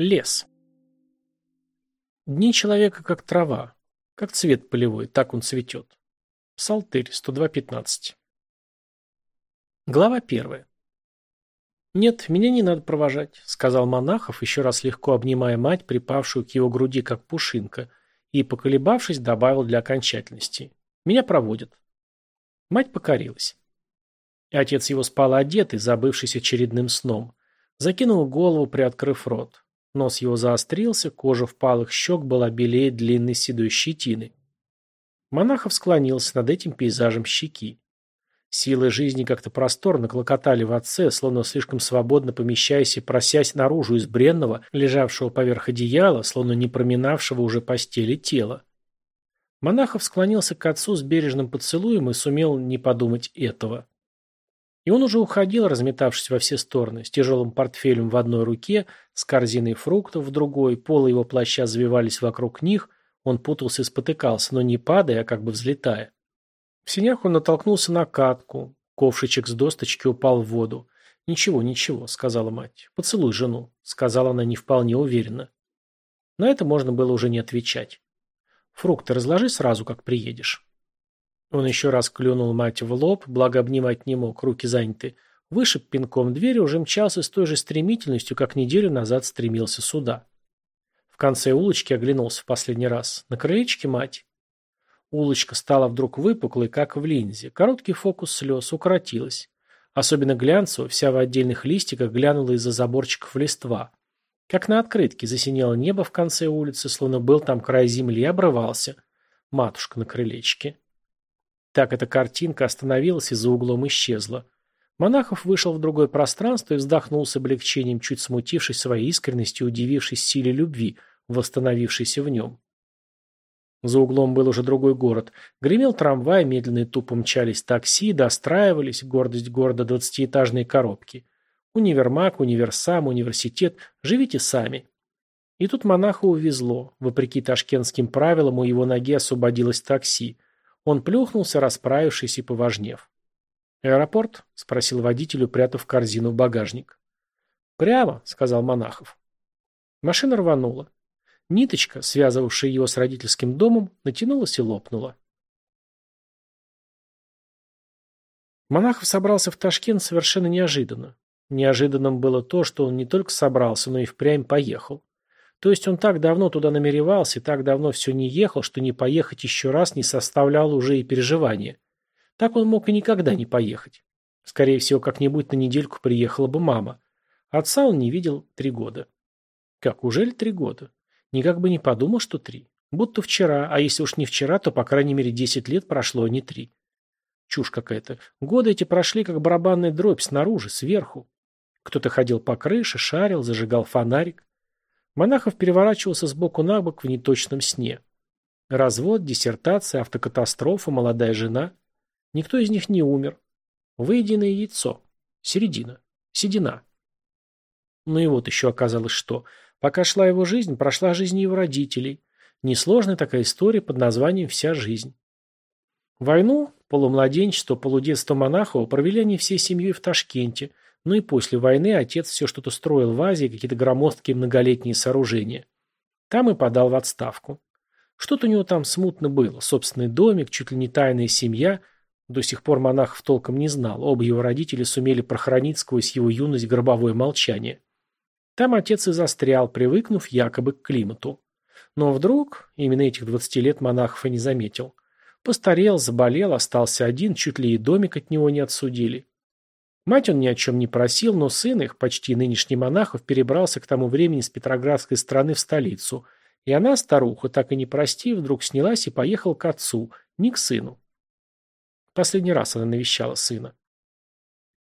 Лес. Дни человека как трава, как цвет полевой, так он цветет. Псалтырь 102.15. Глава первая. «Нет, меня не надо провожать», — сказал Монахов, еще раз легко обнимая мать, припавшую к его груди, как пушинка, и, поколебавшись, добавил для окончательности. «Меня проводят». Мать покорилась. Отец его спал одетый, забывшись очередным сном. Закинул голову, приоткрыв рот. Нос его заострился, кожа впалых щек была белее длинной седой щетины. Монахов склонился над этим пейзажем щеки. Силы жизни как-то просторно клокотали в отце, словно слишком свободно помещаясь и просясь наружу из бренного, лежавшего поверх одеяла, словно не проминавшего уже постели тела. Монахов склонился к отцу с бережным поцелуем и сумел не подумать этого. И он уже уходил, разметавшись во все стороны, с тяжелым портфелем в одной руке, с корзиной фруктов в другой, полы его плаща завивались вокруг них, он путался и спотыкался, но не падая, а как бы взлетая. В синях он натолкнулся на катку, ковшичек с досточки упал в воду. «Ничего, ничего», — сказала мать. «Поцелуй жену», — сказала она не вполне уверенно. На это можно было уже не отвечать. «Фрукты разложи сразу, как приедешь». Он еще раз клюнул мать в лоб, благо обнимать не мог, руки заняты. Вышиб пинком двери, уже мчался с той же стремительностью, как неделю назад стремился сюда. В конце улочки оглянулся в последний раз. На крылечке мать. Улочка стала вдруг выпуклой, как в линзе. Короткий фокус слез укоротилась. Особенно глянцево, вся в отдельных листиках, глянула из-за заборчиков листва. Как на открытке засинело небо в конце улицы, словно был там край земли, обрывался. Матушка на крылечке. Так эта картинка остановилась и за углом исчезла. Монахов вышел в другое пространство и вздохнул с облегчением, чуть смутившись своей искренностью и удивившись силе любви, восстановившейся в нем. За углом был уже другой город. Гремел трамвай, медленно и тупо мчались такси, достраивались, гордость города, двадцатиэтажные коробки. Универмаг, универсам, университет. Живите сами. И тут монаха увезло. Вопреки ташкентским правилам, у его ноги освободилось такси. Он плюхнулся, расправившись и поважнев. «Аэропорт?» – спросил водитель, упрятав корзину в багажник. «Прямо», – сказал Монахов. Машина рванула. Ниточка, связывавшая его с родительским домом, натянулась и лопнула. Монахов собрался в Ташкент совершенно неожиданно. Неожиданным было то, что он не только собрался, но и впрямь поехал. То есть он так давно туда намеревался и так давно все не ехал, что не поехать еще раз не составляло уже и переживания. Так он мог и никогда не поехать. Скорее всего, как-нибудь на недельку приехала бы мама. Отца он не видел три года. Как, уже ли три года? Никак бы не подумал, что три. Будто вчера, а если уж не вчера, то, по крайней мере, десять лет прошло, а не три. Чушь какая-то. Годы эти прошли, как барабанная дробь, снаружи, сверху. Кто-то ходил по крыше, шарил, зажигал фонарик. Монахов переворачивался с боку на бок в неточном сне. Развод, диссертация, автокатастрофа, молодая жена. Никто из них не умер. Выеденное яйцо. Середина. Седина. Ну и вот еще оказалось что. Пока шла его жизнь, прошла жизнь его родителей. Несложная такая история под названием «Вся жизнь». Войну, полумладенчество, полудетство Монахова провели они всей семьей в Ташкенте – ну и после войны отец все что-то строил в Азии, какие-то громоздкие многолетние сооружения. Там и подал в отставку. Что-то у него там смутно было. Собственный домик, чуть ли не тайная семья. До сих пор монахов толком не знал. Оба его родители сумели прохранить сквозь его юность гробовое молчание. Там отец и застрял, привыкнув якобы к климату. Но вдруг, именно этих 20 лет монахов и не заметил. Постарел, заболел, остался один, чуть ли и домик от него не отсудили. Мать он ни о чем не просил, но сын их, почти нынешний монахов, перебрался к тому времени с Петроградской страны в столицу. И она, старуха, так и не простив, вдруг снялась и поехала к отцу, не к сыну. Последний раз она навещала сына.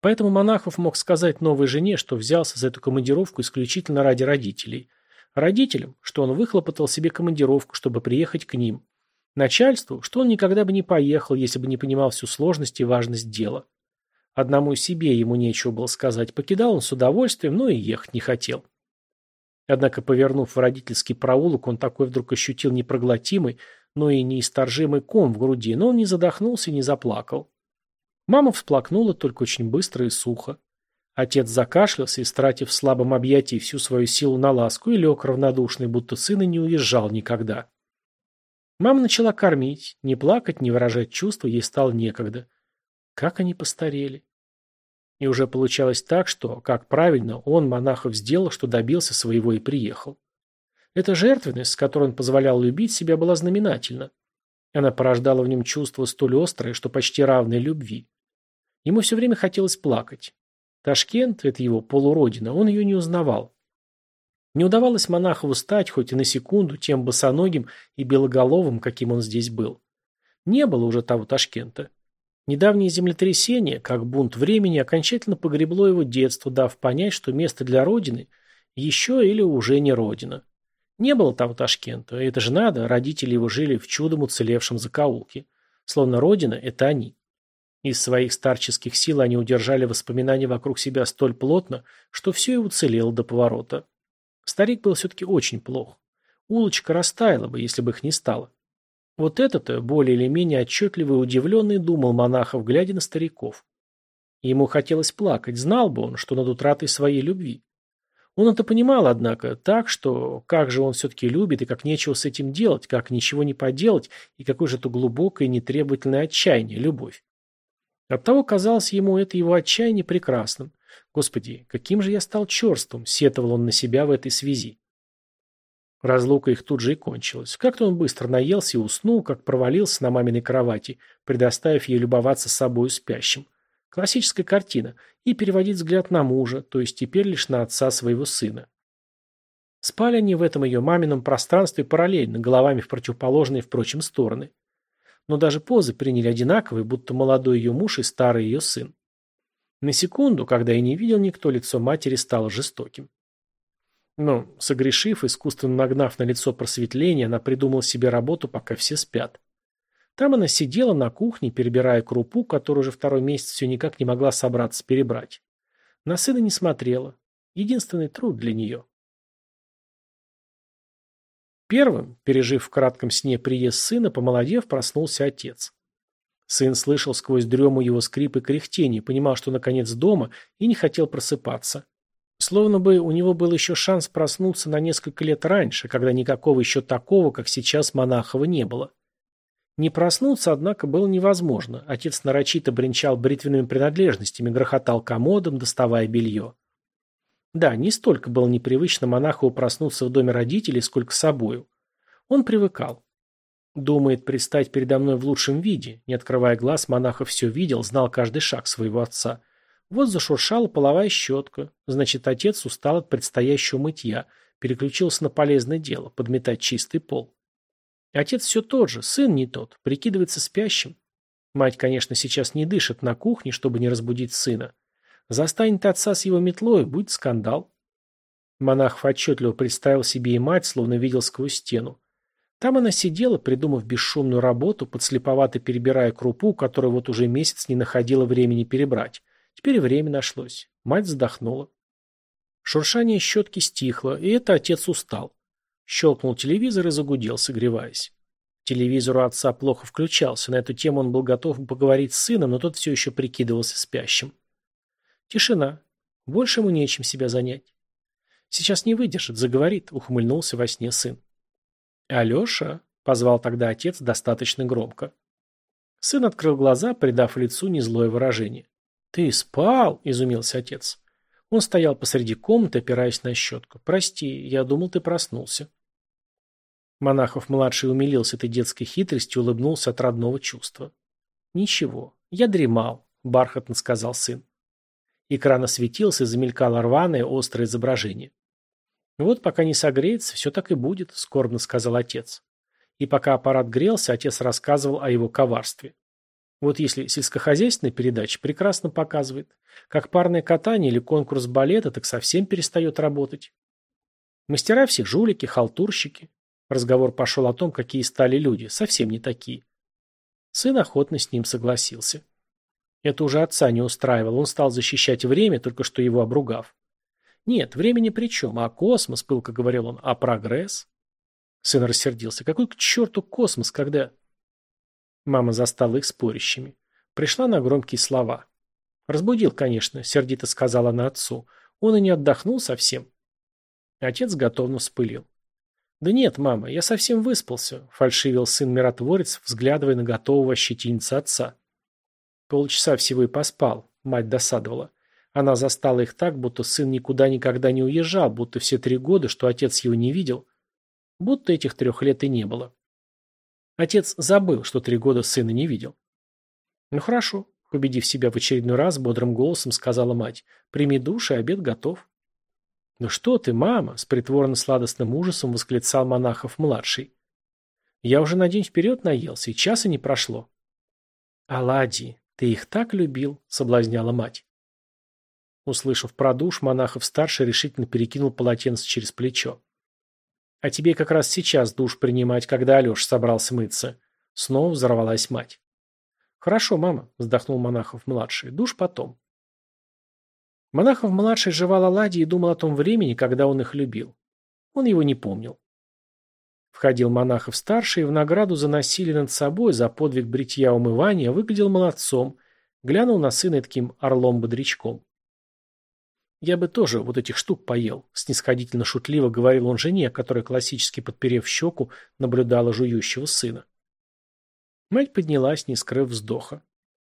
Поэтому Монахов мог сказать новой жене, что взялся за эту командировку исключительно ради родителей. Родителям, что он выхлопотал себе командировку, чтобы приехать к ним. Начальству, что он никогда бы не поехал, если бы не понимал всю сложность и важность дела. Одному себе ему нечего было сказать. Покидал он с удовольствием, но и ехать не хотел. Однако, повернув в родительский проулок, он такой вдруг ощутил непроглотимый, но и неисторжимый ком в груди, но он не задохнулся и не заплакал. Мама всплакнула только очень быстро и сухо. Отец закашлялся, истратив в слабом объятии всю свою силу на ласку, и лег равнодушный, будто сын и не уезжал никогда. Мама начала кормить, не плакать, не выражать чувства ей стало некогда. Как они постарели. И уже получалось так, что, как правильно, он, Монахов, сделал, что добился своего и приехал. Эта жертвенность, с которой он позволял любить себя, была знаменательна. Она порождала в нем чувство столь острое, что почти равное любви. Ему все время хотелось плакать. Ташкент – это его полуродина, он ее не узнавал. Не удавалось Монахову стать, хоть и на секунду, тем босоногим и белоголовым, каким он здесь был. Не было уже того Ташкента. Недавнее землетрясение, как бунт времени, окончательно погребло его детство, дав понять, что место для родины еще или уже не родина. Не было того Ташкента, это же надо, родители его жили в чудом уцелевшем закоулке. Словно родина – это они. Из своих старческих сил они удержали воспоминания вокруг себя столь плотно, что все и уцелело до поворота. Старик был все-таки очень плох. Улочка растаяла бы, если бы их не стало. Вот это-то, более или менее отчетливо и удивленный, думал монахов, глядя на стариков. Ему хотелось плакать, знал бы он, что над утратой своей любви. Он это понимал, однако, так, что как же он все-таки любит, и как нечего с этим делать, как ничего не поделать, и какое же это глубокое нетребовательное отчаяние, любовь. Оттого казалось ему это его отчаяние прекрасным. Господи, каким же я стал черством, сетовал он на себя в этой связи. Разлука их тут же и кончилась. Как-то он быстро наелся и уснул, как провалился на маминой кровати, предоставив ей любоваться собою спящим. Классическая картина. И переводить взгляд на мужа, то есть теперь лишь на отца своего сына. Спали они в этом ее мамином пространстве параллельно, головами в противоположные, впрочем, стороны. Но даже позы приняли одинаковые, будто молодой ее муж и старый ее сын. На секунду, когда и не видел никто, лицо матери стало жестоким. Но, согрешив, искусственно нагнав на лицо просветление, она придумала себе работу, пока все спят. Там она сидела на кухне, перебирая крупу, которую уже второй месяц все никак не могла собраться перебрать. На сына не смотрела. Единственный труд для нее. Первым, пережив в кратком сне приезд сына, помолодев, проснулся отец. Сын слышал сквозь дрему его скрип и кряхтение, понимал, что наконец дома, и не хотел просыпаться. Словно бы у него был еще шанс проснуться на несколько лет раньше, когда никакого еще такого, как сейчас, Монахова не было. Не проснуться, однако, было невозможно. Отец нарочито бренчал бритвенными принадлежностями, грохотал комодом, доставая белье. Да, не столько было непривычно Монахову проснуться в доме родителей, сколько собою. Он привыкал. Думает предстать передо мной в лучшем виде. Не открывая глаз, Монахов все видел, знал каждый шаг своего отца. Вот зашуршала половая щетка. Значит, отец устал от предстоящего мытья. Переключился на полезное дело – подметать чистый пол. Отец все тот же, сын не тот, прикидывается спящим. Мать, конечно, сейчас не дышит на кухне, чтобы не разбудить сына. Застанет отца с его метлой, будет скандал. Монах отчетливо представил себе и мать, словно видел сквозь стену. Там она сидела, придумав бесшумную работу, подслеповато перебирая крупу, которую вот уже месяц не находила времени перебрать. Теперь время нашлось. Мать вздохнула. Шуршание щетки стихло, и это отец устал. Щелкнул телевизор и загудел, согреваясь. Телевизор у отца плохо включался. На эту тему он был готов поговорить с сыном, но тот все еще прикидывался спящим. Тишина. Больше ему нечем себя занять. Сейчас не выдержит, заговорит, ухмыльнулся во сне сын. «Алеша?» — позвал тогда отец достаточно громко. Сын открыл глаза, придав лицу незлое выражение. «Ты спал?» – изумился отец. Он стоял посреди комнаты, опираясь на щетку. «Прости, я думал, ты проснулся». Монахов-младший умилился этой детской хитростью улыбнулся от родного чувства. «Ничего, я дремал», – бархатно сказал сын. Экран осветился и замелькало рваное, острое изображение. «Вот пока не согреется, все так и будет», – скорбно сказал отец. И пока аппарат грелся, отец рассказывал о его коварстве. Вот если сельскохозяйственная передача прекрасно показывает, как парное катание или конкурс балета так совсем перестает работать. Мастера все жулики, халтурщики. Разговор пошел о том, какие стали люди, совсем не такие. Сын охотно с ним согласился. Это уже отца не устраивало, он стал защищать время, только что его обругав. Нет, время ни при чем, а космос, пылко говорил он, а прогресс? Сын рассердился. Какой к черту космос, когда... Мама застала их спорящими. Пришла на громкие слова. Разбудил, конечно, сердито сказала она отцу. Он и не отдохнул совсем. Отец готовно вспылил. «Да нет, мама, я совсем выспался», – фальшивил сын-миротворец, взглядывая на готового щетинца отца. Полчаса всего и поспал, мать досадовала. Она застала их так, будто сын никуда никогда не уезжал, будто все три года, что отец его не видел, будто этих трех лет и не было. Отец забыл, что три года сына не видел. «Ну хорошо», – победив себя в очередной раз, бодрым голосом сказала мать, – «прими душ, и обед готов». «Ну что ты, мама?» – с притворно-сладостным ужасом восклицал Монахов-младший. «Я уже на день вперед наелся, и часа не прошло». «Оладьи, ты их так любил?» – соблазняла мать. Услышав про душ, Монахов-старший решительно перекинул полотенце через плечо. «А тебе как раз сейчас душ принимать, когда Алеша собрался мыться». Снова взорвалась мать. «Хорошо, мама», – вздохнул Монахов-младший, – «душ потом». Монахов-младший жевал оладьи и думал о том времени, когда он их любил. Он его не помнил. Входил Монахов-старший и в награду за насилие над собой, за подвиг бритья умывания, выглядел молодцом, глянул на сына таким орлом-бодрячком. «Я бы тоже вот этих штук поел», – снисходительно шутливо говорил он жене, которая, классически подперев щеку, наблюдала жующего сына. Мать поднялась, не скрыв вздоха.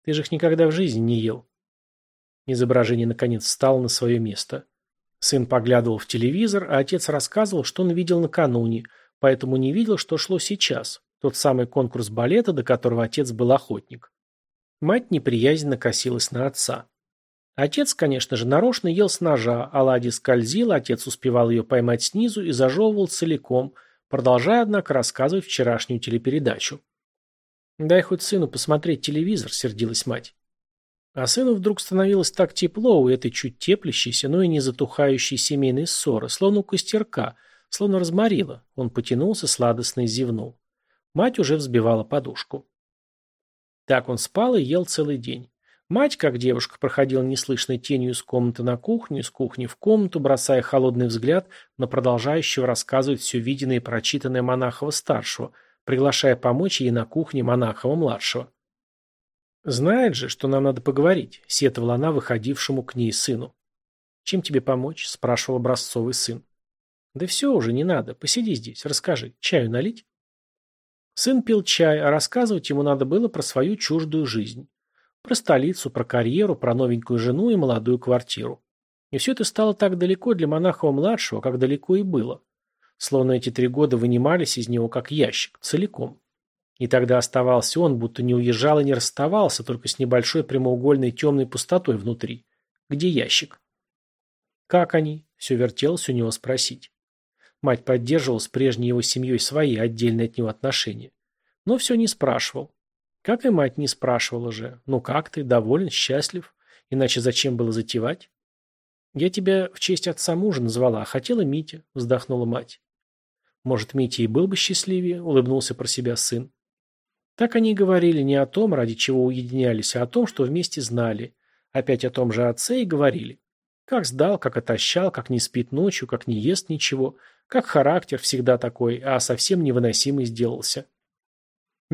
«Ты же их никогда в жизни не ел», Изображение наконец встало на свое место. Сын поглядывал в телевизор, а отец рассказывал, что он видел накануне, поэтому не видел, что шло сейчас. Тот самый конкурс балета, до которого отец был охотник. Мать неприязненно косилась на отца. Отец, конечно же, нарочно ел с ножа, оладьи скользила, отец успевал ее поймать снизу и зажевывал целиком, продолжая, однако, рассказывать вчерашнюю телепередачу. «Дай хоть сыну посмотреть телевизор», — сердилась мать. А сыну вдруг становилось так тепло у этой чуть теплящейся, но и не затухающей семейной ссоры, словно у костерка, словно разморила. Он потянулся, сладостно и зевнул. Мать уже взбивала подушку. Так он спал и ел целый день. Мать, как девушка, проходила неслышной тенью из комнаты на кухню, из кухни в комнату, бросая холодный взгляд на продолжающего рассказывать все виденное и прочитанное Монахова-старшего, приглашая помочь ей на кухне Монахова-младшего. «Знает же, что нам надо поговорить», — сетовала она выходившему к ней сыну. «Чем тебе помочь?» — спрашивал образцовый сын. «Да все уже, не надо. Посиди здесь, расскажи. Чаю налить?» Сын пил чай, а рассказывать ему надо было про свою чуждую жизнь. Про столицу, про карьеру, про новенькую жену и молодую квартиру. И все это стало так далеко для Монахова-младшего, как далеко и было. Словно эти три года вынимались из него как ящик, целиком. И тогда оставался он, будто не уезжал и не расставался, только с небольшой прямоугольной темной пустотой внутри. Где ящик? Как они? Все вертелось у него спросить. Мать поддерживала с прежней его семьей свои отдельные от него отношения. Но все не спрашивал. Как и мать не спрашивала же. Ну как ты, доволен, счастлив? Иначе зачем было затевать? Я тебя в честь отца мужа назвала, а хотела Митя, вздохнула мать. Может, Митя и был бы счастливее, улыбнулся про себя сын. Так они говорили не о том, ради чего уединялись, а о том, что вместе знали. Опять о том же отце и говорили. Как сдал, как отощал, как не спит ночью, как не ест ничего, как характер всегда такой, а совсем невыносимый сделался.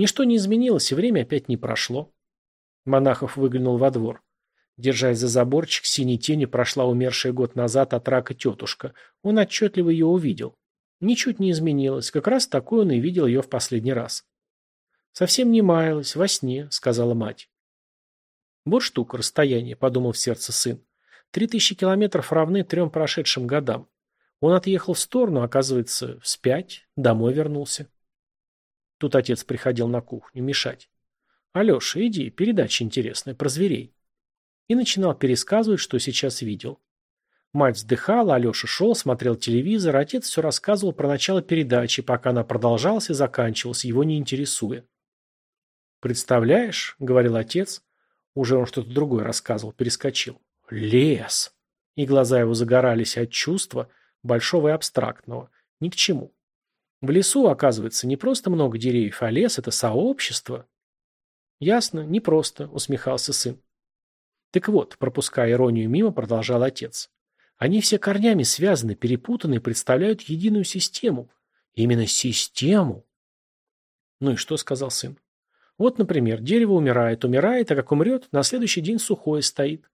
Ничто не изменилось, и время опять не прошло. Монахов выглянул во двор. Держась за заборчик, синей тени прошла умершая год назад от рака тетушка. Он отчетливо ее увидел. Ничуть не изменилось, как раз такой он и видел ее в последний раз. «Совсем не маялась, во сне», — сказала мать. «Вот штука расстояние», — подумал в сердце сын. «Три тысячи километров равны трем прошедшим годам. Он отъехал в сторону, оказывается, вспять, домой вернулся». Тут отец приходил на кухню мешать. «Алеша, иди, передача интересная, про зверей». И начинал пересказывать, что сейчас видел. Мать вздыхала, Алеша шел, смотрел телевизор, отец все рассказывал про начало передачи, пока она продолжалась и заканчивалась, его не интересуя. «Представляешь», — говорил отец, уже он что-то другое рассказывал, перескочил. «Лес!» И глаза его загорались от чувства, большого и абстрактного, ни к чему. В лесу, оказывается, не просто много деревьев, а лес — это сообщество. «Ясно, не просто», — усмехался сын. Так вот, пропуская иронию мимо, продолжал отец. Они все корнями связаны, перепутаны и представляют единую систему. Именно систему. Ну и что, сказал сын. Вот, например, дерево умирает, умирает, а как умрет, на следующий день сухое стоит.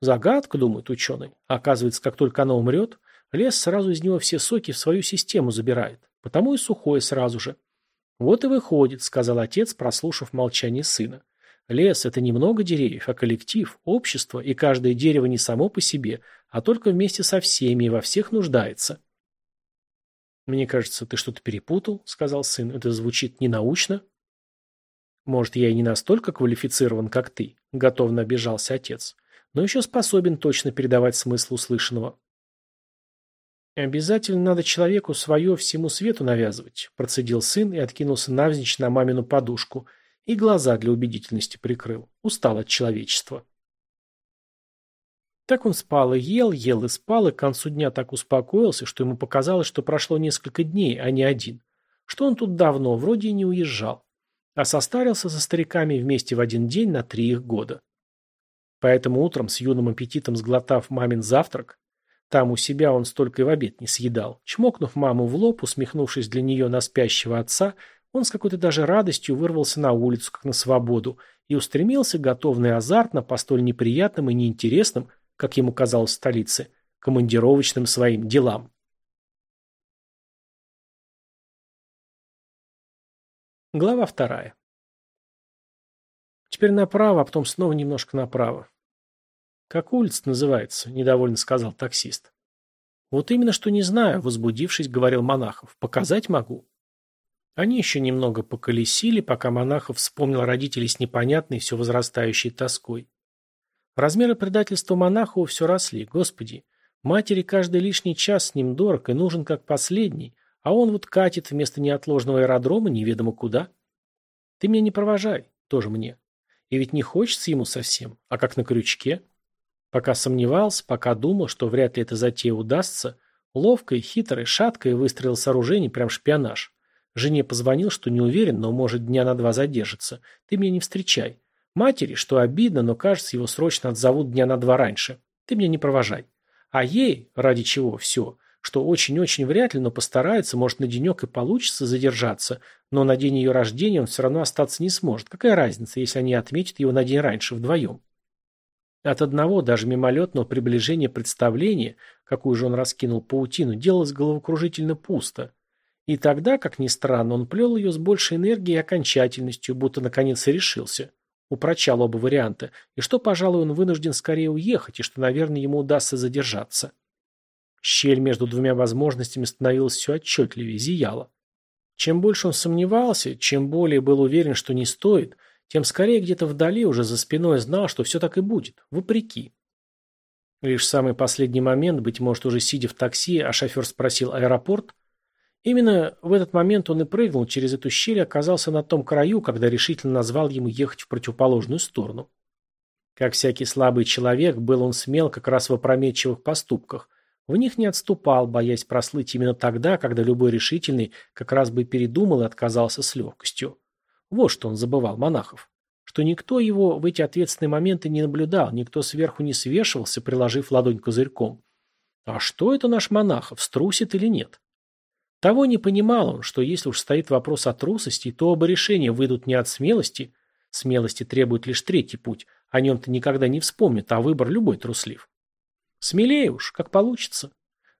Загадка, думает ученый. Оказывается, как только оно умрет, лес сразу из него все соки в свою систему забирает. Потому и сухое сразу же. Вот и выходит, сказал отец, прослушав молчание сына. Лес – это не много деревьев, а коллектив, общество, и каждое дерево не само по себе, а только вместе со всеми и во всех нуждается. «Мне кажется, ты что-то перепутал», – сказал сын. «Это звучит ненаучно». «Может, я и не настолько квалифицирован, как ты», – готовно обижался отец, «но еще способен точно передавать смысл услышанного». «Обязательно надо человеку свое всему свету навязывать», – процедил сын и откинулся навзничь на мамину подушку – и глаза для убедительности прикрыл. Устал от человечества. Так он спал и ел, ел и спал, и к концу дня так успокоился, что ему показалось, что прошло несколько дней, а не один. Что он тут давно, вроде и не уезжал. А состарился со стариками вместе в один день на три их года. Поэтому утром, с юным аппетитом сглотав мамин завтрак, там у себя он столько и в обед не съедал, чмокнув маму в лоб, усмехнувшись для нее на спящего отца, он с какой-то даже радостью вырвался на улицу, как на свободу, и устремился, готовный азартно, по столь неприятным и неинтересным, как ему казалось в столице, командировочным своим делам. Глава вторая. Теперь направо, а потом снова немножко направо. «Как улица называется?» – недовольно сказал таксист. «Вот именно что не знаю», – возбудившись, говорил Монахов. «Показать могу». Они еще немного поколесили, пока Монахов вспомнил родителей с непонятной, все возрастающей тоской. Размеры предательства Монахова все росли. Господи, матери каждый лишний час с ним дорог и нужен как последний, а он вот катит вместо неотложного аэродрома неведомо куда. Ты меня не провожай, тоже мне. И ведь не хочется ему совсем, а как на крючке. Пока сомневался, пока думал, что вряд ли эта затея удастся, ловко и хитро и шатко и выстроил сооружение прям шпионаж. Жене позвонил, что не уверен, но может дня на два задержится. Ты меня не встречай. Матери, что обидно, но кажется, его срочно отзовут дня на два раньше. Ты меня не провожай. А ей, ради чего, все, что очень-очень вряд ли, но постарается, может на денек и получится задержаться, но на день ее рождения он все равно остаться не сможет. Какая разница, если они отметят его на день раньше вдвоем? От одного, даже мимолетного приближения представления, какую же он раскинул паутину, делалось головокружительно пусто. И тогда, как ни странно, он плел ее с большей энергией и окончательностью, будто наконец и решился. Упрочал оба варианта, и что, пожалуй, он вынужден скорее уехать, и что, наверное, ему удастся задержаться. Щель между двумя возможностями становилась все отчетливее, зияла. Чем больше он сомневался, чем более был уверен, что не стоит, тем скорее где-то вдали уже за спиной знал, что все так и будет, вопреки. Лишь в самый последний момент, быть может, уже сидя в такси, а шофер спросил аэропорт, Именно в этот момент он и прыгнул через эту щель и оказался на том краю, когда решительно назвал ему ехать в противоположную сторону. Как всякий слабый человек, был он смел как раз в опрометчивых поступках. В них не отступал, боясь прослыть именно тогда, когда любой решительный как раз бы передумал и отказался с легкостью. Вот что он забывал, монахов. Что никто его в эти ответственные моменты не наблюдал, никто сверху не свешивался, приложив ладонь козырьком. А что это наш монахов, струсит или нет? Того не понимал он, что если уж стоит вопрос о трусости, то оба решения выйдут не от смелости. Смелости требует лишь третий путь. О нем-то никогда не вспомнит, а выбор любой труслив. Смелее уж, как получится.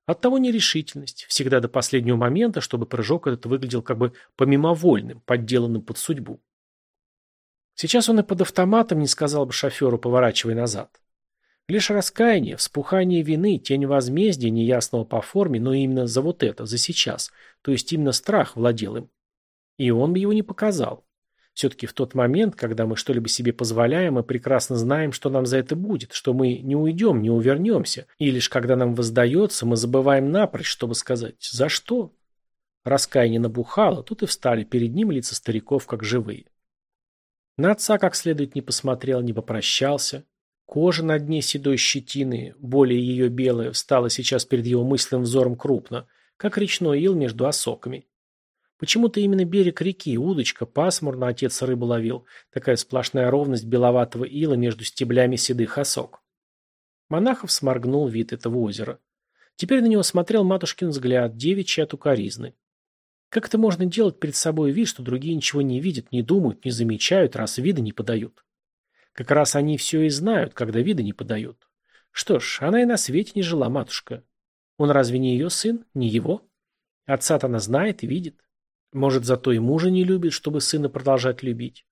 Оттого нерешительность. Всегда до последнего момента, чтобы прыжок этот выглядел как бы помимовольным, подделанным под судьбу. Сейчас он и под автоматом не сказал бы шоферу, поворачивая назад. Лишь раскаяние, вспухание вины, тень возмездия, неясного по форме, но именно за вот это, за сейчас, то есть именно страх владел им. И он бы его не показал. Все-таки в тот момент, когда мы что-либо себе позволяем, мы прекрасно знаем, что нам за это будет, что мы не уйдем, не увернемся, и лишь когда нам воздается, мы забываем напрочь, чтобы сказать «за что?». Раскаяние набухало, тут и встали перед ним лица стариков, как живые. На отца как следует не посмотрел, не попрощался, Кожа на дне седой щетины, более ее белая, встала сейчас перед его мысленным взором крупно, как речной ил между осоками. Почему-то именно берег реки, удочка, пасмурно отец рыбу ловил, такая сплошная ровность беловатого ила между стеблями седых осок. Монахов сморгнул вид этого озера. Теперь на него смотрел матушкин взгляд, девичий от укоризны. Как это можно делать перед собой вид, что другие ничего не видят, не думают, не замечают, раз вида не подают? Как раз они все и знают, когда вида не подают. Что ж, она и на свете не жила, матушка. Он разве не ее сын, не его? Отца-то она знает и видит. Может, зато и мужа не любит, чтобы сына продолжать любить.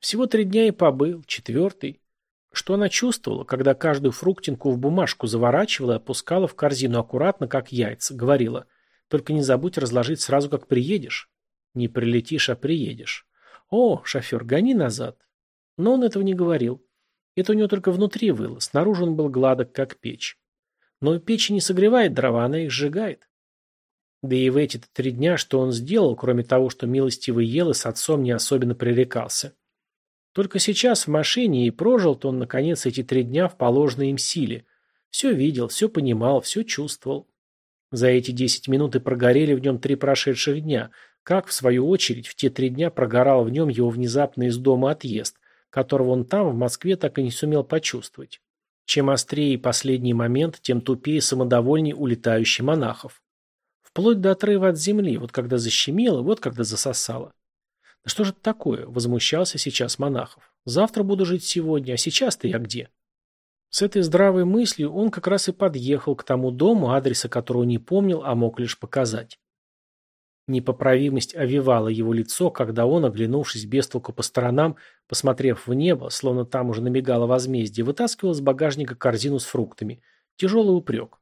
Всего три дня и побыл, четвертый. Что она чувствовала, когда каждую фруктинку в бумажку заворачивала и опускала в корзину аккуратно, как яйца, говорила, только не забудь разложить сразу, как приедешь. Не прилетишь, а приедешь. О, шофер, гони назад. Но он этого не говорил. Это у него только внутри выло, снаружи он был гладок, как печь. Но печь не согревает дрова, она их сжигает. Да и в эти три дня, что он сделал, кроме того, что милостиво ел и с отцом не особенно пререкался. Только сейчас в машине и прожил-то он, наконец, эти три дня в положенной им силе. Все видел, все понимал, все чувствовал. За эти десять минут и прогорели в нем три прошедших дня, как, в свою очередь, в те три дня прогорал в нем его внезапный из дома отъезд, которого он там, в Москве, так и не сумел почувствовать. Чем острее последний момент, тем тупее самодовольней улетающий монахов. Вплоть до отрыва от земли, вот когда защемило, вот когда засосало. Да что же это такое? Возмущался сейчас монахов. Завтра буду жить сегодня, а сейчас-то я где? С этой здравой мыслью он как раз и подъехал к тому дому, адреса которого не помнил, а мог лишь показать. Непоправимость овивала его лицо, когда он, оглянувшись без толку по сторонам, посмотрев в небо, словно там уже намигало возмездие, вытаскивал из багажника корзину с фруктами. Тяжелый упрек.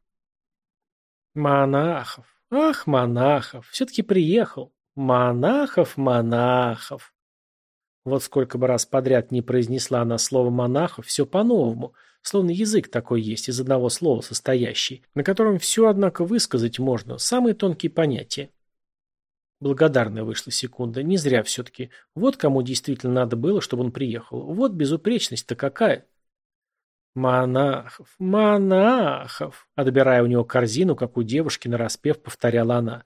«Монахов! Ах, монахов! Все-таки приехал! Монахов, монахов. Вот сколько бы раз подряд не произнесла она слово «монахов», все по-новому, словно язык такой есть, из одного слова состоящий, на котором все, однако, высказать можно, самые тонкие понятия. Благодарная вышла секунда, не зря все-таки. Вот кому действительно надо было, чтобы он приехал. Вот безупречность-то какая. «Монахов, монахов!» Отбирая у него корзину, как у девушки, нараспев, повторяла она.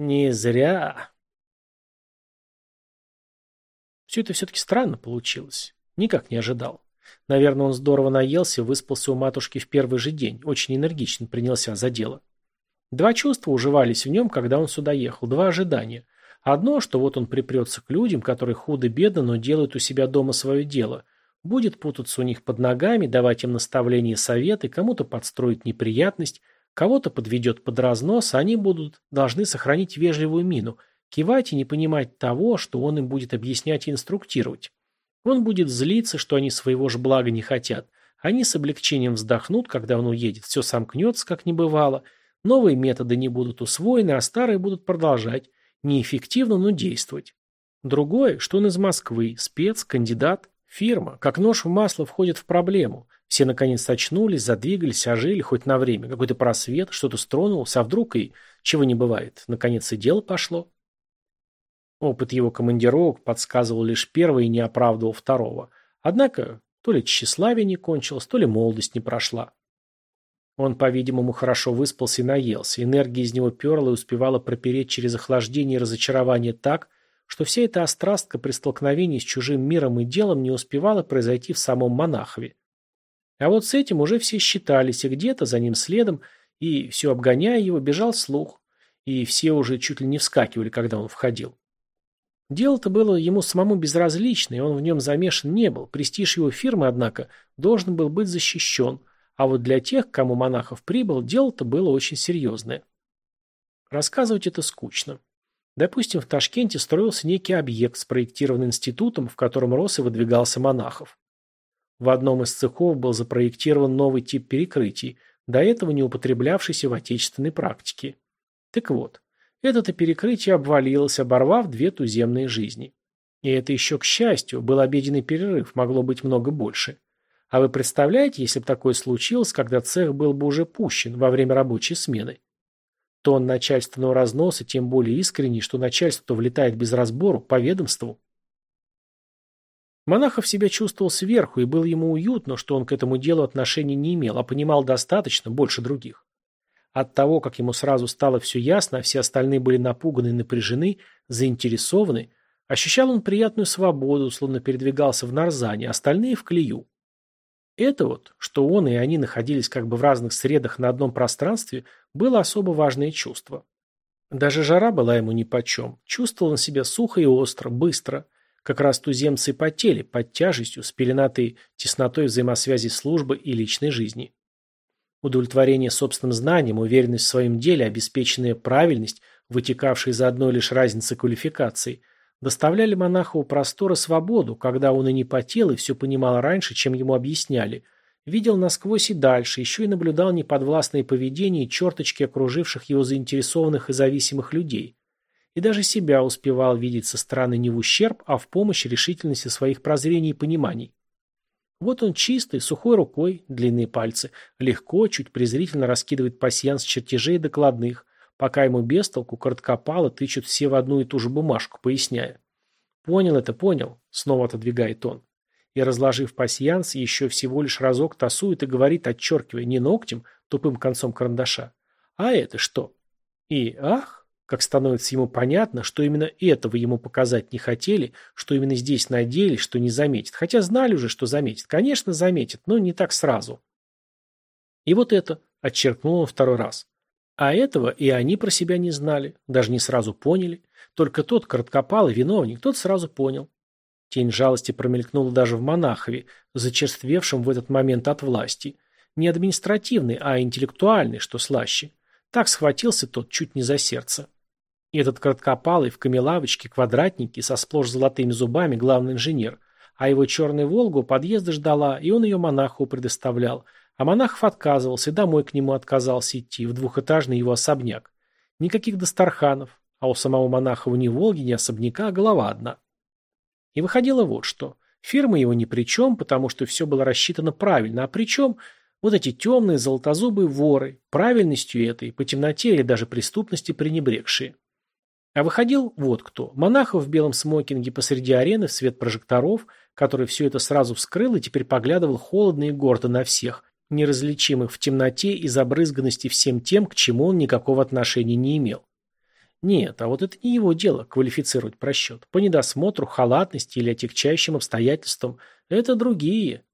Не зря. Все это все-таки странно получилось. Никак не ожидал. Наверное, он здорово наелся, выспался у матушки в первый же день, очень энергично принялся за дело. Два чувства уживались в нем, когда он сюда ехал, два ожидания. Одно, что вот он припрется к людям, которые худо-бедно, но делают у себя дома свое дело, будет путаться у них под ногами, давать им наставления и советы, кому-то подстроить неприятность, Кого-то подведет под разнос, а они будут должны сохранить вежливую мину, кивать и не понимать того, что он им будет объяснять и инструктировать. Он будет злиться, что они своего же блага не хотят. Они с облегчением вздохнут, когда он уедет, все сомкнется, как не бывало. Новые методы не будут усвоены, а старые будут продолжать. Неэффективно, но действовать. Другое, что он из Москвы, спец, кандидат, фирма, как нож в масло входит в проблему. Все наконец очнулись, задвигались, ожили хоть на время. Какой-то просвет, что-то стронулось, а вдруг и чего не бывает. Наконец и дело пошло. Опыт его командировок подсказывал лишь первое и не оправдывал второго. Однако то ли тщеславие не кончилось, то ли молодость не прошла. Он, по-видимому, хорошо выспался и наелся. Энергия из него перла и успевала пропереть через охлаждение и разочарование так, что вся эта острастка при столкновении с чужим миром и делом не успевала произойти в самом Монахове. А вот с этим уже все считались, и где-то за ним следом, и все обгоняя его, бежал слух. И все уже чуть ли не вскакивали, когда он входил. Дело-то было ему самому безразлично, и он в нем замешан не был. Престиж его фирмы, однако, должен был быть защищен. А вот для тех, кому монахов прибыл, дело-то было очень серьезное. Рассказывать это скучно. Допустим, в Ташкенте строился некий объект, спроектированный институтом, в котором рос и выдвигался монахов. В одном из цехов был запроектирован новый тип перекрытий, до этого не употреблявшийся в отечественной практике. Так вот, это-то перекрытие обвалилось, оборвав две туземные жизни. И это еще к счастью, был обеденный перерыв, могло быть много больше. А вы представляете, если бы такое случилось, когда цех был бы уже пущен во время рабочей смены? Тон начальственного разноса тем более искренний, что начальство влетает без разбору по ведомству. Монахов себя чувствовал сверху, и было ему уютно, что он к этому делу отношения не имел, а понимал достаточно, больше других. От того, как ему сразу стало все ясно, а все остальные были напуганы напряжены, заинтересованы, ощущал он приятную свободу, словно передвигался в нарзане, остальные в клею. Это вот, что он и они находились как бы в разных средах на одном пространстве, было особо важное чувство. Даже жара была ему нипочем. Чувствовал он себя сухо и остро, быстро – Как раз туземцы потели под тяжестью, с пеленатой теснотой взаимосвязи службы и личной жизни. Удовлетворение собственным знанием, уверенность в своем деле, обеспеченная правильность, вытекавшая из одной лишь разницы квалификаций, доставляли монаху простор и свободу, когда он и не потел, и все понимал раньше, чем ему объясняли, видел насквозь и дальше, еще и наблюдал неподвластные поведения и черточки окруживших его заинтересованных и зависимых людей. И даже себя успевал видеть со стороны не в ущерб, а в помощь решительности своих прозрений и пониманий. Вот он чистый, сухой рукой, длинные пальцы, легко, чуть презрительно раскидывает пасьянс чертежей докладных, пока ему без толку короткопало тычут все в одну и ту же бумажку, поясняя. «Понял это, понял», — снова отодвигает он. И, разложив пасьянс, еще всего лишь разок тасует и говорит, отчеркивая не ногтем, тупым концом карандаша. «А это что?» И, ах, как становится ему понятно, что именно этого ему показать не хотели, что именно здесь надеялись, что не заметит. Хотя знали уже, что заметит. Конечно, заметит, но не так сразу. И вот это, отчеркнул он второй раз. А этого и они про себя не знали, даже не сразу поняли. Только тот короткопалый виновник, тот сразу понял. Тень жалости промелькнула даже в монахове, зачерствевшем в этот момент от власти. Не административный, а интеллектуальный, что слаще. Так схватился тот чуть не за сердце. Этот краткопалый в камелавочке, квадратненький, со сплошь золотыми зубами, главный инженер. А его черная «Волгу» подъезда ждала, и он ее монаху предоставлял. А монахов отказывался, домой к нему отказался идти, в двухэтажный его особняк. Никаких Дастарханов, а у самого монахова ни «Волги», ни особняка, а голова одна. И выходило вот что. Фирма его ни при чем, потому что все было рассчитано правильно, а при чем вот эти темные золотозубые воры, правильностью этой, по темноте или даже преступности пренебрегшие. А выходил вот кто. Монахов в белом смокинге посреди арены в свет прожекторов, который все это сразу вскрыл и теперь поглядывал холодно и гордо на всех, неразличимых в темноте и забрызганности всем тем, к чему он никакого отношения не имел. Нет, а вот это не его дело квалифицировать просчет. По недосмотру, халатности или отягчающим обстоятельствам. Это другие.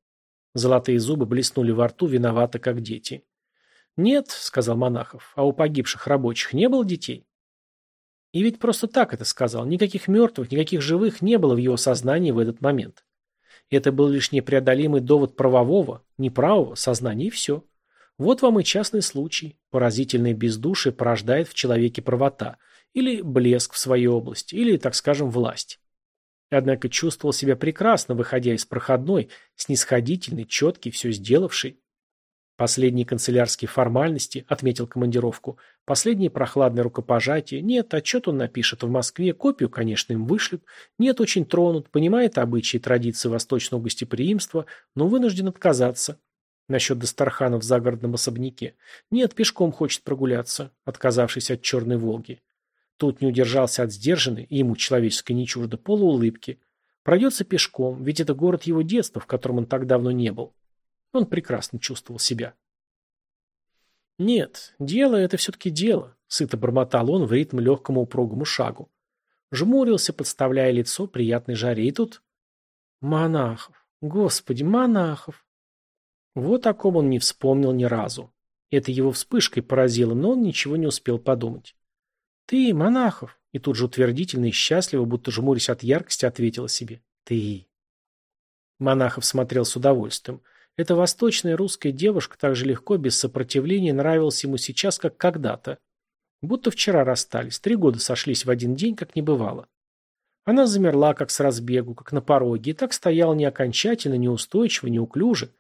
Золотые зубы блеснули во рту, виновато, как дети. «Нет», — сказал Монахов, — «а у погибших рабочих не было детей?» И ведь просто так это сказал. Никаких мертвых, никаких живых не было в его сознании в этот момент. Это был лишь непреодолимый довод правового, неправого сознания и все. Вот вам и частный случай. Поразительное бездушие порождает в человеке правота. Или блеск в своей области, или, так скажем, власть. Однако чувствовал себя прекрасно, выходя из проходной, снисходительный, четкий, все сделавший. Последние канцелярские формальности, отметил командировку, последние прохладные рукопожатия, нет, отчет он напишет в Москве, копию, конечно, им вышлют, нет, очень тронут, понимает обычаи и традиции восточного гостеприимства, но вынужден отказаться. Насчет Дастархана в загородном особняке. Нет, пешком хочет прогуляться, отказавшись от черной «Волги». Тут не удержался от сдержанной, и ему человеческой не чуждо, полуулыбки. Пройдется пешком, ведь это город его детства, в котором он так давно не был. Он прекрасно чувствовал себя. «Нет, дело — это все-таки дело», — сыто бормотал он в ритм легкому упругому шагу. Жмурился, подставляя лицо приятной жаре, и тут... Монахов! Господи, Монахов! Вот о ком он не вспомнил ни разу. Это его вспышкой поразило, но он ничего не успел подумать. «Ты, Монахов!» И тут же утвердительно и счастливо, будто жмурясь от яркости, ответила себе. «Ты!» Монахов смотрел с удовольствием. Эта восточная русская девушка так же легко, без сопротивления, нравилась ему сейчас, как когда-то. Будто вчера расстались, три года сошлись в один день, как не бывало. Она замерла, как с разбегу, как на пороге, и так стояла не окончательно, неустойчиво, неуклюже.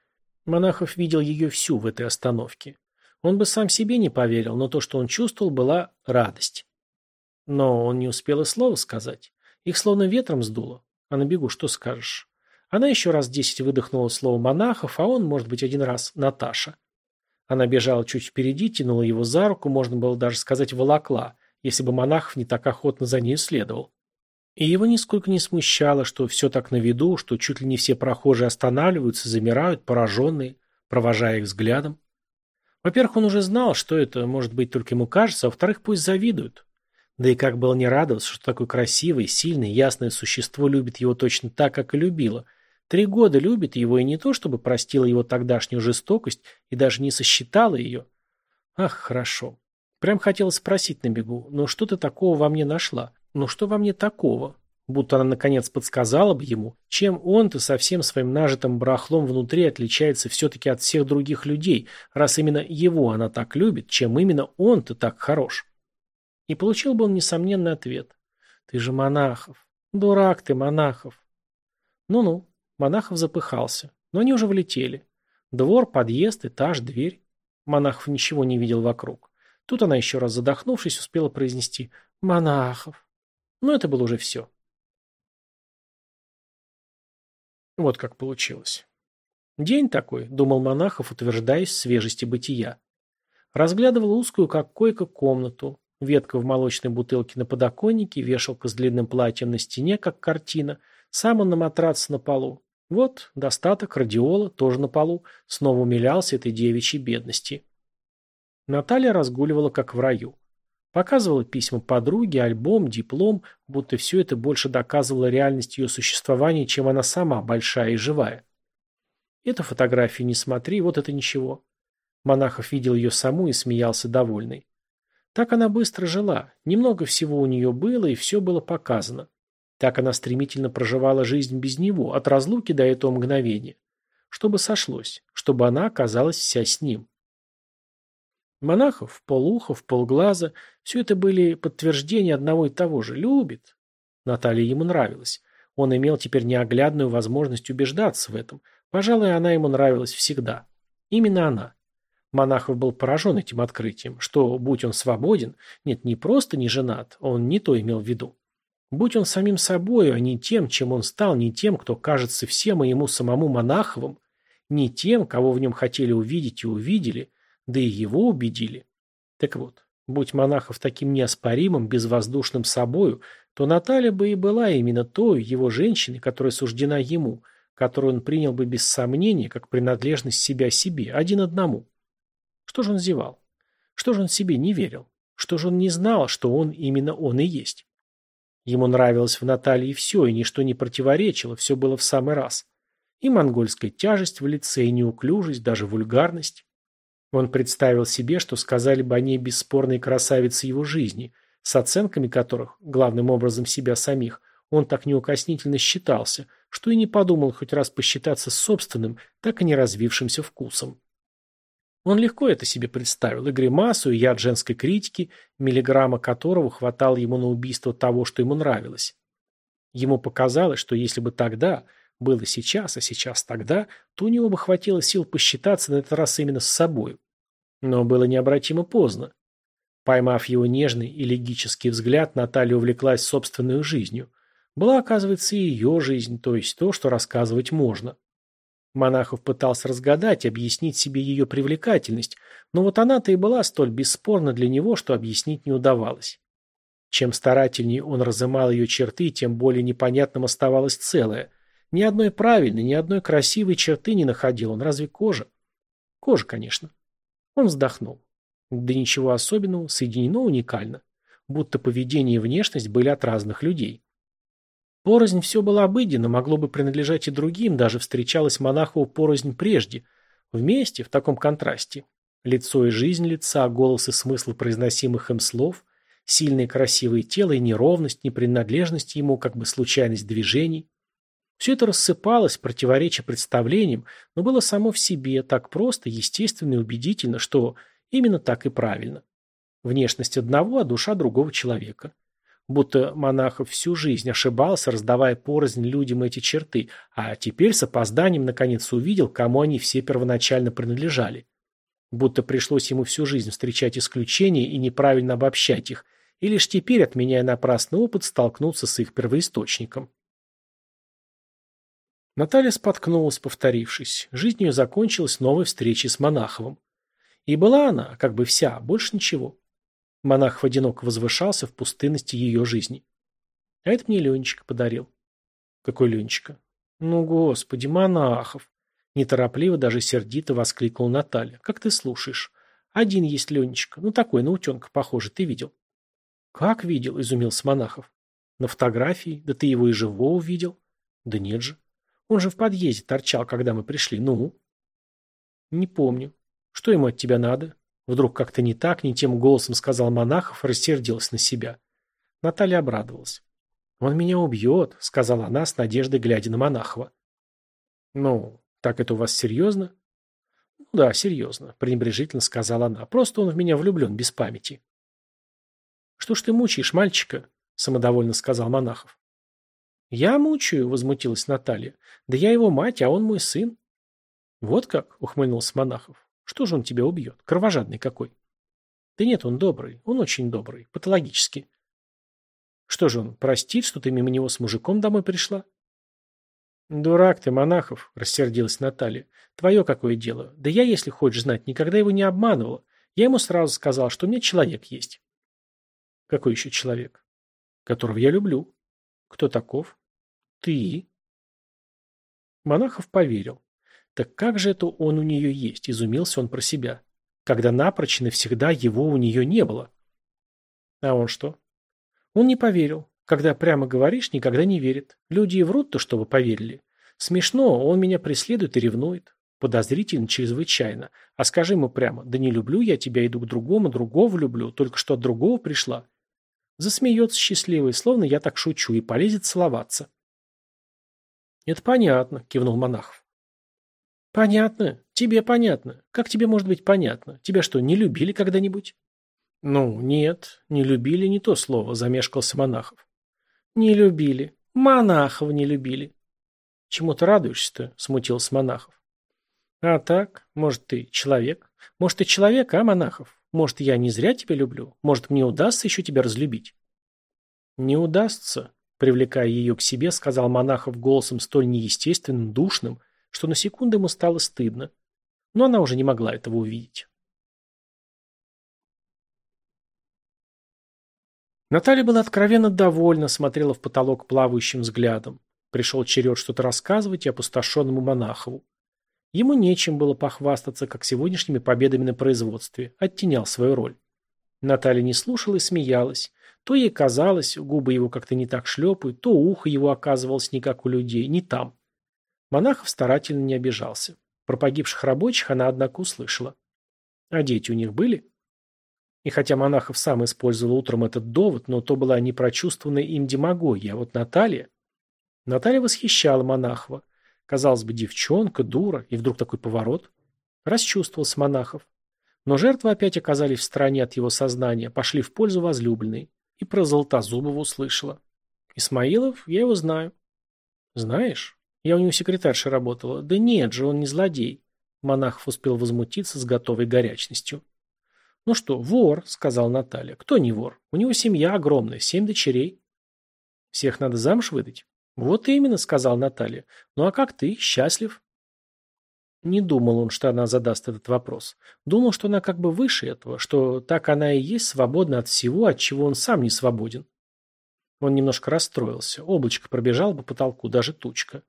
Монахов видел ее всю в этой остановке. Он бы сам себе не поверил, но то, что он чувствовал, была радость. Но он не успел и слова сказать. Их словно ветром сдуло. А на бегу что скажешь? Она еще раз десять выдохнула слово монахов, а он, может быть, один раз Наташа. Она бежала чуть впереди, тянула его за руку, можно было даже сказать, волокла, если бы монахов не так охотно за ней следовал. И его нисколько не смущало, что все так на виду, что чуть ли не все прохожие останавливаются, замирают, пораженные, провожая их взглядом. Во-первых, он уже знал, что это, может быть, только ему кажется, а во-вторых, пусть завидуют. Да и как было не радоваться, что такое красивое, сильное, ясное существо любит его точно так, как и любило, Три года любит его и не то, чтобы простила его тогдашнюю жестокость и даже не сосчитала ее. Ах, хорошо. Прям хотела спросить на бегу, ну что ты такого во мне нашла? Ну что во мне такого? Будто она наконец подсказала бы ему, чем он-то со всем своим нажитым барахлом внутри отличается все-таки от всех других людей, раз именно его она так любит, чем именно он-то так хорош. И получил бы он несомненный ответ. «Ты же Монахов. Дурак ты, Монахов». Ну-ну, Монахов запыхался, но они уже влетели. Двор, подъезд, этаж, дверь. Монахов ничего не видел вокруг. Тут она еще раз задохнувшись, успела произнести «Монахов». Но это было уже все. Вот как получилось. День такой, думал Монахов, утверждаясь в свежести бытия. Разглядывал узкую, как койка, комнату. Ветка в молочной бутылке на подоконнике, вешалка с длинным платьем на стене, как картина. Сам он на матраце на полу. Вот, достаток, радиола, тоже на полу. Снова умилялся этой девичьей бедности. Наталья разгуливала, как в раю. Показывала письма подруге, альбом, диплом, будто все это больше доказывало реальность ее существования, чем она сама, большая и живая. Эту фотографию не смотри, вот это ничего. Монахов видел ее саму и смеялся довольный. Так она быстро жила, немного всего у нее было, и все было показано. Так она стремительно проживала жизнь без него, от разлуки до этого мгновения. Чтобы сошлось, чтобы она оказалась вся с ним. Монахов, полухов, полглаза – все это были подтверждения одного и того же. Любит. Наталья ему нравилась. Он имел теперь неоглядную возможность убеждаться в этом. Пожалуй, она ему нравилась всегда. Именно она. Монахов был поражен этим открытием, что, будь он свободен, нет, не просто не женат, он не то имел в виду. Будь он самим собою, а не тем, чем он стал, не тем, кто кажется всем и ему самому Монаховым, не тем, кого в нем хотели увидеть и увидели, да и его убедили. Так вот, будь монахов таким неоспоримым, безвоздушным собою, то Наталья бы и была именно той его женщиной, которая суждена ему, которую он принял бы без сомнения, как принадлежность себя себе, один одному. Что же он зевал? Что же он себе не верил? Что же он не знал, что он именно он и есть? Ему нравилось в Наталье все, и ничто не противоречило, все было в самый раз. И монгольская тяжесть в лице, и неуклюжесть, даже вульгарность. Он представил себе, что сказали бы о ней бесспорные красавицы его жизни, с оценками которых, главным образом себя самих, он так неукоснительно считался, что и не подумал хоть раз посчитаться собственным, так и не развившимся вкусом. Он легко это себе представил, и гримасу, и яд женской критики, миллиграмма которого хватало ему на убийство того, что ему нравилось. Ему показалось, что если бы тогда, было сейчас, а сейчас тогда, то у него бы хватило сил посчитаться на этот раз именно с собой. Но было необратимо поздно. Поймав его нежный и легический взгляд, Наталья увлеклась собственной жизнью. Была, оказывается, и ее жизнь, то есть то, что рассказывать можно. Монахов пытался разгадать, объяснить себе ее привлекательность, но вот она-то и была столь бесспорна для него, что объяснить не удавалось. Чем старательнее он разымал ее черты, тем более непонятным оставалось целое. Ни одной правильной, ни одной красивой черты не находил он, разве кожа? Кожа, конечно. Он вздохнул. Да ничего особенного, соединено уникально. Будто поведение и внешность были от разных людей. Порознь все было обыденно, могло бы принадлежать и другим, даже встречалась монахову порознь прежде. Вместе, в таком контрасте. Лицо и жизнь лица, голос и смысл произносимых им слов, сильное красивое тело и неровность, непринадлежность ему, как бы случайность движений. Все это рассыпалось, противореча представлениям, но было само в себе так просто, естественно и убедительно, что именно так и правильно. Внешность одного, а душа другого человека. Будто монахов всю жизнь ошибался, раздавая порознь людям эти черты, а теперь с опозданием наконец увидел, кому они все первоначально принадлежали. Будто пришлось ему всю жизнь встречать исключения и неправильно обобщать их, и лишь теперь, отменяя напрасный опыт, столкнуться с их первоисточником. Наталья споткнулась, повторившись. Жизнь ее закончилась новой встречей с Монаховым. И была она, как бы вся, больше ничего. Монахов одиноко возвышался в пустынности ее жизни. А это мне Ленечка подарил. Какой Ленечка? Ну, господи, Монахов. Неторопливо, даже сердито воскликнул Наталья. Как ты слушаешь? Один есть Ленечка. Ну, такой, на утенка похоже, ты видел? Как видел? Изумился Монахов. На фотографии? Да ты его и живого видел? Да нет же. Он же в подъезде торчал, когда мы пришли. Ну? Не помню. Что ему от тебя надо? Вдруг как-то не так, не тем голосом сказал Монахов, рассердилась на себя. Наталья обрадовалась. «Он меня убьет», — сказала она с надеждой, глядя на Монахова. «Ну, так это у вас серьезно?» «Ну да, серьезно», — пренебрежительно сказала она. «Просто он в меня влюблен без памяти». «Что ж ты мучаешь мальчика?» — самодовольно сказал Монахов. «Я мучаю», — возмутилась Наталья. «Да я его мать, а он мой сын». «Вот как?» — ухмыльнулся Монахов. «Что же он тебя убьет? Кровожадный какой». «Да нет, он добрый. Он очень добрый. Патологически». «Что же он, простит, что ты мимо него с мужиком домой пришла?» «Дурак ты, Монахов», — рассердилась Наталья. «Твое какое дело? Да я, если хочешь знать, никогда его не обманывала. Я ему сразу сказал, что у меня человек есть». «Какой еще человек?» «Которого я люблю». «Кто таков?» «Ты». Монахов поверил. Так как же это он у нее есть, изумился он про себя, когда напрочь навсегда его у нее не было. А он что? Он не поверил. Когда прямо говоришь, никогда не верит. Люди и врут-то, чтобы поверили. Смешно, он меня преследует и ревнует. Подозрительно чрезвычайно. А скажи ему прямо, да не люблю я тебя, иду к другому, другого люблю, только что от другого пришла. Засмеется счастливый, словно я так шучу, и полезет целоваться. Это понятно, кивнул Монахов. Понятно. Тебе понятно. Как тебе может быть понятно? Тебя что, не любили когда-нибудь? Ну, нет, не любили не то слово, замешкался Монахов. Не любили. Монахов не любили. Чему ты радуешься-то? Смутился Монахов. А так, может, ты человек? Может, ты человек, а, Монахов? Может, я не зря тебя люблю? Может, мне удастся еще тебя разлюбить? Не удастся, привлекая ее к себе, сказал Монахов голосом столь неестественным, душным, что на секунду ему стало стыдно. Но она уже не могла этого увидеть. Наталья была откровенно довольна, смотрела в потолок плавающим взглядом. Пришел черед что-то рассказывать и опустошенному Монахову. Ему нечем было похвастаться, как сегодняшними победами на производстве, оттенял свою роль. Наталья не слушала и смеялась. То ей казалось, губы его как-то не так шлепают, то ухо его оказывалось не как у людей, не там. Монахов старательно не обижался. Про погибших рабочих она, однако, услышала. А дети у них были? И хотя Монахов сам использовал утром этот довод, но то была не прочувствованная им демагогия, а вот Наталья... Наталья восхищала Монахова. Казалось бы, девчонка, дура, и вдруг такой поворот. Расчувствовался Монахов. Но жертвы опять оказались в стороне от его сознания, пошли в пользу возлюбленной. И про Золотозубова услышала. «Исмаилов, я его знаю». «Знаешь?» Я у него секретаршей работала. Да нет же, он не злодей. Монахов успел возмутиться с готовой горячностью. «Ну что, вор», — сказал Наталья. «Кто не вор? У него семья огромная, семь дочерей». «Всех надо замуж выдать?» «Вот именно», — сказал Наталья. «Ну а как ты? Счастлив?» Не думал он, что она задаст этот вопрос. Думал, что она как бы выше этого, что так она и есть свободна от всего, от чего он сам не свободен. Он немножко расстроился. Облачко пробежало по потолку, даже тучка.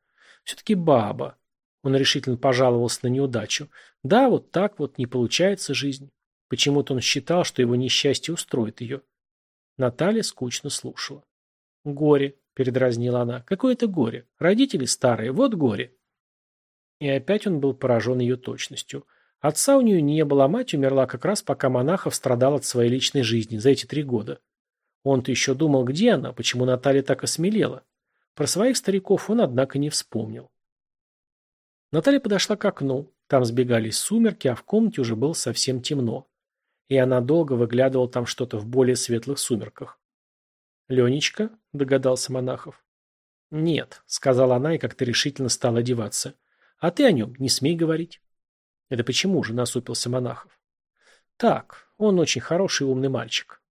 Все-таки баба. Он решительно пожаловался на неудачу. Да, вот так вот не получается жизнь. Почему-то он считал, что его несчастье устроит ее. Наталья скучно слушала. «Горе», — передразнила она. «Какое это горе? Родители старые, вот горе». И опять он был поражен ее точностью. Отца у нее не было, а мать умерла как раз, пока Монахов страдал от своей личной жизни за эти три года. Он-то еще думал, где она, почему Наталья так осмелела. Про своих стариков он, однако, не вспомнил. Наталья подошла к окну. Там сбегались сумерки, а в комнате уже было совсем темно. И она долго выглядывала там что-то в более светлых сумерках. «Ленечка?» – догадался Монахов. «Нет», – сказала она и как-то решительно стала одеваться. «А ты о нем не смей говорить». «Это почему же?» – насупился Монахов. «Так, он очень хороший и умный мальчик».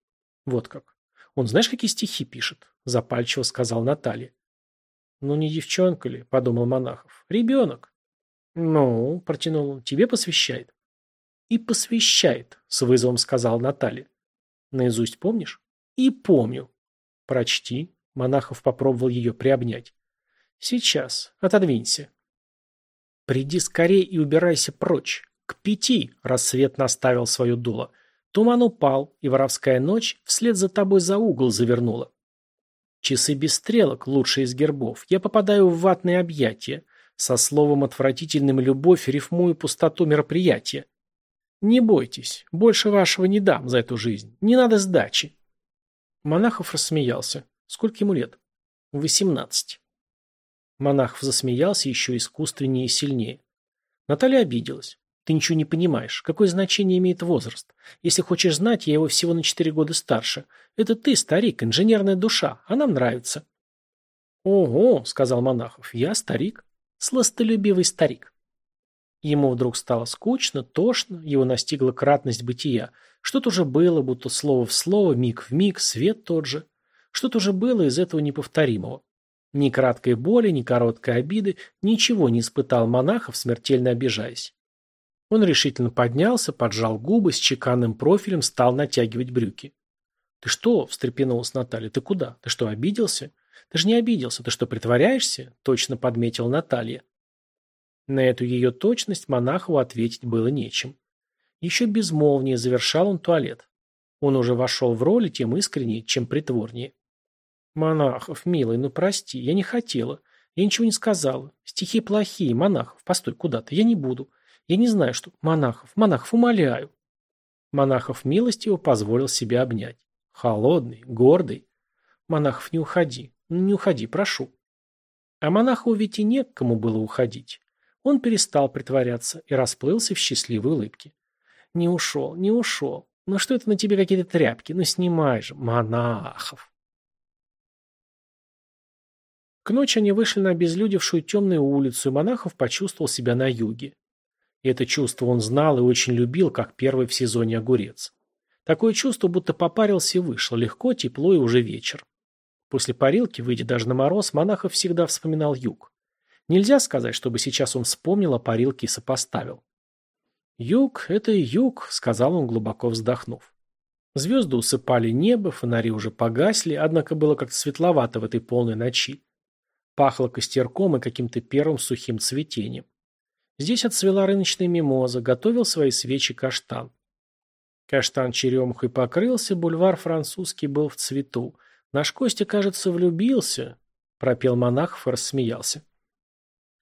«Вот как. Он знаешь, какие стихи пишет?» – запальчиво сказал Наталья. «Ну не девчонка ли?» – подумал Монахов. «Ребенок». «Ну», – протянул он, – «тебе посвящает». «И посвящает», – с вызовом сказал Наталья. «Наизусть помнишь?» «И помню». «Прочти». Монахов попробовал ее приобнять. «Сейчас. Отодвинься». «Приди скорее и убирайся прочь. К пяти!» – рассвет наставил свое дуло. Туман упал, и воровская ночь вслед за тобой за угол завернула. Часы без стрелок, лучшие из гербов. Я попадаю в ватные объятия. Со словом отвратительным любовь рифмую пустоту мероприятия. Не бойтесь, больше вашего не дам за эту жизнь. Не надо сдачи. Монахов рассмеялся. Сколько ему лет? Восемнадцать. Монахов засмеялся еще искусственнее и сильнее. Наталья обиделась. Ты ничего не понимаешь. Какое значение имеет возраст? Если хочешь знать, я его всего на четыре года старше. Это ты, старик, инженерная душа, а нам нравится. Ого, сказал Монахов, я старик. Сластолюбивый старик. Ему вдруг стало скучно, тошно, его настигла кратность бытия. Что-то уже было, будто слово в слово, миг в миг, свет тот же. Что-то уже было из этого неповторимого. Ни краткой боли, ни короткой обиды, ничего не испытал Монахов, смертельно обижаясь. Он решительно поднялся, поджал губы, с чеканным профилем стал натягивать брюки. «Ты что?» – встрепенулась Наталья. «Ты куда? Ты что, обиделся?» «Ты же не обиделся. Ты что, притворяешься?» – точно подметила Наталья. На эту ее точность монаху ответить было нечем. Еще безмолвнее завершал он туалет. Он уже вошел в роль тем искреннее, чем притворнее. «Монахов, милый, ну прости, я не хотела. Я ничего не сказала. Стихи плохие, Монахов, постой, куда ты, я не буду. Я не знаю, что... Монахов, Монахов, умоляю. Монахов милостиво позволил себя обнять. Холодный, гордый. Монахов, не уходи. Не уходи, прошу. А монаху ведь и не к кому было уходить. Он перестал притворяться и расплылся в счастливой улыбке. Не ушел, не ушел. Ну что это на тебе какие-то тряпки? Ну снимай же, монахов. К ночи они вышли на обезлюдевшую темную улицу, и Монахов почувствовал себя на юге. И это чувство он знал и очень любил, как первый в сезоне огурец. Такое чувство, будто попарился и вышел, легко, тепло и уже вечер. После парилки, выйдя даже на мороз, Монахов всегда вспоминал юг. Нельзя сказать, чтобы сейчас он вспомнил о парилке и сопоставил. «Юг — это юг», — сказал он, глубоко вздохнув. Звезды усыпали небо, фонари уже погасли, однако было как-то светловато в этой полной ночи. Пахло костерком и каким-то первым сухим цветением. Здесь отцвела рыночная мимоза, готовил свои свечи каштан. Каштан черемухой покрылся, бульвар французский был в цвету. Наш Костя, кажется, влюбился, — пропел монахов и рассмеялся.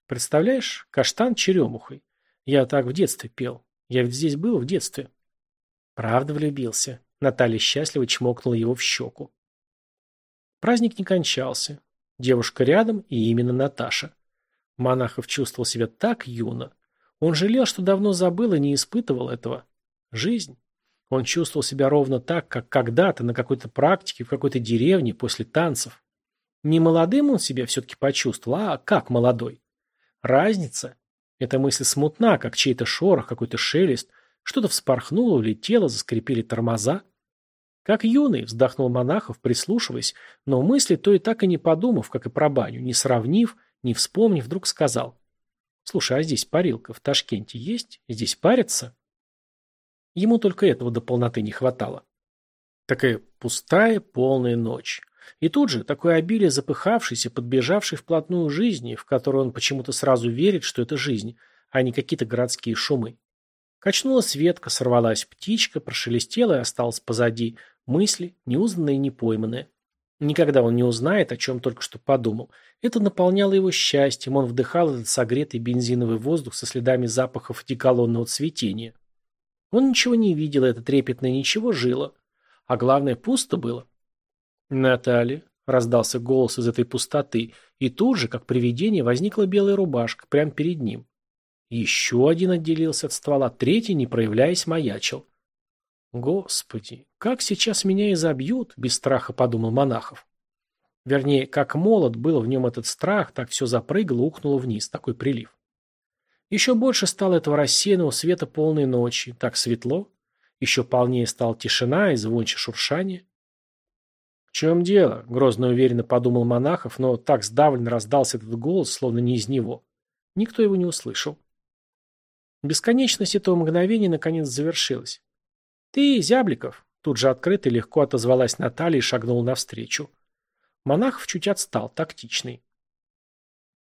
Представляешь, каштан черемухой. Я так в детстве пел. Я ведь здесь был в детстве. Правда влюбился. Наталья счастливо чмокнула его в щеку. Праздник не кончался. Девушка рядом и именно Наташа. Монахов чувствовал себя так юно. Он жалел, что давно забыл и не испытывал этого. Жизнь. Он чувствовал себя ровно так, как когда-то на какой-то практике в какой-то деревне после танцев. Не молодым он себя все-таки почувствовал, а как молодой. Разница. Эта мысль смутна, как чей-то шорох, какой-то шелест. Что-то вспорхнуло, улетело, заскрипели тормоза. Как юный, вздохнул Монахов, прислушиваясь, но мысли то и так и не подумав, как и про баню, не сравнив, не вспомнив, вдруг сказал. «Слушай, а здесь парилка в Ташкенте есть? Здесь парятся?» Ему только этого до полноты не хватало. Такая пустая, полная ночь. И тут же такое обилие запыхавшейся, подбежавшей вплотную жизни, в которую он почему-то сразу верит, что это жизнь, а не какие-то городские шумы. Качнулась ветка, сорвалась птичка, прошелестела и осталась позади. Мысли, неузнанные и непойманные. Никогда он не узнает, о чем только что подумал. Это наполняло его счастьем, он вдыхал этот согретый бензиновый воздух со следами запахов деколонного цветения. Он ничего не видел, это трепетное ничего жило. А главное, пусто было. «Наталья», — раздался голос из этой пустоты, и тут же, как привидение, возникла белая рубашка прямо перед ним. Еще один отделился от ствола, третий, не проявляясь, маячил. «Господи, как сейчас меня изобьют!» – без страха подумал Монахов. Вернее, как молод был в нем этот страх, так все запрыгало, ухнуло вниз, такой прилив. Еще больше стало этого рассеянного света полной ночи, так светло. Еще полнее стала тишина и звонче шуршание. «В чем дело?» – грозно уверенно подумал Монахов, но так сдавленно раздался этот голос, словно не из него. Никто его не услышал. Бесконечность этого мгновения наконец завершилась. «Ты, Зябликов!» Тут же открыто и легко отозвалась Наталья и шагнул навстречу. Монахов чуть отстал, тактичный.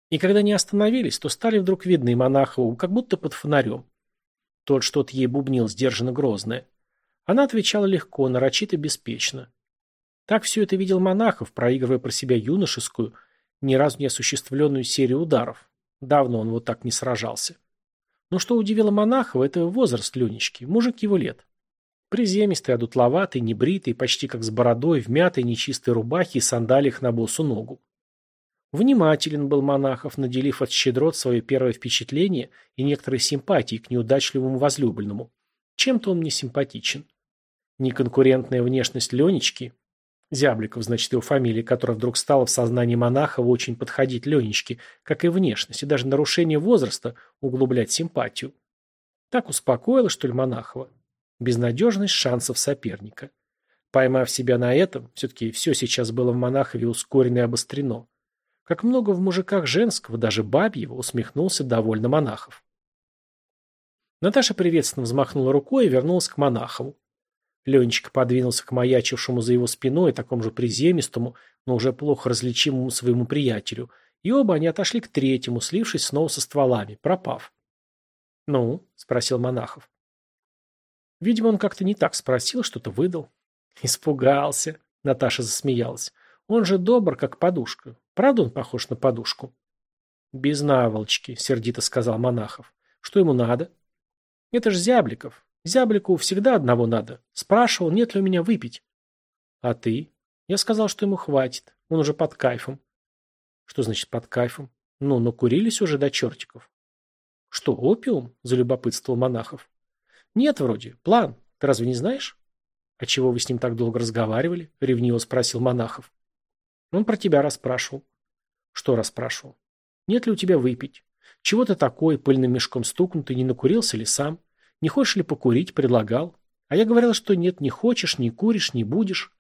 И когда не остановились, то стали вдруг видны Монахову, как будто под фонарем. Тот что-то ей бубнил, сдержанно грозное. Она отвечала легко, нарочито, беспечно. Так все это видел Монахов, проигрывая про себя юношескую, ни разу не осуществленную серию ударов. Давно он вот так не сражался. Но что удивило Монахова, это возраст Ленечки, мужик его лет. Приземистый, одутловатый, небритый, почти как с бородой, в мятой нечистой рубахе и сандалиях на босу ногу. Внимателен был Монахов, наделив от щедрот свое первое впечатление и некоторые симпатии к неудачливому возлюбленному. Чем-то он мне симпатичен. Неконкурентная внешность Ленечки, Зябликов, значит, его фамилия, которая вдруг стала в сознании Монахова очень подходить Ленечке, как и внешность, и даже нарушение возраста углублять симпатию. Так успокоило, что ли, Монахова? Безнадежность шансов соперника. Поймав себя на этом, все-таки все сейчас было в Монахове ускорено и обострено. Как много в мужиках женского, даже бабьего, усмехнулся довольно Монахов. Наташа приветственно взмахнула рукой и вернулась к Монахову. Ленечка подвинулся к маячившему за его спиной, такому же приземистому, но уже плохо различимому своему приятелю, и оба они отошли к третьему, слившись снова со стволами, пропав. «Ну?» — спросил Монахов. Видимо, он как-то не так спросил, что-то выдал. «Испугался», — Наташа засмеялась. «Он же добр, как подушка. Правда он похож на подушку? Без наволочки, сердито сказал Монахов. Что ему надо? Это ж Зябликов. Зяблику всегда одного надо. Спрашивал, нет ли у меня выпить. А ты? Я сказал, что ему хватит. Он уже под кайфом. Что значит под кайфом? Ну, накурились уже до чертиков. Что, опиум? Залюбопытствовал Монахов. Нет, вроде. План. Ты разве не знаешь? А чего вы с ним так долго разговаривали? Ревниво спросил Монахов. Он про тебя расспрашивал. Что расспрашивал? Нет ли у тебя выпить? Чего ты такой, пыльным мешком стукнутый, не накурился ли сам? Не хочешь ли покурить? Предлагал. А я говорила, что нет, не хочешь, не куришь, не будешь.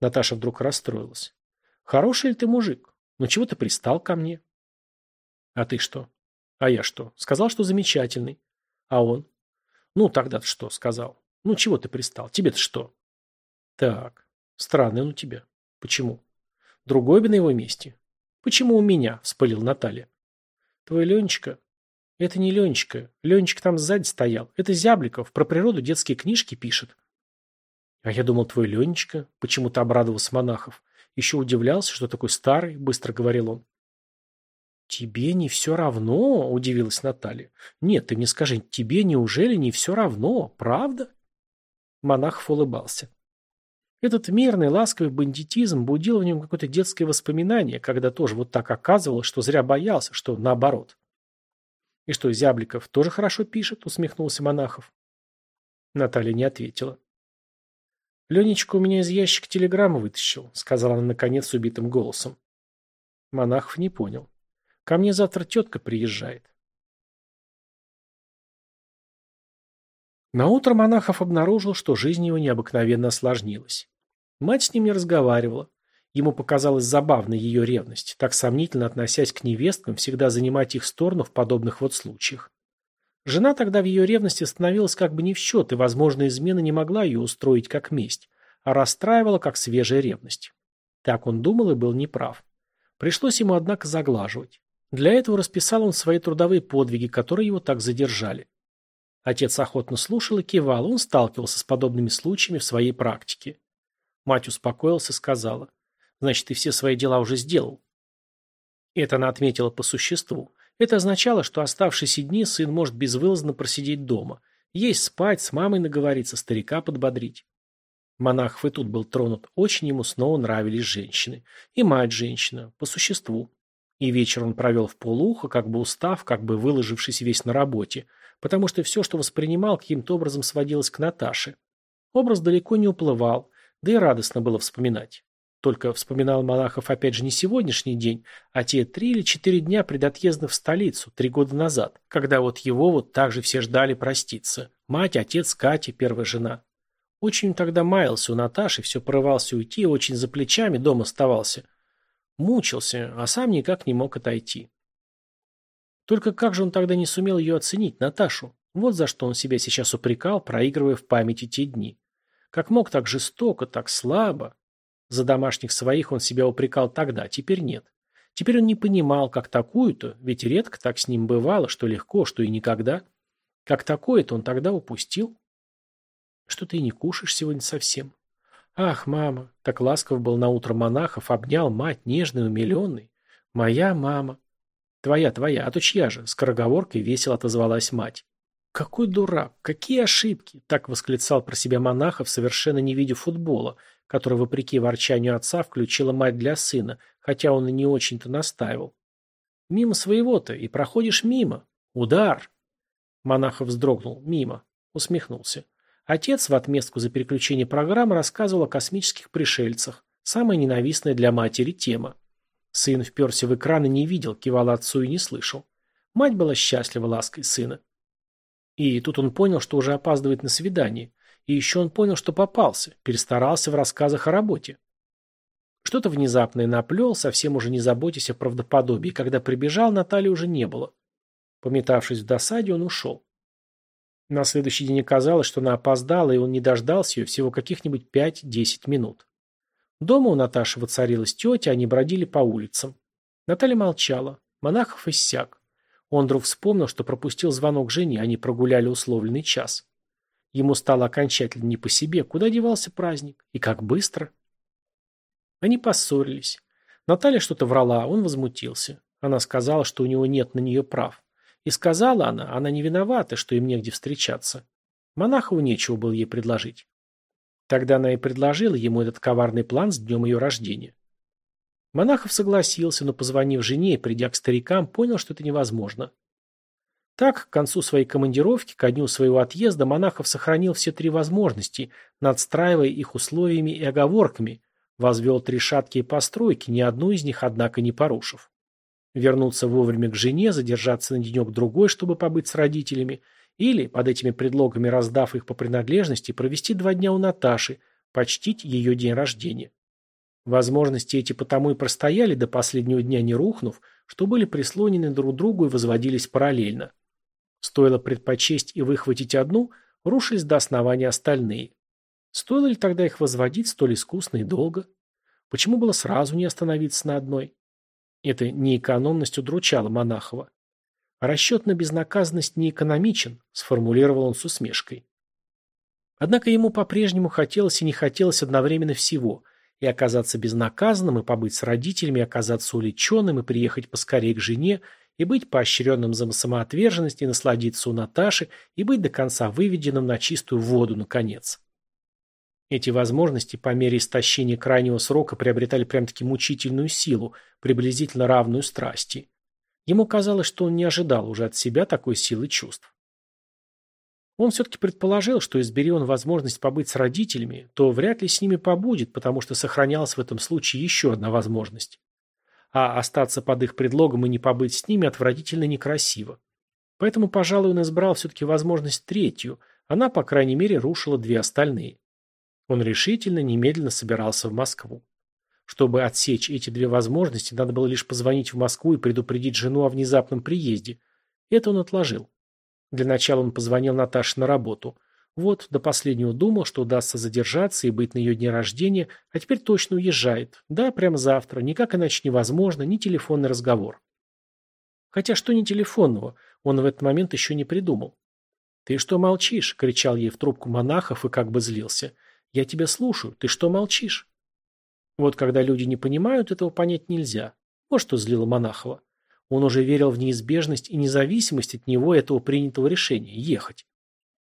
Наташа вдруг расстроилась. Хороший ли ты мужик? Но чего ты пристал ко мне? А ты что? А я что? Сказал, что замечательный. А он? Ну, тогда-то что сказал? Ну, чего ты пристал? Тебе-то что? Так, странный он у тебя. Почему? Другой бы на его месте. Почему у меня? Вспылил Наталья. Твой Ленечка? Это не Ленечка. Ленечка там сзади стоял. Это Зябликов. Про природу детские книжки пишет. А я думал, твой Ленечка. Почему-то обрадовался Монахов. Еще удивлялся, что такой старый, быстро говорил он. «Тебе не все равно?» – удивилась Наталья. «Нет, ты мне скажи, тебе неужели не все равно? Правда?» Монахов улыбался. Этот мирный, ласковый бандитизм будил в нем какое-то детское воспоминание, когда тоже вот так оказывалось, что зря боялся, что наоборот. «И что, Зябликов тоже хорошо пишет?» – усмехнулся Монахов. Наталья не ответила. «Ленечка у меня из ящика телеграмму вытащил», – сказала она наконец убитым голосом. Монахов не понял. «Ко мне завтра тетка приезжает». Наутро Монахов обнаружил, что жизнь его необыкновенно осложнилась. Мать с ним не разговаривала. Ему показалась забавной ее ревность, так сомнительно относясь к невесткам, всегда занимать их сторону в подобных вот случаях. Жена тогда в ее ревности становилась как бы не в счет, и, возможно, измена не могла ее устроить как месть, а расстраивала как свежая ревность. Так он думал и был неправ. Пришлось ему, однако, заглаживать. Для этого расписал он свои трудовые подвиги, которые его так задержали. Отец охотно слушал и кивал, он сталкивался с подобными случаями в своей практике. Мать успокоилась и сказала, «Значит, ты все свои дела уже сделал». Это она отметила по существу. Это означало, что оставшиеся дни сын может безвылазно просидеть дома, есть спать, с мамой наговориться, старика подбодрить. Монахов и тут был тронут. Очень ему снова нравились женщины. И мать женщина, по существу. И вечер он провел в полуха, как бы устав, как бы выложившись весь на работе, потому что все, что воспринимал, каким-то образом сводилось к Наташе. Образ далеко не уплывал, да и радостно было вспоминать. Только вспоминал Монахов опять же не сегодняшний день, а те три или четыре дня предотъезда в столицу, три года назад, когда вот его вот так же все ждали проститься. Мать, отец, Катя, первая жена. Очень тогда маялся у Наташи, все порывался уйти, очень за плечами дома оставался. Мучился, а сам никак не мог отойти. Только как же он тогда не сумел ее оценить, Наташу? Вот за что он себя сейчас упрекал, проигрывая в памяти те дни. Как мог так жестоко, так слабо? За домашних своих он себя упрекал тогда, теперь нет. Теперь он не понимал, как такую-то, ведь редко так с ним бывало, что легко, что и никогда. Как такое-то он тогда упустил? Что ты не кушаешь сегодня совсем? Ах, мама, так ласков был на утро монахов, обнял мать, нежный, умиленный. Моя мама. Твоя, твоя, а то чья же? Скороговоркой весело отозвалась мать. Какой дурак! Какие ошибки! Так восклицал про себя Монахов, совершенно не видя футбола, который, вопреки ворчанию отца, включила мать для сына, хотя он и не очень-то настаивал. Мимо своего-то, и проходишь мимо. Удар! Монахов вздрогнул. Мимо. Усмехнулся. Отец в отместку за переключение программы рассказывал о космических пришельцах. Самая ненавистная для матери тема. Сын вперся в экран и не видел, кивал отцу и не слышал. Мать была счастлива лаской сына. И тут он понял, что уже опаздывает на свидание. И еще он понял, что попался, перестарался в рассказах о работе. Что-то внезапное наплел, совсем уже не заботясь о правдоподобии. Когда прибежал, Натальи уже не было. Пометавшись в досаде, он ушел. На следующий день оказалось, что она опоздала, и он не дождался ее всего каких-нибудь пять-десять минут. Дома у Наташи воцарилась тетя, они бродили по улицам. Наталья молчала. Монахов иссяк. Он вдруг вспомнил, что пропустил звонок жене, они прогуляли условленный час. Ему стало окончательно не по себе, куда девался праздник, и как быстро. Они поссорились. Наталья что-то врала, он возмутился. Она сказала, что у него нет на нее прав. И сказала она, она не виновата, что им негде встречаться. Монахову нечего было ей предложить. Тогда она и предложила ему этот коварный план с днем ее рождения. Монахов согласился, но, позвонив жене и придя к старикам, понял, что это невозможно. Так, к концу своей командировки, ко дню своего отъезда, Монахов сохранил все три возможности, надстраивая их условиями и оговорками, возвел три шаткие постройки, ни одну из них, однако, не порушив вернуться вовремя к жене, задержаться на денек-другой, чтобы побыть с родителями, или, под этими предлогами раздав их по принадлежности, провести два дня у Наташи, почтить ее день рождения. Возможности эти потому и простояли до последнего дня не рухнув, что были прислонены друг к другу и возводились параллельно. Стоило предпочесть и выхватить одну, рушились до основания остальные. Стоило ли тогда их возводить столь искусно и долго? Почему было сразу не остановиться на одной? Эта неэкономность удручала Монахова. «Расчет на безнаказанность не экономичен», – сформулировал он с усмешкой. Однако ему по-прежнему хотелось и не хотелось одновременно всего – и оказаться безнаказанным, и побыть с родителями, и оказаться уличенным, и приехать поскорее к жене, и быть поощренным за самоотверженность, и насладиться у Наташи, и быть до конца выведенным на чистую воду, наконец. Эти возможности по мере истощения крайнего срока приобретали прям-таки мучительную силу, приблизительно равную страсти. Ему казалось, что он не ожидал уже от себя такой силы чувств. Он все-таки предположил, что избери он возможность побыть с родителями, то вряд ли с ними побудет, потому что сохранялась в этом случае еще одна возможность. А остаться под их предлогом и не побыть с ними отвратительно некрасиво. Поэтому, пожалуй, он избрал все-таки возможность третью, она, по крайней мере, рушила две остальные. Он решительно, немедленно собирался в Москву. Чтобы отсечь эти две возможности, надо было лишь позвонить в Москву и предупредить жену о внезапном приезде. Это он отложил. Для начала он позвонил Наташе на работу. Вот, до последнего думал, что удастся задержаться и быть на ее дне рождения, а теперь точно уезжает. Да, прямо завтра. Никак иначе невозможно, ни телефонный разговор. Хотя что не телефонного, он в этот момент еще не придумал. «Ты что молчишь?» – кричал ей в трубку монахов и как бы злился – я тебя слушаю. Ты что молчишь? Вот когда люди не понимают, этого понять нельзя. Вот что злило Монахова. Он уже верил в неизбежность и независимость от него этого принятого решения – ехать.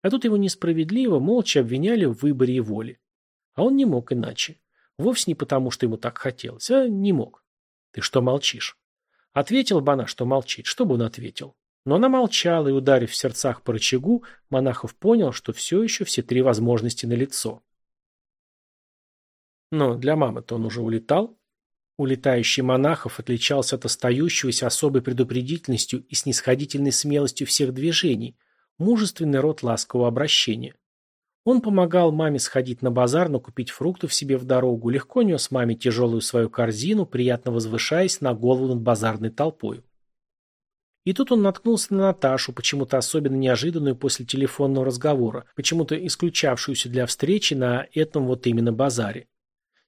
А тут его несправедливо, молча обвиняли в выборе и воле. А он не мог иначе. Вовсе не потому, что ему так хотелось, а не мог. Ты что молчишь? Ответил бы она, что молчит. Что бы он ответил? Но она молчала, и, ударив в сердцах по рычагу, Монахов понял, что все еще все три возможности налицо. Но для мамы-то он уже улетал. Улетающий монахов отличался от остающегося особой предупредительностью и снисходительной смелостью всех движений, мужественный род ласкового обращения. Он помогал маме сходить на базар, но купить фруктов себе в дорогу, легко нес маме тяжелую свою корзину, приятно возвышаясь на голову над базарной толпой. И тут он наткнулся на Наташу, почему-то особенно неожиданную после телефонного разговора, почему-то исключавшуюся для встречи на этом вот именно базаре.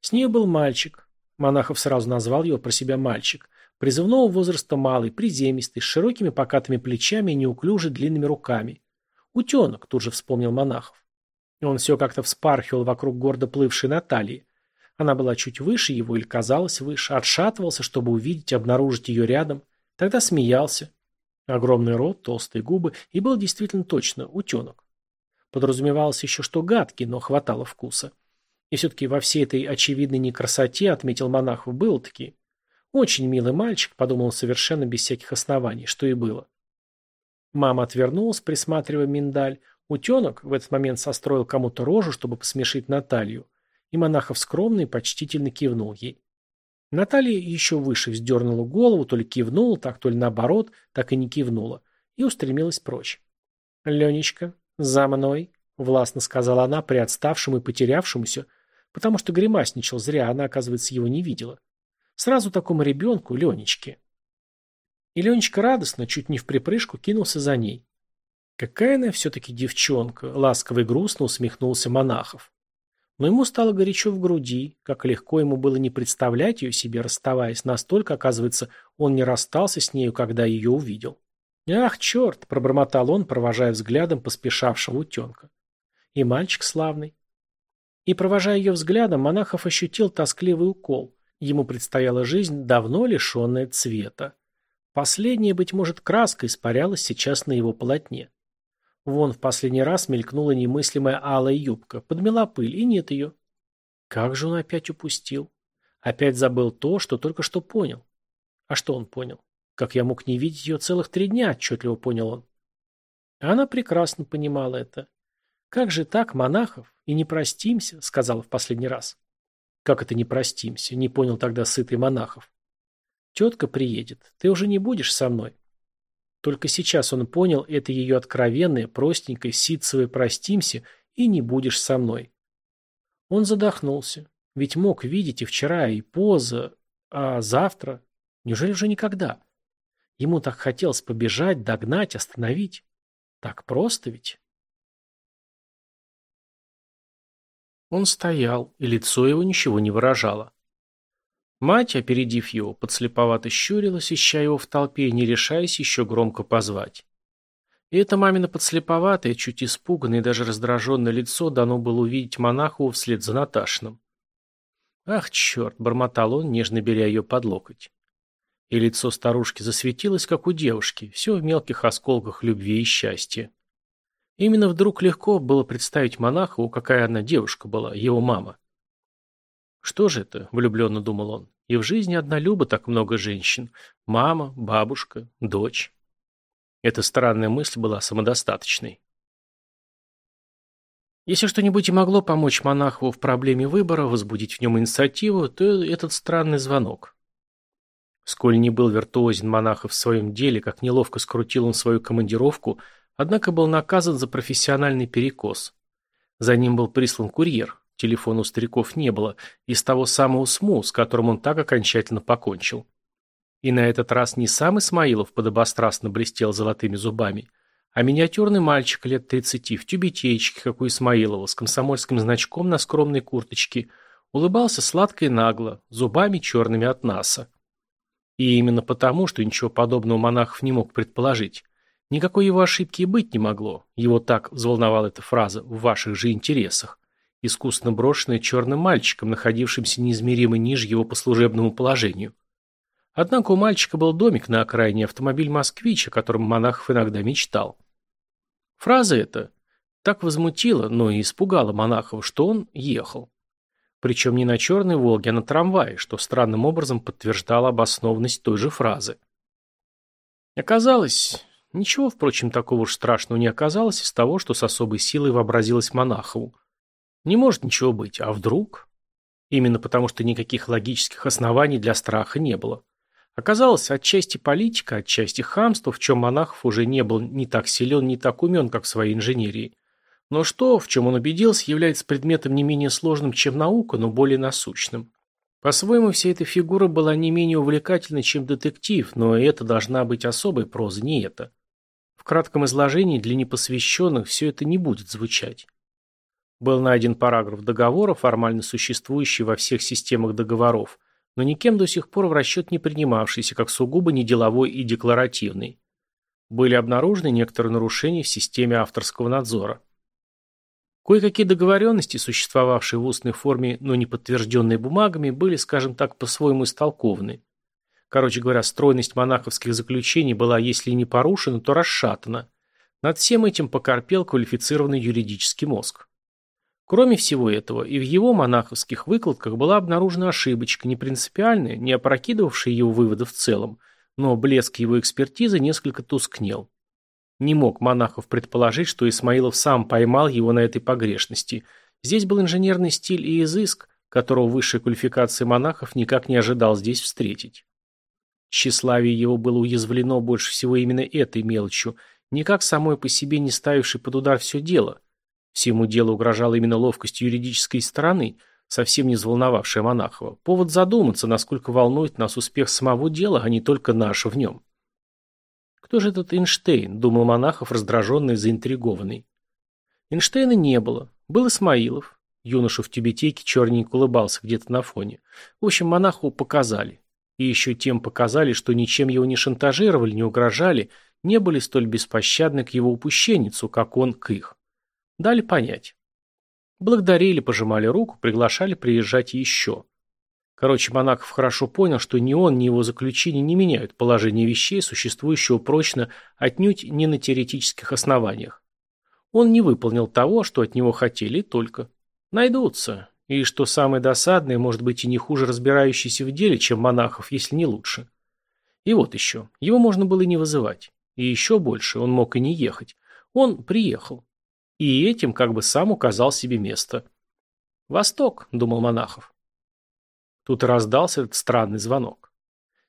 С ней был мальчик. Монахов сразу назвал его про себя мальчик. Призывного возраста малый, приземистый, с широкими покатыми плечами и неуклюже длинными руками. «Утенок», тут же вспомнил Монахов. Он все как-то вспархивал вокруг гордо плывшей Натальи. Она была чуть выше его или казалась выше, отшатывался, чтобы увидеть, обнаружить ее рядом. Тогда смеялся. Огромный рот, толстые губы, и был действительно точно утенок. Подразумевалось еще, что гадкий, но хватало вкуса. И все-таки во всей этой очевидной некрасоте, отметил монахов, был-таки. Очень милый мальчик, подумал совершенно без всяких оснований, что и было. Мама отвернулась, присматривая миндаль. Утенок в этот момент состроил кому-то рожу, чтобы посмешить Наталью, и монахов скромно и почтительно кивнул ей. Наталья еще выше вздернула голову, то ли кивнула, так то ли наоборот, так и не кивнула, и устремилась прочь. «Ленечка, за мной», — властно сказала она приотставшему и потерявшемуся, потому что гримасничал зря, она, оказывается, его не видела. Сразу такому ребенку, Ленечке. И Ленечка радостно, чуть не в припрыжку, кинулся за ней. Какая она все-таки девчонка, ласково и грустно усмехнулся Монахов. Но ему стало горячо в груди, как легко ему было не представлять ее себе, расставаясь, настолько, оказывается, он не расстался с нею, когда ее увидел. «Ах, черт!» – пробормотал он, провожая взглядом поспешавшего утенка. «И мальчик славный». И, провожая ее взглядом, Монахов ощутил тоскливый укол. Ему предстояла жизнь, давно лишенная цвета. Последняя, быть может, краска испарялась сейчас на его полотне. Вон в последний раз мелькнула немыслимая алая юбка, подмела пыль, и нет ее. Как же он опять упустил? Опять забыл то, что только что понял. А что он понял? Как я мог не видеть ее целых три дня, отчетливо понял он. Она прекрасно понимала это. Как же так, монахов, и не простимся, сказала в последний раз. Как это не простимся, не понял тогда сытый монахов. Тетка приедет, ты уже не будешь со мной. Только сейчас он понял, это ее откровенное, простенькое, ситцевое «простимся» и не будешь со мной. Он задохнулся. Ведь мог видеть и вчера, и поза, а завтра. Неужели уже никогда? Ему так хотелось побежать, догнать, остановить. Так просто ведь? Он стоял, и лицо его ничего не выражало. Мать, опередив его, подслеповато щурилась, ища его в толпе, не решаясь еще громко позвать. И это мамино подслеповатое, чуть испуганное и даже раздраженное лицо дано было увидеть монаху вслед за Наташиным. «Ах, черт!» — бормотал он, нежно беря ее под локоть. И лицо старушки засветилось, как у девушки, все в мелких осколках любви и счастья. Именно вдруг легко было представить монаху, какая она девушка была, его мама. Что же это, влюбленно думал он, и в жизни одна Люба так много женщин. Мама, бабушка, дочь. Эта странная мысль была самодостаточной. Если что-нибудь и могло помочь монаху в проблеме выбора, возбудить в нем инициативу, то этот странный звонок. Сколь не был виртуозен монахов в своем деле, как неловко скрутил он свою командировку, однако был наказан за профессиональный перекос. За ним был прислан курьер, Телефона у стариков не было, из того самого СМУ, с которым он так окончательно покончил. И на этот раз не сам Исмаилов подобострастно блестел золотыми зубами, а миниатюрный мальчик лет тридцати в тюбетейчике, как у Исмаилова, с комсомольским значком на скромной курточке, улыбался сладко и нагло, зубами черными от НАСА. И именно потому, что ничего подобного монахов не мог предположить. Никакой его ошибки и быть не могло. Его так взволновала эта фраза «в ваших же интересах» искусно брошенное черным мальчиком, находившимся неизмеримо ниже его по служебному положению. Однако у мальчика был домик на окраине, автомобиль «Москвич», о котором Монахов иногда мечтал. Фраза эта так возмутила, но и испугала Монахова, что он ехал. Причем не на черной «Волге», а на трамвае, что странным образом подтверждало обоснованность той же фразы. Оказалось, ничего, впрочем, такого уж страшного не оказалось из того, что с особой силой вообразилось Монахову. Не может ничего быть, а вдруг? Именно потому, что никаких логических оснований для страха не было. Оказалось, отчасти политика, отчасти хамство, в чем Монахов уже не был ни так силен, ни так умен, как в своей инженерии. Но что, в чем он убедился, является предметом не менее сложным, чем наука, но более насущным. По-своему, вся эта фигура была не менее увлекательной, чем детектив, но это должна быть особая проза, не это. В кратком изложении для непосвященных все это не будет звучать. Был найден параграф договора, формально существующий во всех системах договоров, но никем до сих пор в расчет не принимавшийся, как сугубо неделовой и декларативный. Были обнаружены некоторые нарушения в системе авторского надзора. Кое-какие договоренности, существовавшие в устной форме, но не подтвержденные бумагами, были, скажем так, по-своему истолкованы. Короче говоря, стройность монаховских заключений была, если не порушена, то расшатана. Над всем этим покорпел квалифицированный юридический мозг. Кроме всего этого, и в его монаховских выкладках была обнаружена ошибочка, не принципиальная, не опрокидывавшая его выводы в целом, но блеск его экспертизы несколько тускнел. Не мог монахов предположить, что Исмаилов сам поймал его на этой погрешности. Здесь был инженерный стиль и изыск, которого высшей квалификации монахов никак не ожидал здесь встретить. Тщеславие его было уязвлено больше всего именно этой мелочью, никак самой по себе не ставившей под удар все дело. Всему делу угрожала именно ловкость юридической стороны, совсем не взволновавшая Монахова. Повод задуматься, насколько волнует нас успех самого дела, а не только наш в нем. Кто же этот Эйнштейн, думал Монахов, раздраженный и заинтригованный. Эйнштейна не было. Был Исмаилов. Юноша в тюбетейке черненько улыбался где-то на фоне. В общем, монаху показали. И еще тем показали, что ничем его не шантажировали, не угрожали, не были столь беспощадны к его упущенницу, как он к их. Дали понять. Благодарили, пожимали руку, приглашали приезжать еще. Короче, Монаков хорошо понял, что ни он, ни его заключение не меняют положение вещей, существующего прочно отнюдь не на теоретических основаниях. Он не выполнил того, что от него хотели, только. Найдутся. И что самое досадное, может быть и не хуже разбирающийся в деле, чем монахов, если не лучше. И вот еще. Его можно было и не вызывать. И еще больше, он мог и не ехать. Он приехал. И этим как бы сам указал себе место. «Восток», — думал Монахов. Тут раздался этот странный звонок.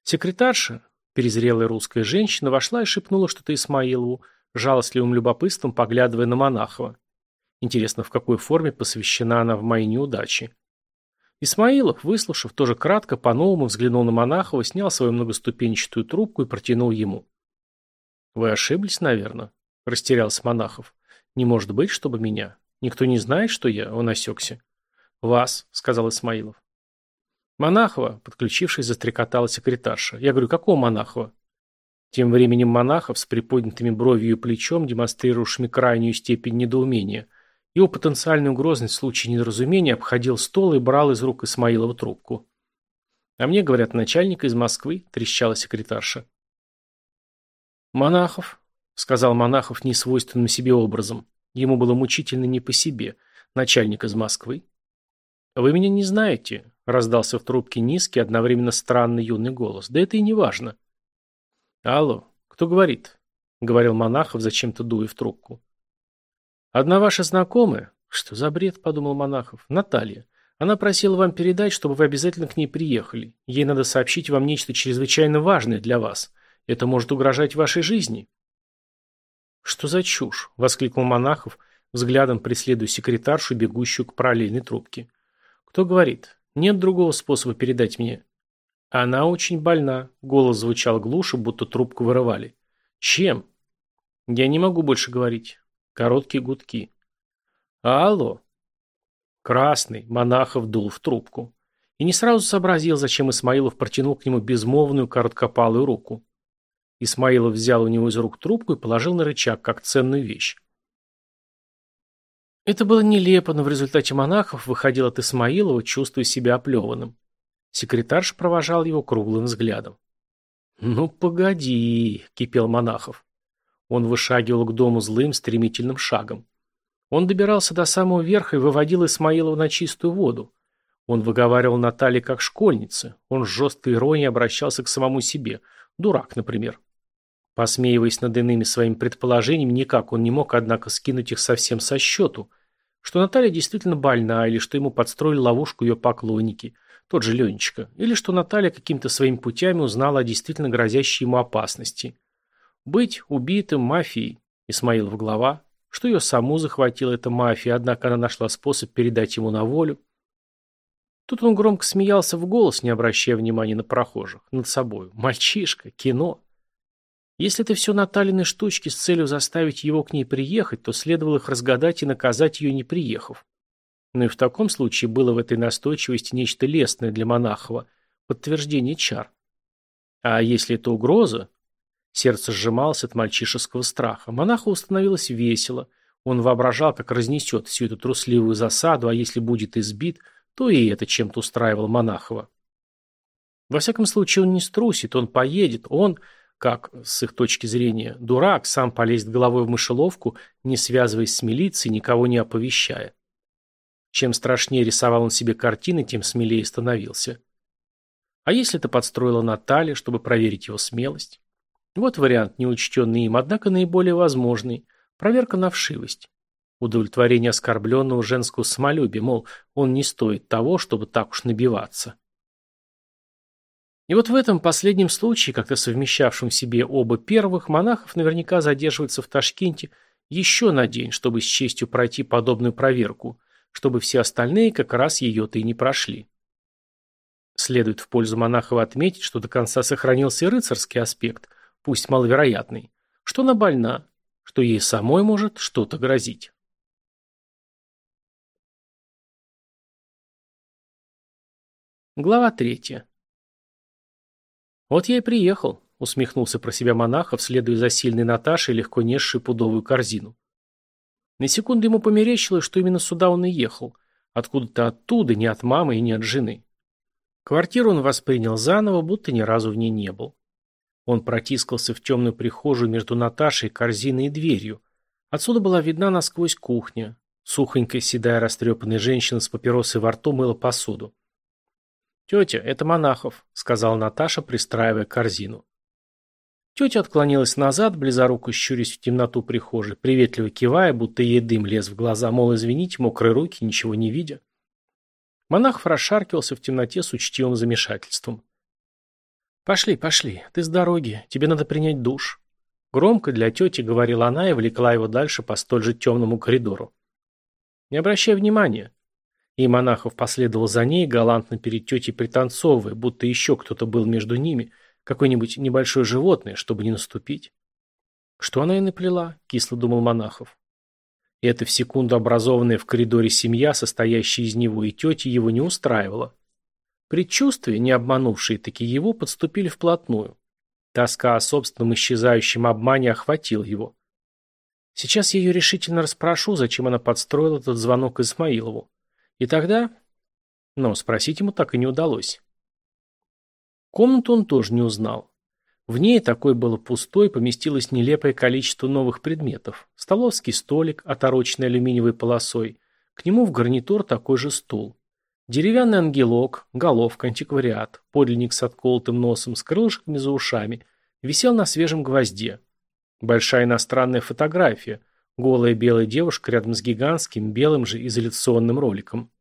Секретарша, перезрелая русская женщина, вошла и шепнула что-то Исмаилову, жалостливым любопытством поглядывая на Монахова. Интересно, в какой форме посвящена она в мои неудачи. Исмаилов, выслушав, тоже кратко, по-новому взглянул на Монахова, снял свою многоступенчатую трубку и протянул ему. «Вы ошиблись, наверное?» – растерялся Монахов. «Не может быть, чтобы меня. Никто не знает, что я?» – он осекся. «Вас», – сказал Исмаилов. «Монахова», – подключившись, застрекотала секретарша. «Я говорю, какого Монахова?» Тем временем Монахов с приподнятыми бровью и плечом, демонстрирующими крайнюю степень недоумения – его потенциальный угрозный в случае недоразумения обходил стол и брал из рук Исмаилова трубку. «А мне, говорят, начальник из Москвы», – трещала секретарша. «Монахов», – сказал Монахов несвойственным себе образом. Ему было мучительно не по себе. «Начальник из Москвы». «Вы меня не знаете», – раздался в трубке низкий, одновременно странный юный голос. «Да это и не важно». «Алло, кто говорит?» – говорил Монахов, зачем-то дуя в трубку. «Одна ваша знакомая?» «Что за бред?» – подумал Монахов. «Наталья. Она просила вам передать, чтобы вы обязательно к ней приехали. Ей надо сообщить вам нечто чрезвычайно важное для вас. Это может угрожать вашей жизни». «Что за чушь?» – воскликнул Монахов, взглядом преследуя секретаршу, бегущую к параллельной трубке. «Кто говорит? Нет другого способа передать мне». «Она очень больна», – голос звучал глуше, будто трубку вырывали. «Чем?» «Я не могу больше говорить. Короткие гудки. «Алло!» Красный, Монахов дул в трубку. И не сразу сообразил, зачем Исмаилов протянул к нему безмолвную короткопалую руку. Исмаилов взял у него из рук трубку и положил на рычаг, как ценную вещь. Это было нелепо, но в результате Монахов выходил от Исмаилова, чувствуя себя оплеванным. Секретарш провожал его круглым взглядом. «Ну, погоди», — кипел Монахов. Он вышагивал к дому злым, стремительным шагом. Он добирался до самого верха и выводил Исмаилова на чистую воду. Он выговаривал Наталье как школьнице. Он с жесткой иронией обращался к самому себе. Дурак, например. Посмеиваясь над иными своими предположениями, никак он не мог, однако, скинуть их совсем со счету. Что Наталья действительно больна, или что ему подстроили ловушку ее поклонники, тот же Ленечка, или что Наталья какими-то своими путями узнала о действительно грозящей ему опасности. Быть убитым мафией. Исмаилов глава. Что ее саму захватила эта мафия, однако она нашла способ передать ему на волю. Тут он громко смеялся в голос, не обращая внимания на прохожих. Над собой. Мальчишка, кино. Если это все Наталины штучки с целью заставить его к ней приехать, то следовало их разгадать и наказать ее, не приехав. Но и в таком случае было в этой настойчивости нечто лестное для Монахова, подтверждение чар. А если это угроза, Сердце сжималось от мальчишеского страха. Монаху становилось весело. Он воображал, как разнесет всю эту трусливую засаду, а если будет избит, то и это чем-то устраивал Монахова. Во всяком случае, он не струсит, он поедет, он, как, с их точки зрения, дурак, сам полезет головой в мышеловку, не связываясь с милицией, никого не оповещая. Чем страшнее рисовал он себе картины, тем смелее становился. А если это подстроила Наталья, чтобы проверить его смелость? Вот вариант, неучтенный им, однако наиболее возможный. Проверка на вшивость. Удовлетворение оскорбленного женского самолюбия, мол, он не стоит того, чтобы так уж набиваться. И вот в этом последнем случае, как-то совмещавшем в себе оба первых, монахов наверняка задерживается в Ташкенте еще на день, чтобы с честью пройти подобную проверку, чтобы все остальные как раз ее-то и не прошли. Следует в пользу монахов отметить, что до конца сохранился рыцарский аспект, пусть маловероятный, что она больна, что ей самой может что-то грозить. Глава третья. «Вот я и приехал», — усмехнулся про себя монахов, следуя за сильной Наташей, легко несшей пудовую корзину. На секунду ему померещилось, что именно сюда он и ехал. Откуда-то оттуда, не от мамы и не от жены. Квартиру он воспринял заново, будто ни разу в ней не был. Он протискался в темную прихожую между Наташей, корзиной и дверью. Отсюда была видна насквозь кухня. Сухонькая, седая, растрепанная женщина с папиросой во рту мыла посуду. «Тетя, это Монахов», — сказала Наташа, пристраивая корзину. Тетя отклонилась назад, близоруко щурясь в темноту прихожей, приветливо кивая, будто ей дым лез в глаза, мол, извините, мокрые руки, ничего не видя. Монахов расшаркивался в темноте с учтивым замешательством. «Пошли, пошли, ты с дороги, тебе надо принять душ». Громко для тети говорила она и влекла его дальше по столь же темному коридору. «Не обращай внимания», и Монахов последовал за ней, галантно перед тетей пританцовывая, будто еще кто-то был между ними, какое-нибудь небольшое животное, чтобы не наступить. Что она и наплела, кисло думал Монахов. И эта в секунду образованная в коридоре семья, состоящая из него и тети, его не устраивала. Предчувствия, не обманувшие таки его, подступили вплотную. Тоска о собственном исчезающем обмане охватила его. Сейчас я ее решительно расспрошу, зачем она подстроила этот звонок Исмаилову. И тогда... Но спросить ему так и не удалось. Комнату он тоже не узнал. В ней такой было пустой, поместилось нелепое количество новых предметов. Столовский столик, отороченный алюминиевой полосой. К нему в гарнитур такой же стул. Деревянный ангелок, головка, антиквариат, подлинник с отколотым носом, с крылышками за ушами, висел на свежем гвозде. Большая иностранная фотография, Голая белая девушка рядом с гигантским, белым же изоляционным роликом.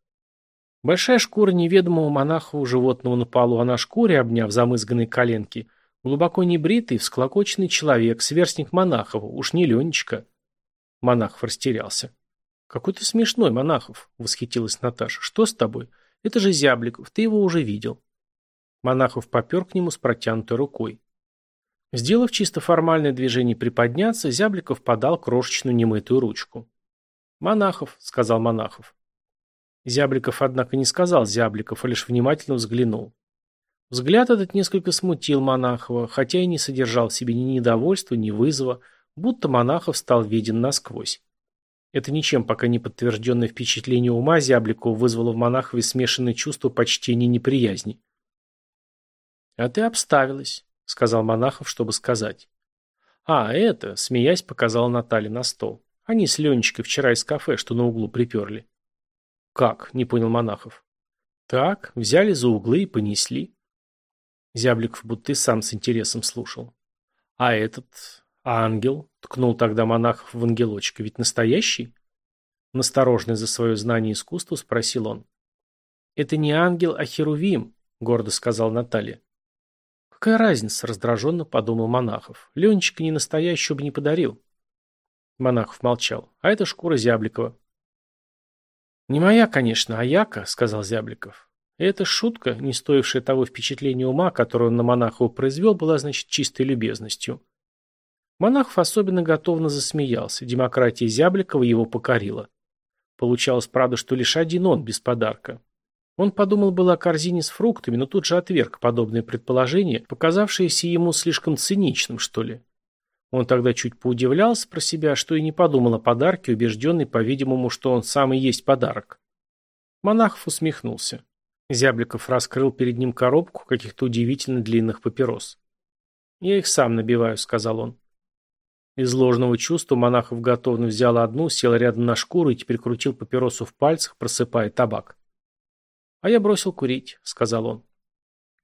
Большая шкура неведомого монахового животного на полу, а на шкуре, обняв замызганные коленки, глубоко небритый, всклокоченный человек, сверстник Монахова, уж не Ленечка. Монахов растерялся. «Какой ты смешной, Монахов!» — восхитилась Наташа. «Что с тобой? Это же Зябликов, ты его уже видел». Монахов попер к нему с протянутой рукой. Сделав чисто формальное движение приподняться, Зябликов подал крошечную немытую ручку. «Монахов», — сказал Монахов. Зябликов, однако, не сказал Зябликов, а лишь внимательно взглянул. Взгляд этот несколько смутил Монахова, хотя и не содержал в себе ни недовольства, ни вызова, будто Монахов стал виден насквозь. Это ничем пока не подтвержденное впечатление ума Зябликова вызвало в Монахове смешанное чувство почтения и неприязни. «А ты обставилась», — сказал Монахов, чтобы сказать. «А, это», — смеясь, показал Наталья на стол. «Они с Ленечкой вчера из кафе, что на углу приперли». «Как?» — не понял Монахов. «Так, взяли за углы и понесли». Зябликов будто и сам с интересом слушал. «А этот ангел?» — ткнул тогда Монахов в ангелочка. «Ведь настоящий?» Насторожный за свое знание искусства, спросил он. «Это не ангел, а херувим», — гордо сказал Наталья. Какая разница, раздраженно подумал Монахов. Ленечка не настоящего бы не подарил. Монахов молчал. А это шкура Зябликова. Не моя, конечно, а яка, сказал Зябликов. Эта шутка, не стоившая того впечатления ума, которое он на Монахова произвел, была, значит, чистой любезностью. Монахов особенно готовно засмеялся. Демократия Зябликова его покорила. Получалось, правда, что лишь один он без подарка. Он подумал было о корзине с фруктами, но тут же отверг подобное предположение, показавшееся ему слишком циничным, что ли. Он тогда чуть поудивлялся про себя, что и не подумал о подарке, убежденный, по-видимому, что он сам и есть подарок. Монахов усмехнулся. Зябликов раскрыл перед ним коробку каких-то удивительно длинных папирос. «Я их сам набиваю», — сказал он. Из ложного чувства монахов готовно взял одну, сел рядом на шкуру и теперь крутил папиросу в пальцах, просыпая табак. «А я бросил курить», — сказал он.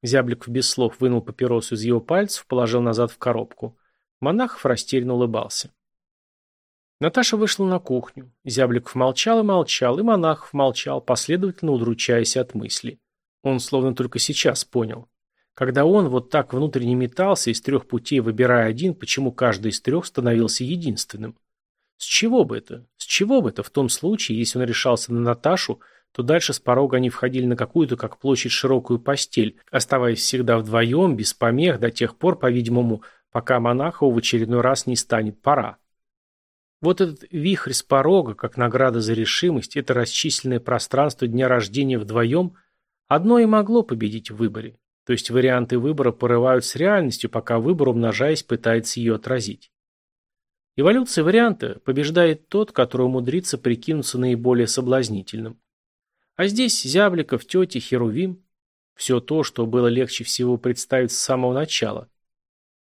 Зябликов без слов вынул папиросу из его пальцев, положил назад в коробку. Монахов растерянно улыбался. Наташа вышла на кухню. Зябликов молчал и молчал, и Монахов молчал, последовательно удручаясь от мысли. Он словно только сейчас понял. Когда он вот так внутренне метался, из трех путей выбирая один, почему каждый из трех становился единственным? С чего бы это? С чего бы это в том случае, если он решался на Наташу, то дальше с порога они входили на какую-то, как площадь, широкую постель, оставаясь всегда вдвоем, без помех, до тех пор, по-видимому, пока монаху в очередной раз не станет пора. Вот этот вихрь с порога, как награда за решимость, это расчисленное пространство дня рождения вдвоем, одно и могло победить в выборе. То есть варианты выбора порывают с реальностью, пока выбор, умножаясь, пытается ее отразить. Эволюция варианта побеждает тот, который умудрится прикинуться наиболее соблазнительным. А здесь Зябликов, тети, Херувим. Все то, что было легче всего представить с самого начала.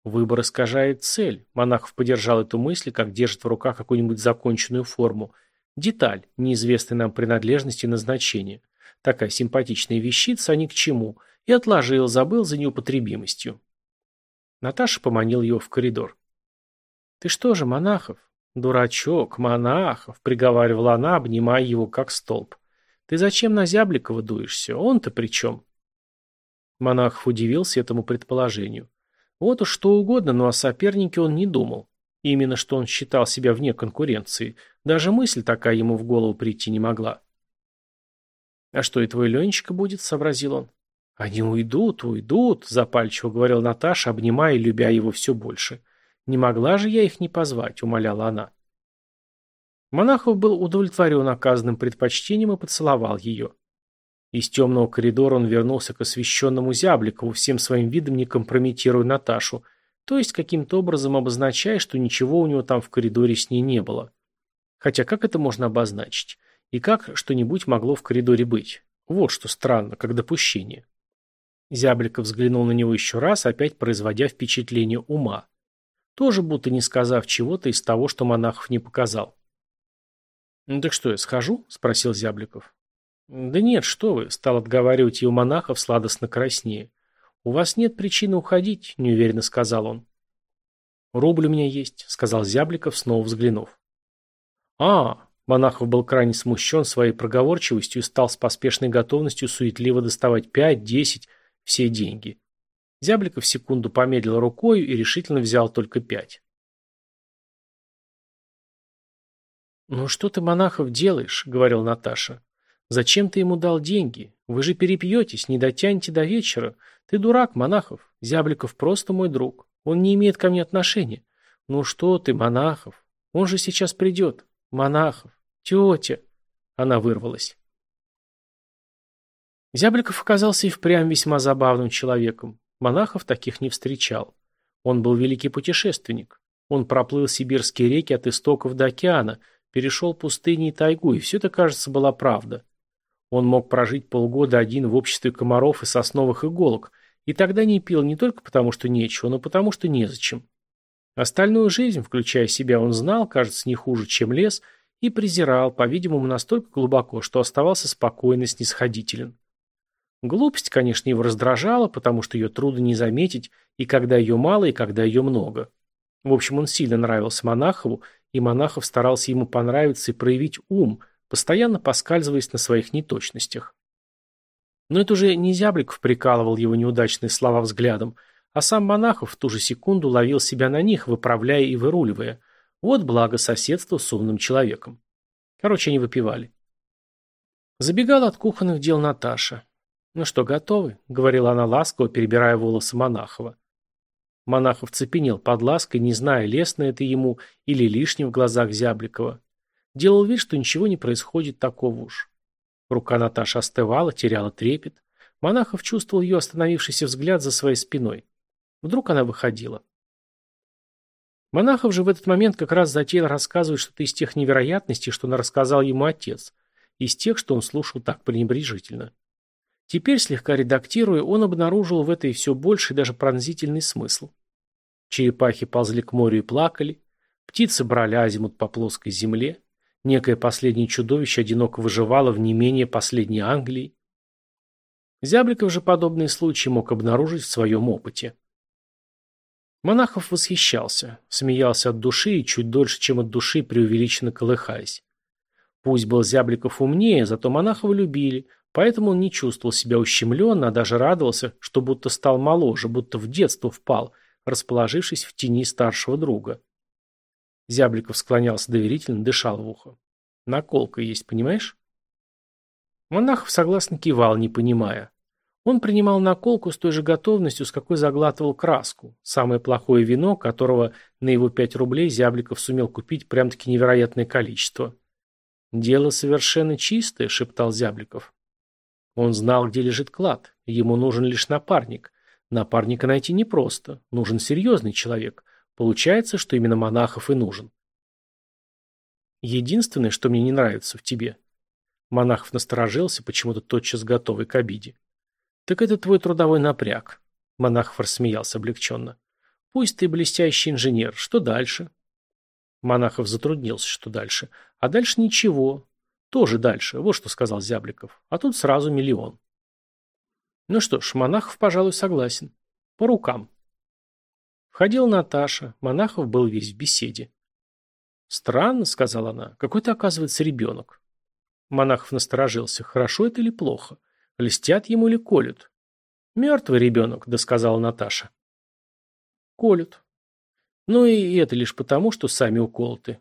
Выбор искажает цель. Монахов поддержал эту мысль, как держит в руках какую-нибудь законченную форму. Деталь, неизвестной нам принадлежности и назначения. Такая симпатичная вещица, а ни к чему. И отложил, забыл за неупотребимостью. Наташа поманил его в коридор. «Ты что же, Монахов?» «Дурачок, Монахов», — приговаривала она, обнимая его как столб. «Ты зачем на Зябликова дуешься? Он-то при чем?» Монахов удивился этому предположению. Вот уж что угодно, но о сопернике он не думал. Именно что он считал себя вне конкуренции. Даже мысль такая ему в голову прийти не могла. «А что, и твой Ленечка будет?» — сообразил он. «Они уйдут, уйдут», — запальчиво говорил Наташа, обнимая и любя его все больше. «Не могла же я их не позвать», — умоляла она. Монахов был удовлетворен оказанным предпочтением и поцеловал ее. Из темного коридора он вернулся к освещенному Зябликову, всем своим видом не компрометируя Наташу, то есть каким-то образом обозначая, что ничего у него там в коридоре с ней не было. Хотя как это можно обозначить? И как что-нибудь могло в коридоре быть? Вот что странно, как допущение. Зябликов взглянул на него еще раз, опять производя впечатление ума. Тоже будто не сказав чего-то из того, что Монахов не показал. «Ну так что, я схожу?» – спросил Зябликов. «Да нет, что вы», – стал отговаривать его монахов сладостно краснее. «У вас нет причины уходить», – неуверенно сказал он. «Рубль у меня есть», – сказал Зябликов, снова взглянув. «А, Монахов был крайне смущен своей проговорчивостью и стал с поспешной готовностью суетливо доставать пять, десять, все деньги. Зябликов секунду помедлил рукой и решительно взял только пять. «Ну что ты, Монахов, делаешь?» – говорил Наташа. Зачем ты ему дал деньги? Вы же перепьетесь, не дотянете до вечера. Ты дурак, Монахов. Зябликов просто мой друг. Он не имеет ко мне отношения. Ну что ты, Монахов? Он же сейчас придет. Монахов. Тетя. Она вырвалась. Зябликов оказался и впрямь весьма забавным человеком. Монахов таких не встречал. Он был великий путешественник. Он проплыл сибирские реки от истоков до океана, перешел пустыни и тайгу, и все это, кажется, была правда. Он мог прожить полгода один в обществе комаров и сосновых иголок, и тогда не пил не только потому, что нечего, но потому, что незачем. Остальную жизнь, включая себя, он знал, кажется, не хуже, чем лес, и презирал, по-видимому, настолько глубоко, что оставался спокойно снисходителен. Глупость, конечно, его раздражала, потому что ее трудно не заметить, и когда ее мало, и когда ее много. В общем, он сильно нравился Монахову, и Монахов старался ему понравиться и проявить ум – постоянно поскальзываясь на своих неточностях. Но это уже не Зябликов прикалывал его неудачные слова взглядом, а сам Монахов в ту же секунду ловил себя на них, выправляя и выруливая. Вот благо соседства с умным человеком. Короче, они выпивали. Забегала от кухонных дел Наташа. «Ну что, готовы?» — говорила она ласково, перебирая волосы Монахова. Монахов цепенел под лаской, не зная, лестно это ему или лишним в глазах Зябликова. Делал вид, что ничего не происходит такого уж. Рука Наташи остывала, теряла трепет. Монахов чувствовал ее остановившийся взгляд за своей спиной. Вдруг она выходила. Монахов же в этот момент как раз затеял рассказывать что-то из тех невероятностей, что рассказал ему отец, из тех, что он слушал так пренебрежительно. Теперь, слегка редактируя, он обнаружил в этой все больший даже пронзительный смысл. Черепахи ползли к морю и плакали, птицы брали азимут по плоской земле, некое последнее чудовище одиноко выживало в не менее последней Англии. Зябликов же подобные случаи мог обнаружить в своем опыте. Монахов восхищался, смеялся от души и чуть дольше, чем от души, преувеличенно колыхаясь. Пусть был Зябликов умнее, зато Монахова любили, поэтому он не чувствовал себя ущемленно, а даже радовался, что будто стал моложе, будто в детство впал, расположившись в тени старшего друга. Зябликов склонялся доверительно, дышал в ухо. «Наколка есть, понимаешь?» Монахов согласно кивал, не понимая. Он принимал наколку с той же готовностью, с какой заглатывал краску. Самое плохое вино, которого на его пять рублей Зябликов сумел купить прям-таки невероятное количество. «Дело совершенно чистое», — шептал Зябликов. Он знал, где лежит клад. Ему нужен лишь напарник. Напарника найти непросто. Нужен серьезный человек. Получается, что именно Монахов и нужен. Единственное, что мне не нравится в тебе. Монахов насторожился, почему-то тотчас готовый к обиде. «Так это твой трудовой напряг», — Монахов рассмеялся облегченно. «Пусть ты блестящий инженер. Что дальше?» Монахов затруднился, что дальше. «А дальше ничего. Тоже дальше. Вот что сказал Зябликов. А тут сразу миллион». Ну что ж, Монахов, пожалуй, согласен. По рукам. Входила Наташа. Монахов был весь в беседе. «Странно», — сказала она, — «какой-то, оказывается, ребенок». Монахов насторожился. «Хорошо это или плохо?» Льстят ему или колют? Мертвый ребенок, досказала Наташа. Колют. Ну и это лишь потому, что сами уколоты.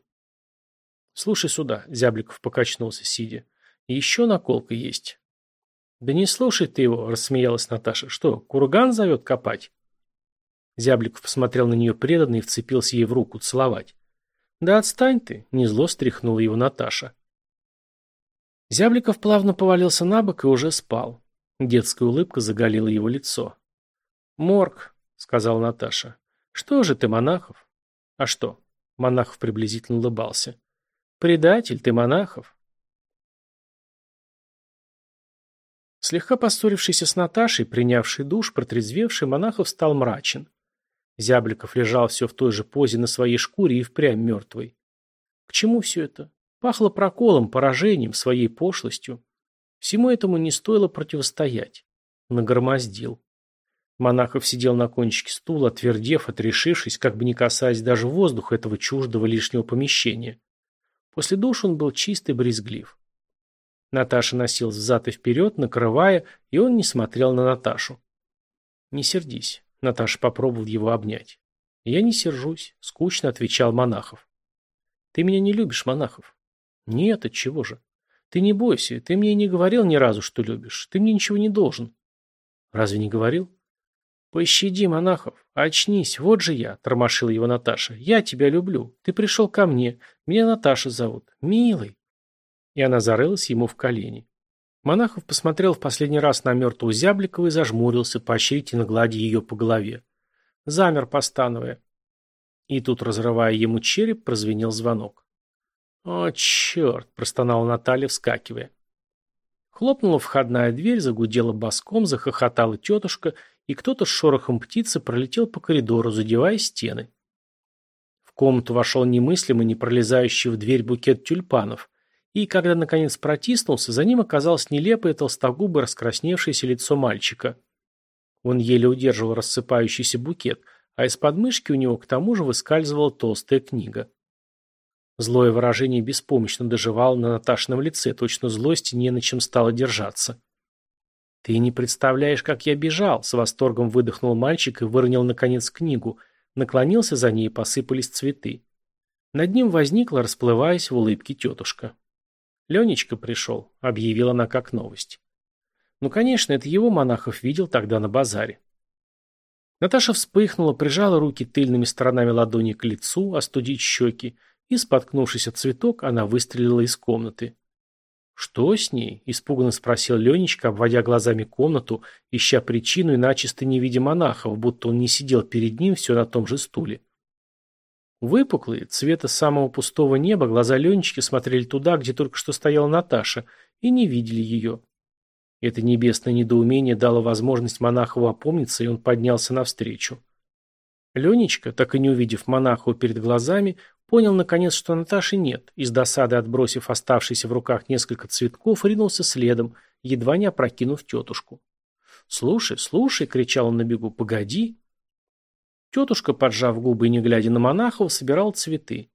Слушай сюда, Зябликов покачнулся, сидя. Еще наколка есть. Да не слушай ты его, рассмеялась Наташа. Что, курган зовет копать? Зябликов посмотрел на нее преданно и вцепился ей в руку целовать. «Да отстань ты!» – не зло стряхнула его Наташа. Зябликов плавно повалился на бок и уже спал. Детская улыбка заголила его лицо. «Морг», — сказал Наташа. «Что же ты, Монахов?» «А что?» — Монахов приблизительно улыбался. «Предатель ты, Монахов». Слегка поссорившийся с Наташей, принявший душ, протрезвевший, Монахов стал мрачен. Зябликов лежал все в той же позе на своей шкуре и впрямь мертвый. К чему все это? Пахло проколом, поражением, своей пошлостью. Всему этому не стоило противостоять. Нагромоздил. Монахов сидел на кончике стула, отвердев, отрешившись, как бы не касаясь даже воздуха этого чуждого лишнего помещения. После душа он был чистый брезглив. Наташа носилась взад и вперед, накрывая, и он не смотрел на Наташу. «Не сердись», — Наташа попробовал его обнять. «Я не сержусь», — скучно отвечал Монахов. «Ты меня не любишь, Монахов. Нет, от чего же? Ты не бойся, ты мне не говорил ни разу, что любишь. Ты мне ничего не должен. Разве не говорил? Пощади, монахов, очнись, вот же я, тормошила его Наташа. Я тебя люблю. Ты пришел ко мне. Меня Наташа зовут. Милый. И она зарылась ему в колени. Монахов посмотрел в последний раз на мертвую Зябликова и зажмурился, поощрительно гладя ее по голове. Замер, постановая. И тут, разрывая ему череп, прозвенел звонок. «О, черт!» – простонала Наталья, вскакивая. Хлопнула входная дверь, загудела боском, захохотала тетушка, и кто-то с шорохом птицы пролетел по коридору, задевая стены. В комнату вошел немыслимый, не пролезающий в дверь букет тюльпанов, и, когда наконец протиснулся, за ним оказалось нелепое толстогубое раскрасневшееся лицо мальчика. Он еле удерживал рассыпающийся букет, а из подмышки у него к тому же выскальзывала толстая книга. Злое выражение беспомощно доживало на Наташином лице, точно злости не на чем стало держаться. «Ты не представляешь, как я бежал!» — с восторгом выдохнул мальчик и выронил, наконец, книгу. Наклонился за ней и посыпались цветы. Над ним возникла, расплываясь в улыбке тетушка. «Ленечка пришел», — объявила она как новость. Ну, конечно, это его монахов видел тогда на базаре. Наташа вспыхнула, прижала руки тыльными сторонами ладони к лицу, остудить щеки, и, споткнувшись от цветок, она выстрелила из комнаты. «Что с ней?» – испуганно спросил Ленечка, обводя глазами комнату, ища причину и начисто не видя монахов, будто он не сидел перед ним все на том же стуле. Выпуклые, цвета самого пустого неба, глаза Ленечки смотрели туда, где только что стояла Наташа, и не видели ее. Это небесное недоумение дало возможность Монахову опомниться, и он поднялся навстречу. Ленечка, так и не увидев Монахову перед глазами, понял наконец, что Наташи нет, и с досады отбросив оставшиеся в руках несколько цветков, ринулся следом, едва не опрокинув тетушку. «Слушай, слушай!» — кричал он на бегу. «Погоди!» Тетушка, поджав губы и не глядя на Монахова, собирал цветы.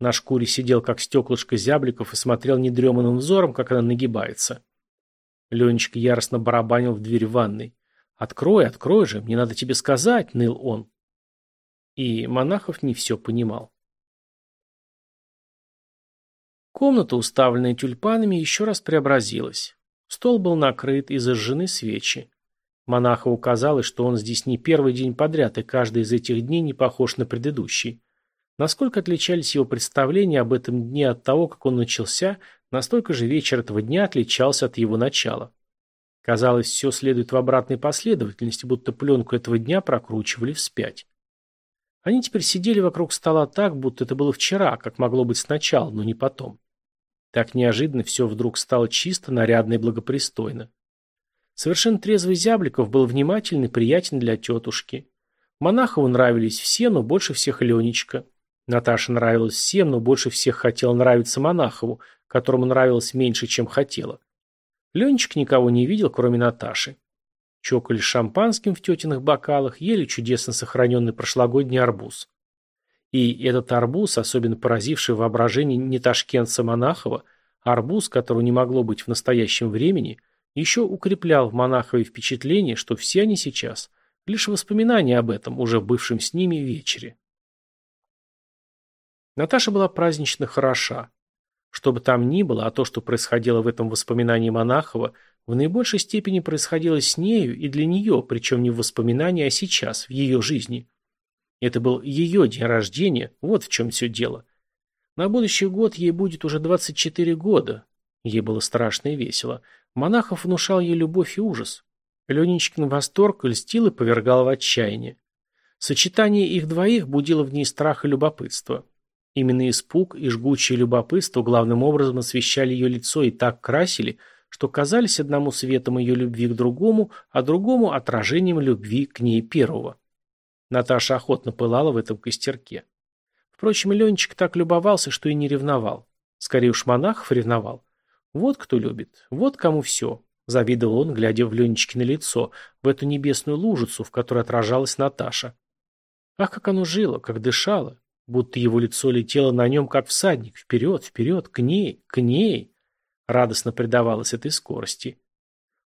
На шкуре сидел, как стеклышко зябликов, и смотрел недреманным взором, как она нагибается. Ленечка яростно барабанил в дверь ванной. «Открой, открой же, мне надо тебе сказать», — ныл он. И Монахов не все понимал. Комната, уставленная тюльпанами, еще раз преобразилась. Стол был накрыт и зажжены свечи. Монахову казалось, что он здесь не первый день подряд, и каждый из этих дней не похож на предыдущий. Насколько отличались его представления об этом дне от того, как он начался, настолько же вечер этого дня отличался от его начала. Казалось, все следует в обратной последовательности, будто пленку этого дня прокручивали вспять. Они теперь сидели вокруг стола так, будто это было вчера, как могло быть сначала, но не потом. Так неожиданно все вдруг стало чисто, нарядно и благопристойно. Совершенно трезвый Зябликов был внимательный, приятен для тетушки. Монахову нравились все, но больше всех Ленечка. Наташа нравилась всем, но больше всех хотела нравиться Монахову, которому нравилось меньше, чем хотела. Ленечка никого не видел, кроме Наташи. Чокали шампанским в тетиных бокалах, ели чудесно сохраненный прошлогодний арбуз. И этот арбуз, особенно поразивший воображение не ташкентца Монахова, арбуз, которого не могло быть в настоящем времени – еще укреплял в монахове впечатление, что все они сейчас – лишь воспоминания об этом, уже бывшем с ними вечере. Наташа была празднично хороша. Что бы там ни было, а то, что происходило в этом воспоминании Монахова, в наибольшей степени происходило с нею и для нее, причем не в воспоминании, а сейчас, в ее жизни. Это был ее день рождения, вот в чем все дело. На будущий год ей будет уже 24 года. Ей было страшно и весело. Монахов внушал ей любовь и ужас. Ленечкин восторг льстил и повергал в отчаяние. Сочетание их двоих будило в ней страх и любопытство. Именно испуг и жгучее любопытство главным образом освещали ее лицо и так красили, что казались одному светом ее любви к другому, а другому отражением любви к ней первого. Наташа охотно пылала в этом костерке. Впрочем, Ленечек так любовался, что и не ревновал. Скорее уж монахов ревновал. Вот кто любит, вот кому все. Завидовал он, глядя в Ленечкино лицо, в эту небесную лужицу, в которой отражалась Наташа. Ах, как оно жило, как дышало, будто его лицо летело на нем, как всадник, вперед, вперед, к ней, к ней. Радостно предавалось этой скорости.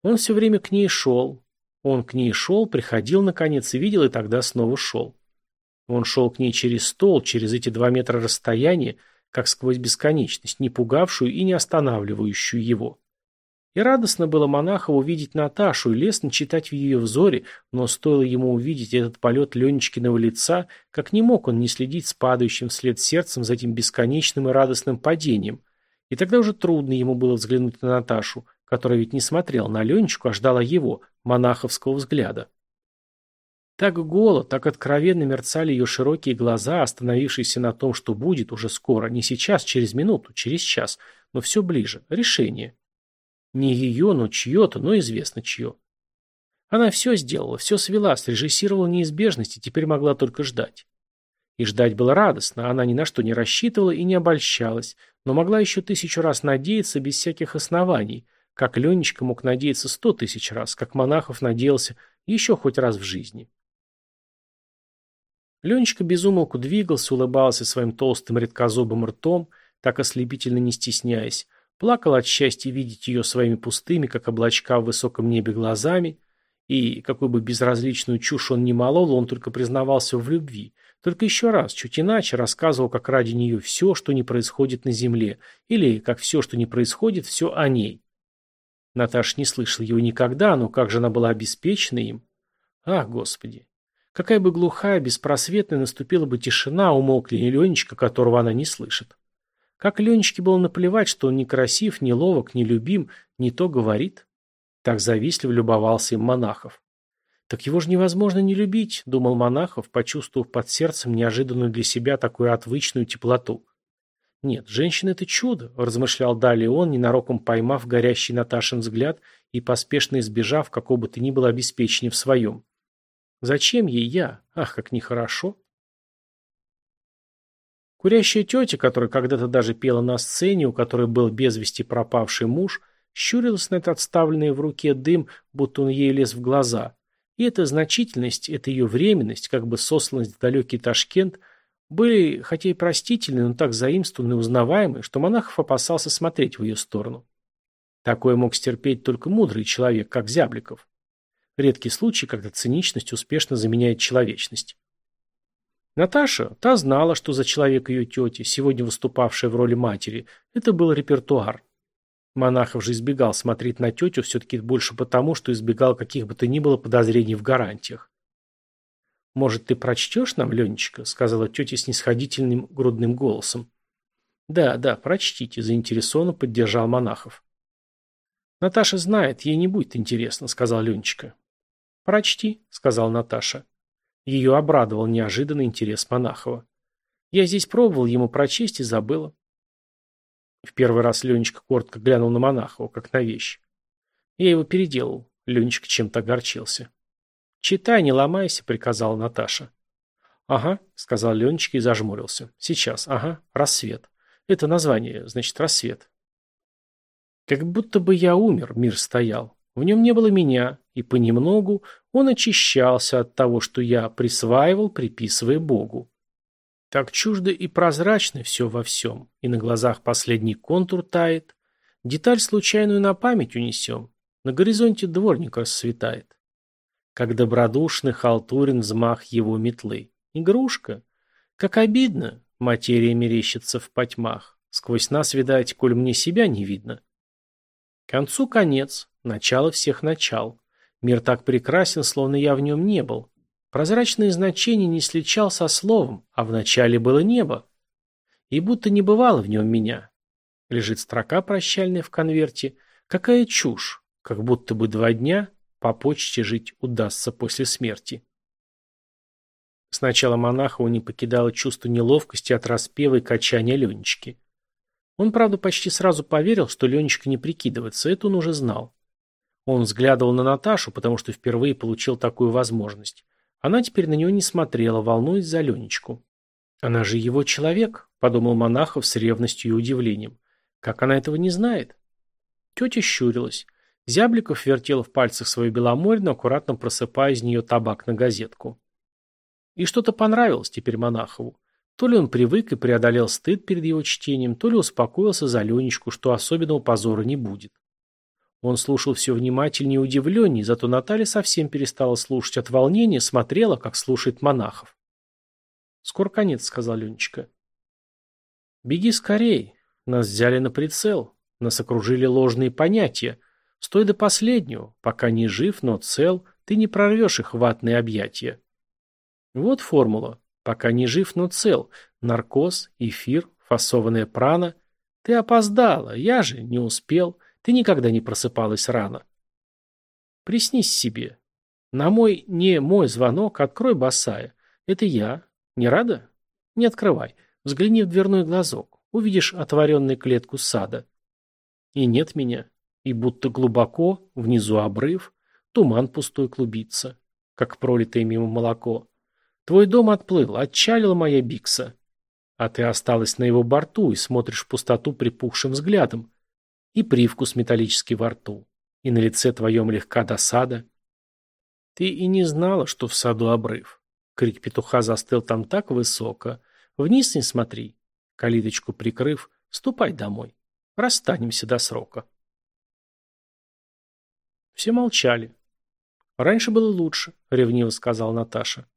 Он все время к ней шел. Он к ней шел, приходил, наконец, и видел, и тогда снова шел. Он шел к ней через стол, через эти два метра расстояния, как сквозь бесконечность, не пугавшую и не останавливающую его. И радостно было монаху увидеть Наташу и лестно читать в ее взоре, но стоило ему увидеть этот полет Ленечкиного лица, как не мог он не следить с падающим вслед сердцем за этим бесконечным и радостным падением. И тогда уже трудно ему было взглянуть на Наташу, которая ведь не смотрела на Ленечку, а ждала его, монаховского взгляда. Так голо, так откровенно мерцали ее широкие глаза, остановившиеся на том, что будет уже скоро, не сейчас, через минуту, через час, но все ближе. Решение. Не ее, но чье-то, но известно чье. Она все сделала, все свела, срежиссировала неизбежность и теперь могла только ждать. И ждать было радостно, она ни на что не рассчитывала и не обольщалась, но могла еще тысячу раз надеяться без всяких оснований, как Ленечка мог надеяться сто тысяч раз, как Монахов надеялся еще хоть раз в жизни. Ленечка безумолку двигался, улыбался своим толстым редкозубым ртом, так ослепительно не стесняясь, плакал от счастья видеть ее своими пустыми, как облачка в высоком небе, глазами, и, какой бы безразличную чушь он ни молол, он только признавался в любви, только еще раз, чуть иначе, рассказывал, как ради нее все, что не происходит на земле, или как все, что не происходит, все о ней. Наташа не слышала его никогда, но как же она была обеспечена им? Ах, Господи! Какая бы глухая, беспросветная наступила бы тишина, умолкли и Ленечка, которого она не слышит. Как Ленечке было наплевать, что он не красив, не ловок, не любим, не то говорит. Так завистливо любовался им Монахов. Так его же невозможно не любить, думал Монахов, почувствовав под сердцем неожиданную для себя такую отвычную теплоту. Нет, женщина – это чудо, размышлял далее он, ненароком поймав горящий Наташин взгляд и поспешно избежав какого бы то ни было обеспечения в своем. Зачем ей я? Ах, как нехорошо. Курящая тетя, которая когда-то даже пела на сцене, у которой был без вести пропавший муж, щурилась на этот отставленный в руке дым, будто он ей лез в глаза. И эта значительность, эта ее временность, как бы сосланность в далекий Ташкент, были, хотя и простительны, но так заимствованы и узнаваемы, что монахов опасался смотреть в ее сторону. Такое мог стерпеть только мудрый человек, как Зябликов. Редкий случай, когда циничность успешно заменяет человечность. Наташа, та знала, что за человек ее тети, сегодня выступавшая в роли матери, это был репертуар. Монахов же избегал смотреть на тетю все-таки больше потому, что избегал каких бы то ни было подозрений в гарантиях. «Может, ты прочтешь нам, Ленечка?» — сказала тетя с нисходительным грудным голосом. «Да, да, прочтите», — заинтересованно поддержал Монахов. «Наташа знает, ей не будет интересно», — сказал Ленечка. «Прочти», — сказал Наташа. Ее обрадовал неожиданный интерес Монахова. «Я здесь пробовал ему прочесть и забыла». В первый раз Ленечка коротко глянул на Монахова, как на вещь. Я его переделал. Ленечка чем-то огорчился. «Читай, не ломайся», — приказала Наташа. «Ага», — сказал Ленечка и зажмурился. «Сейчас, ага, рассвет. Это название, значит, рассвет». Как будто бы я умер, мир стоял. В нем не было меня, и понемногу он очищался от того, что я присваивал, приписывая Богу. Так чуждо и прозрачно все во всем, и на глазах последний контур тает. Деталь случайную на память унесем, на горизонте дворник расцветает. Как добродушный халтурин взмах его метлы. Игрушка. Как обидно, материя мерещится в потьмах. Сквозь нас, видать, коль мне себя не видно. концу конец, начало всех начал. Мир так прекрасен, словно я в нем не был. Прозрачное значение не сличал со словом, а вначале было небо. И будто не бывало в нем меня. Лежит строка прощальная в конверте. Какая чушь, как будто бы два дня по почте жить удастся после смерти. Сначала монаха не покидало чувство неловкости от распева и качания Ленечки. Он, правда, почти сразу поверил, что Ленечка не прикидывается, это он уже знал. Он взглядывал на Наташу, потому что впервые получил такую возможность. Она теперь на него не смотрела, волнуясь за Ленечку. «Она же его человек», — подумал Монахов с ревностью и удивлением. «Как она этого не знает?» Тетя щурилась. Зябликов вертел в пальцах свою беломорину, аккуратно просыпая из нее табак на газетку. И что-то понравилось теперь Монахову. То ли он привык и преодолел стыд перед его чтением, то ли успокоился за Ленечку, что особенного позора не будет. Он слушал все внимательнее и удивленнее, зато Наталья совсем перестала слушать от волнения, смотрела, как слушает монахов. «Скоро конец», — сказал Ленечка. «Беги скорей. Нас взяли на прицел. Нас окружили ложные понятия. Стой до последнего. Пока не жив, но цел, ты не прорвешь их ватные объятия». Вот формула. Пока не жив, но цел. Наркоз, эфир, фасованная прана. Ты опоздала, я же не успел. Ты никогда не просыпалась рано. Приснись себе. На мой, не мой звонок, открой босая. Это я. Не рада? Не открывай. Взгляни в дверной глазок. Увидишь отворенную клетку сада. И нет меня. И будто глубоко, внизу обрыв, туман пустой клубится, как пролитое мимо молоко. Твой дом отплыл, отчалила моя бикса. А ты осталась на его борту и смотришь в пустоту припухшим взглядом и привкус металлический во рту, и на лице твоем легка досада. Ты и не знала, что в саду обрыв. Крик петуха застыл там так высоко. Вниз не смотри. Калиточку прикрыв, ступай домой. Расстанемся до срока. Все молчали. Раньше было лучше, ревниво сказала Наташа.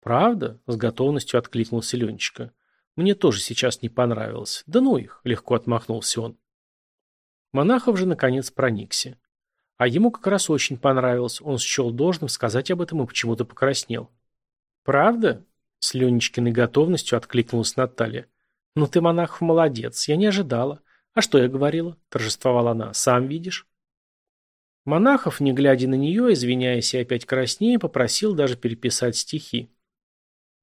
Правда? С готовностью откликнулся Ленечка. Мне тоже сейчас не понравилось. Да ну их, легко отмахнулся он. Монахов же, наконец, проникся. А ему как раз очень понравилось. Он счел должным сказать об этом и почему-то покраснел. «Правда?» — с Ленечкиной готовностью откликнулась Наталья. «Ну ты, Монахов, молодец. Я не ожидала. А что я говорила?» — торжествовала она. «Сам видишь?» Монахов, не глядя на нее, извиняясь и опять краснее, попросил даже переписать стихи.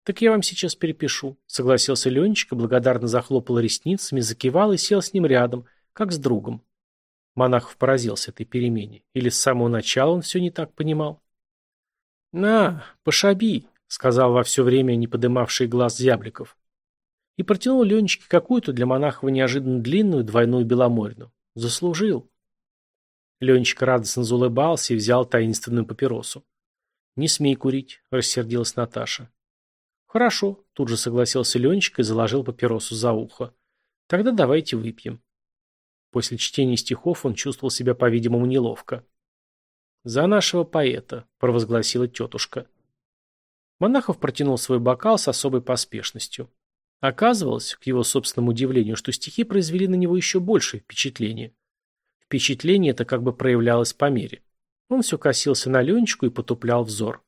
«Так я вам сейчас перепишу», — согласился Ленечка, благодарно захлопал ресницами, закивал и сел с ним рядом, как с другом. Монахов поразился этой перемене. Или с самого начала он все не так понимал? «На, пошаби», — сказал во все время не подымавший глаз зябликов. И протянул Ленечке какую-то для Монахова неожиданно длинную двойную беломорину. Заслужил. Ленечка радостно заулыбался и взял таинственную папиросу. «Не смей курить», — рассердилась Наташа. «Хорошо», — тут же согласился Ленечка и заложил папиросу за ухо. «Тогда давайте выпьем». После чтения стихов он чувствовал себя, по-видимому, неловко. «За нашего поэта», — провозгласила тетушка. Монахов протянул свой бокал с особой поспешностью. Оказывалось, к его собственному удивлению, что стихи произвели на него еще большее впечатление. Впечатление это как бы проявлялось по мере. Он все косился на Ленечку и потуплял взор.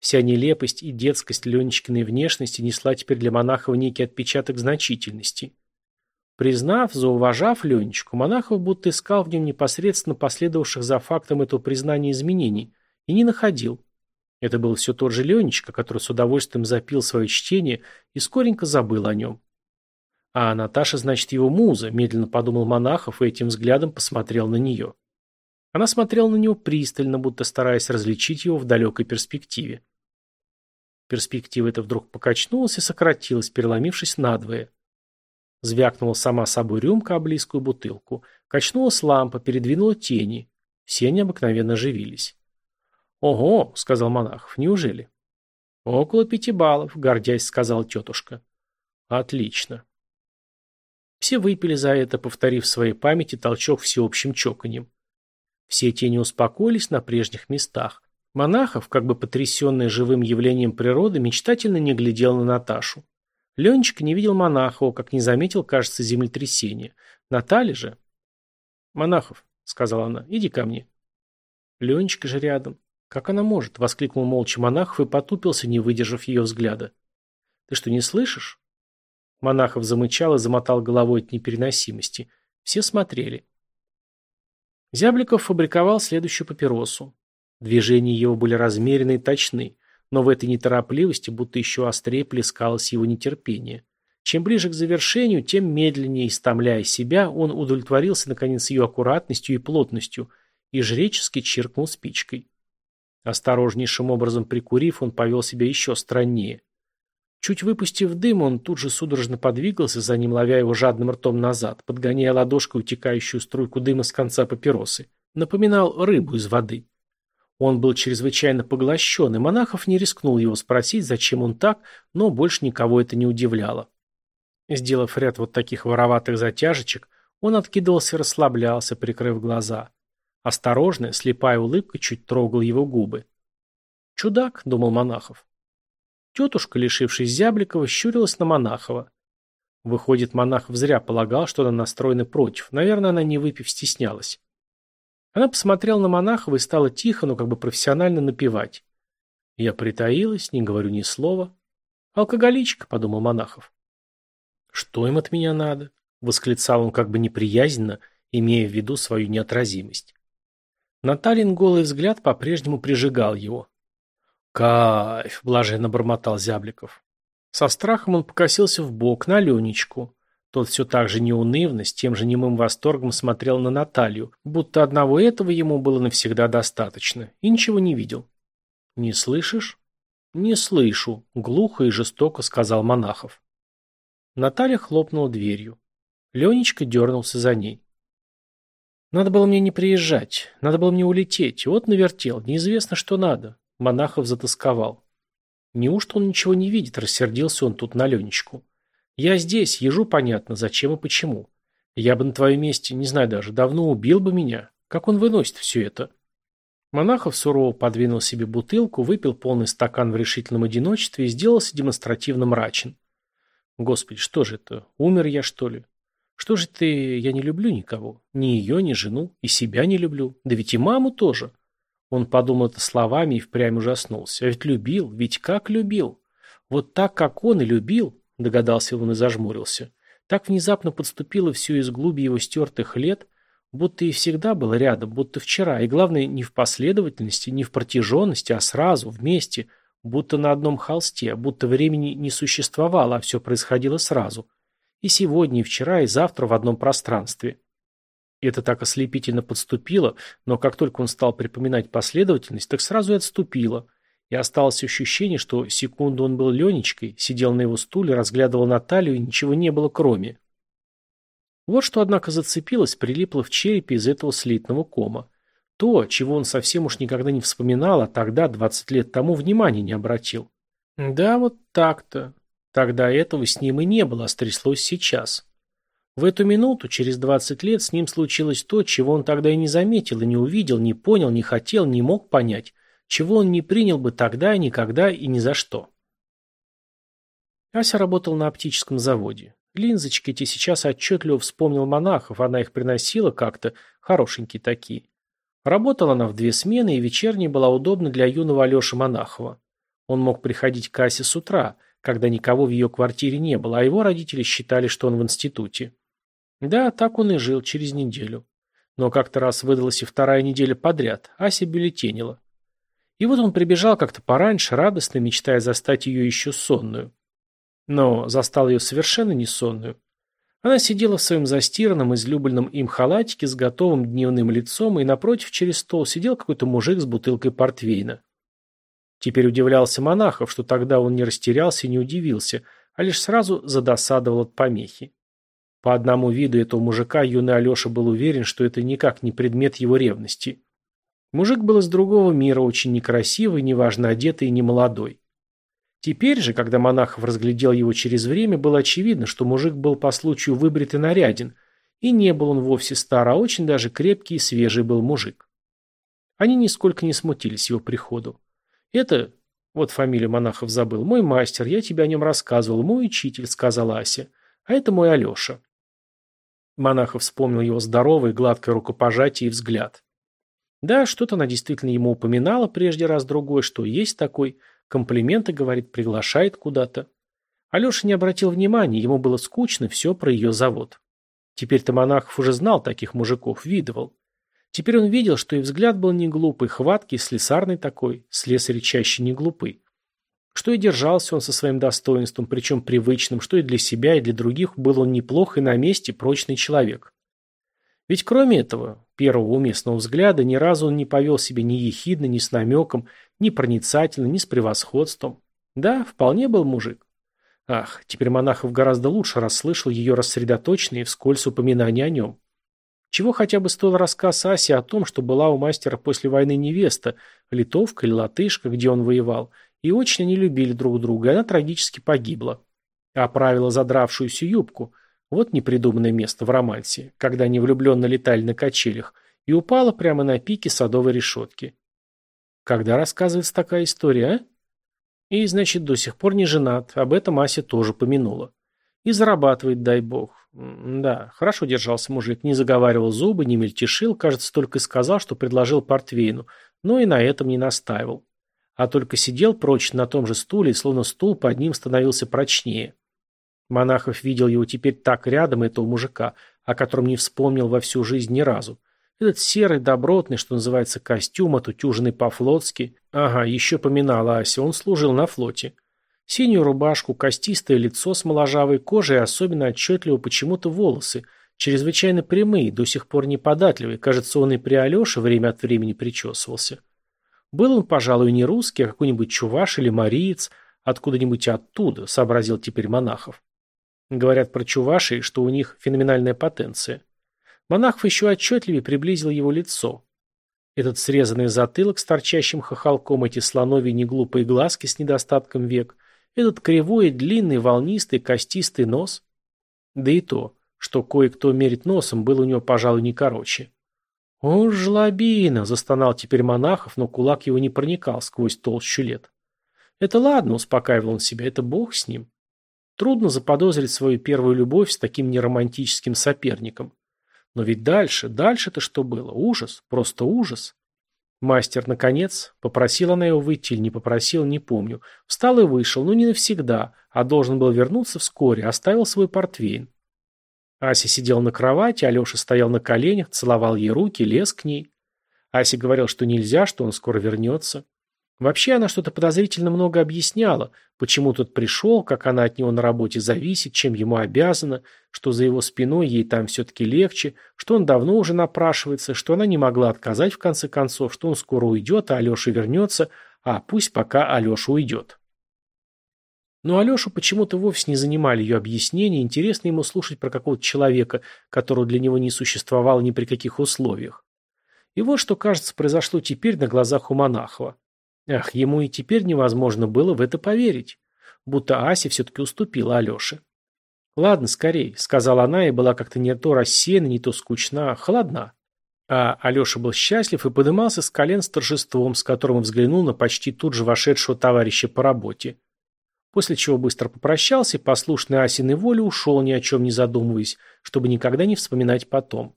Вся нелепость и детскость Ленечкиной внешности несла теперь для Монахова некий отпечаток значительности. Признав, зауважав Ленечку, Монахов будто искал в нем непосредственно последовавших за фактом этого признания изменений и не находил. Это был все тот же Ленечка, который с удовольствием запил свое чтение и скоренько забыл о нем. А Наташа, значит, его муза, медленно подумал Монахов и этим взглядом посмотрел на нее. Она смотрела на него пристально, будто стараясь различить его в далекой перспективе. Перспектива эта вдруг покачнулась и сократилась, переломившись надвое. Звякнула сама собой рюмка об близкую бутылку. Качнулась лампа, передвинула тени. Все они обыкновенно оживились. «Ого!» — сказал Монахов. «Неужели?» «Около пяти баллов», — гордясь сказала тетушка. «Отлично. Все выпили за это, повторив в своей памяти толчок всеобщим чоканьем. Все тени успокоились на прежних местах. Монахов, как бы потрясенный живым явлением природы, мечтательно не глядел на Наташу. Ленечка не видел Монахова, как не заметил, кажется, землетрясения. Наталья же... «Монахов», — сказала она, — «иди ко мне». Ленечка же рядом. «Как она может?» — воскликнул молча Монахов и потупился, не выдержав ее взгляда. «Ты что, не слышишь?» Монахов замычал и замотал головой от непереносимости. Все смотрели. Зябликов фабриковал следующую папиросу. Движения его были размерены и точны, но в этой неторопливости будто еще острее плескалось его нетерпение. Чем ближе к завершению, тем медленнее, истомляя себя, он удовлетворился, наконец, ее аккуратностью и плотностью и жречески чиркнул спичкой. Осторожнейшим образом прикурив, он повел себя еще страннее. Чуть выпустив дым, он тут же судорожно подвигался, за ним ловя его жадным ртом назад, подгоняя ладошкой утекающую струйку дыма с конца папиросы. Напоминал рыбу из воды. Он был чрезвычайно поглощен, и Монахов не рискнул его спросить, зачем он так, но больше никого это не удивляло. Сделав ряд вот таких вороватых затяжечек, он откидывался и расслаблялся, прикрыв глаза. Осторожная, слепая улыбка чуть трогала его губы. «Чудак», — думал Монахов. Тетушка, лишившись Зябликова, щурилась на Монахова. Выходит, Монахов зря полагал, что она настроена против. Наверное, она, не выпив, стеснялась. Она посмотрела на Монахова и стала тихо, но как бы профессионально напевать. Я притаилась, не говорю ни слова. «Алкоголичка», — подумал Монахов. «Что им от меня надо?» — восклицал он как бы неприязненно, имея в виду свою неотразимость. Наталин голый взгляд по-прежнему прижигал его. «Кайф!» – блаженно бормотал Зябликов. Со страхом он покосился в бок на Ленечку. Тот все так же неунывно, с тем же немым восторгом смотрел на Наталью, будто одного этого ему было навсегда достаточно, и ничего не видел. «Не слышишь?» «Не слышу», – глухо и жестоко сказал Монахов. Наталья хлопнула дверью. Ленечка дернулся за ней. «Надо было мне не приезжать, надо было мне улететь, вот навертел, неизвестно, что надо. Монахов затасковал. Неужто он ничего не видит, рассердился он тут на Ленечку. Я здесь, ежу понятно, зачем и почему. Я бы на твоем месте, не знаю даже, давно убил бы меня. Как он выносит все это? Монахов сурово подвинул себе бутылку, выпил полный стакан в решительном одиночестве и сделался демонстративно мрачен. Господи, что же это? Умер я, что ли? Что же ты... Я не люблю никого. Ни ее, ни жену. И себя не люблю. Да ведь и маму тоже. Он подумал это словами и впрямь ужаснулся. А ведь любил, ведь как любил. Вот так, как он и любил, догадался он и зажмурился. Так внезапно подступило все из глуби его стертых лет, будто и всегда было рядом, будто вчера, и главное, не в последовательности, не в протяженности, а сразу, вместе, будто на одном холсте, будто времени не существовало, а все происходило сразу. И сегодня, и вчера, и завтра в одном пространстве. Это так ослепительно подступило, но как только он стал припоминать последовательность, так сразу и отступило. И осталось ощущение, что секунду он был Ленечкой, сидел на его стуле, разглядывал Наталью, и ничего не было кроме. Вот что, однако, зацепилось, прилипло в черепе из этого слитного кома. То, чего он совсем уж никогда не вспоминал, а тогда, 20 лет тому, внимания не обратил. Да, вот так-то. Тогда этого с ним и не было, а стряслось сейчас. В эту минуту, через 20 лет, с ним случилось то, чего он тогда и не заметил, и не увидел, не понял, не хотел, не мог понять, чего он не принял бы тогда, никогда и ни за что. Ася работал на оптическом заводе. Линзочки эти сейчас отчетливо вспомнил монахов, она их приносила как-то, хорошенькие такие. Работала она в две смены, и вечерняя была удобна для юного Алеши Монахова. Он мог приходить к Асе с утра, когда никого в ее квартире не было, а его родители считали, что он в институте. Да, так он и жил через неделю. Но как-то раз выдалась и вторая неделя подряд, Ася бюллетенила. И вот он прибежал как-то пораньше, радостно, мечтая застать ее еще сонную. Но застал ее совершенно не сонную. Она сидела в своем застиранном, излюбленном им халатике с готовым дневным лицом, и напротив через стол сидел какой-то мужик с бутылкой портвейна. Теперь удивлялся Монахов, что тогда он не растерялся и не удивился, а лишь сразу задосадовал от помехи. По одному виду этого мужика юный Алеша был уверен, что это никак не предмет его ревности. Мужик был из другого мира, очень некрасивый, неважно одетый и немолодой. Теперь же, когда Монахов разглядел его через время, было очевидно, что мужик был по случаю выбрит и наряден, и не был он вовсе стар, а очень даже крепкий и свежий был мужик. Они нисколько не смутились его приходу. Это, вот фамилию Монахов забыл, мой мастер, я тебе о нем рассказывал, мой учитель, сказала Ася, а это мой Алеша. Монахов вспомнил его здоровое, гладкое рукопожатие и взгляд. Да, что-то она действительно ему упоминала прежде раз-другой, что есть такой, Комплименты, говорит, приглашает куда-то. Алеша не обратил внимания, ему было скучно, все про ее завод. Теперь-то Монахов уже знал таких мужиков, видывал. Теперь он видел, что и взгляд был не глупый, хваткий, слесарный такой, слесарь чаще не глупый. Что и держался он со своим достоинством, причем привычным, что и для себя, и для других был он неплох и на месте прочный человек. Ведь кроме этого, первого уместного взгляда, ни разу он не повел себя ни ехидно, ни с намеком, ни проницательно, ни с превосходством. Да, вполне был мужик. Ах, теперь Монахов гораздо лучше расслышал ее рассредоточенные вскользь упоминания о нем. Чего хотя бы стоил рассказ Аси о том, что была у мастера после войны невеста, литовка или латышка, где он воевал, и очень они любили друг друга, и она трагически погибла. Оправила задравшуюся юбку – вот непридуманное место в романсе, когда они влюбленно летали на качелях, и упала прямо на пике садовой решетки. Когда рассказывается такая история, а? И, значит, до сих пор не женат, об этом Ася тоже помянула. И зарабатывает, дай бог. Да, хорошо держался мужик, не заговаривал зубы, не мельтешил, кажется, только и сказал, что предложил портвейну, но и на этом не настаивал. А только сидел прочно на том же стуле, словно стул под ним становился прочнее. Монахов видел его теперь так рядом, этого мужика, о котором не вспомнил во всю жизнь ни разу. Этот серый, добротный, что называется, костюм, отутюженный по-флотски. Ага, еще поминала Ася, он служил на флоте. Синюю рубашку, костистое лицо с моложавой кожей и особенно отчетливо почему-то волосы, чрезвычайно прямые, до сих пор неподатливые. Кажется, он и при Алёше время от времени причесывался. Был он, пожалуй, не русский, а какой-нибудь чуваш или мариец, откуда-нибудь оттуда, сообразил теперь Монахов. Говорят про чувашей, что у них феноменальная потенция. Монахов еще отчетливее приблизил его лицо. Этот срезанный затылок с торчащим хохолком, эти слоновьи неглупые глазки с недостатком век, этот кривой, длинный, волнистый, костистый нос. Да и то, что кое-кто мерит носом, был у него, пожалуй, не короче. «О, жлобина!» – застонал теперь монахов, но кулак его не проникал сквозь толщу лет. «Это ладно», – успокаивал он себя, – «это бог с ним». Трудно заподозрить свою первую любовь с таким неромантическим соперником. Но ведь дальше, дальше-то что было? Ужас, просто ужас. Мастер, наконец, попросил она его выйти или не попросил, не помню. Встал и вышел, но не навсегда, а должен был вернуться вскоре, оставил свой портвейн. Ася сидела на кровати, Алеша стоял на коленях, целовал ей руки, лез к ней. Ася говорил, что нельзя, что он скоро вернется. Вообще она что-то подозрительно много объясняла, почему тот пришел, как она от него на работе зависит, чем ему обязана, что за его спиной ей там все-таки легче, что он давно уже напрашивается, что она не могла отказать в конце концов, что он скоро уйдет, а Алеша вернется, а пусть пока Алеша уйдет. Но Алешу почему-то вовсе не занимали ее объяснения, интересно ему слушать про какого-то человека, которого для него не существовало ни при каких условиях. И вот что, кажется, произошло теперь на глазах у Монахова. Ах, ему и теперь невозможно было в это поверить. Будто Ася все-таки уступила Алёше. «Ладно, скорей», — сказала она и была как-то не то рассеяна, не то скучна, холодна. А Алеша был счастлив и подымался с колен с торжеством, с которым взглянул на почти тут же вошедшего товарища по работе. После чего быстро попрощался послушный Асиной воле, ушел, ни о чем не задумываясь, чтобы никогда не вспоминать потом.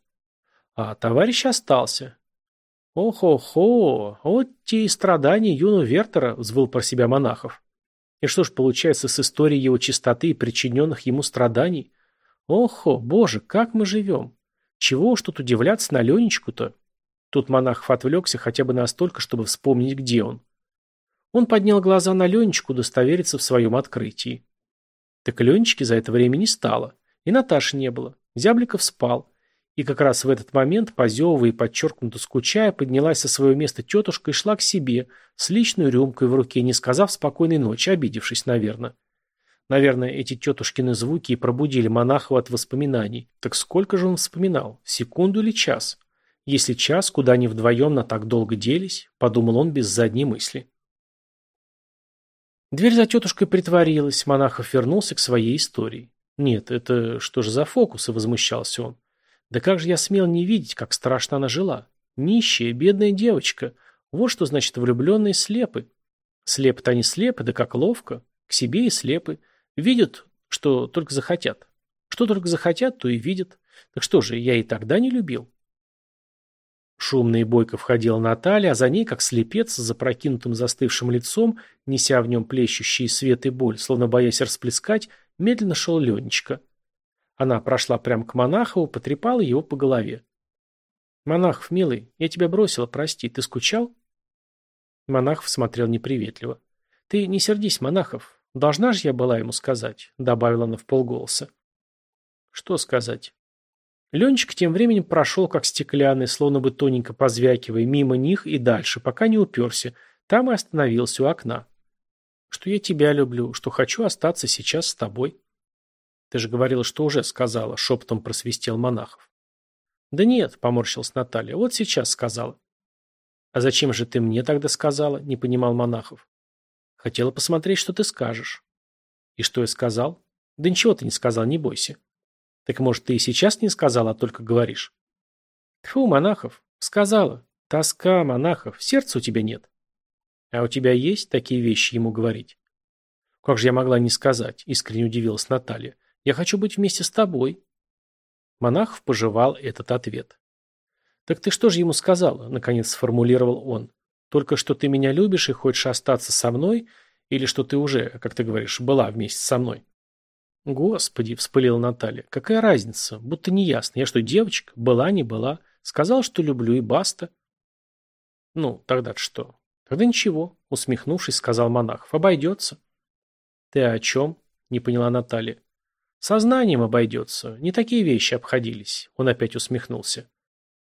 А товарищ остался. «Ох-охо, вот те и страдания юного Вертера», — взвыл про себя монахов. И что ж получается с историей его чистоты и причиненных ему страданий? Охо, боже, как мы живем! Чего уж тут удивляться на Ленечку-то? Тут монахов отвлекся хотя бы настолько, чтобы вспомнить, где он. Он поднял глаза на Ленечку, удостовериться в своем открытии. Так Ленечки за это время не стало. И Наташи не было. Зябликов спал. И как раз в этот момент, позевывая и подчеркнуто скучая, поднялась со своего места тетушка и шла к себе, с личной рюмкой в руке, не сказав спокойной ночи, обидевшись, наверное. Наверное, эти тетушкины звуки и пробудили Монахова от воспоминаний. Так сколько же он вспоминал? Секунду или час? Если час, куда они вдвоем на так долго делись? Подумал он без задней мысли. Дверь за тетушкой притворилась, Монахов вернулся к своей истории. Нет, это что же за фокусы, возмущался он. Да как же я смел не видеть, как страшно она жила. Нищая, бедная девочка. Вот что значит влюбленные слепы. Слепы-то они слепы, да как ловко. К себе и слепы. Видят, что только захотят. Что только захотят, то и видят. Так что же, я и тогда не любил. Шумно и бойко входила Наталья, а за ней, как слепец, с запрокинутым застывшим лицом, неся в нем плещущий свет и боль, словно боясь расплескать, медленно шел Ленечка. Она прошла прямо к Монахову, потрепала его по голове. «Монахов, милый, я тебя бросила, прости. Ты скучал?» Монахов смотрел неприветливо. «Ты не сердись, Монахов. Должна же я была ему сказать», — добавила она в полголоса. «Что сказать?» Ленчик тем временем прошел, как стеклянный, словно бы тоненько позвякивая, мимо них и дальше, пока не уперся. Там и остановился у окна. «Что я тебя люблю, что хочу остаться сейчас с тобой». Ты же говорила, что уже сказала, шепотом просвистел монахов. Да нет, поморщилась Наталья, вот сейчас сказала. А зачем же ты мне тогда сказала, не понимал монахов. Хотела посмотреть, что ты скажешь. И что я сказал? Да ничего ты не сказал, не бойся. Так может, ты и сейчас не сказала, а только говоришь? Фу, монахов, сказала. Тоска, монахов, сердца у тебя нет. А у тебя есть такие вещи ему говорить? Как же я могла не сказать, искренне удивилась Наталья. Я хочу быть вместе с тобой. Монахов пожевал этот ответ. Так ты что же ему сказала? Наконец сформулировал он. Только что ты меня любишь и хочешь остаться со мной, или что ты уже, как ты говоришь, была вместе со мной? Господи, вспылила Наталья, какая разница? Будто не ясно. Я что, девочка? Была, не была? Сказал, что люблю, и баста. Ну, тогда что? Тогда ничего, усмехнувшись, сказал монахов. Обойдется. Ты о чем? Не поняла Наталья. Сознанием обойдется. Не такие вещи обходились. Он опять усмехнулся.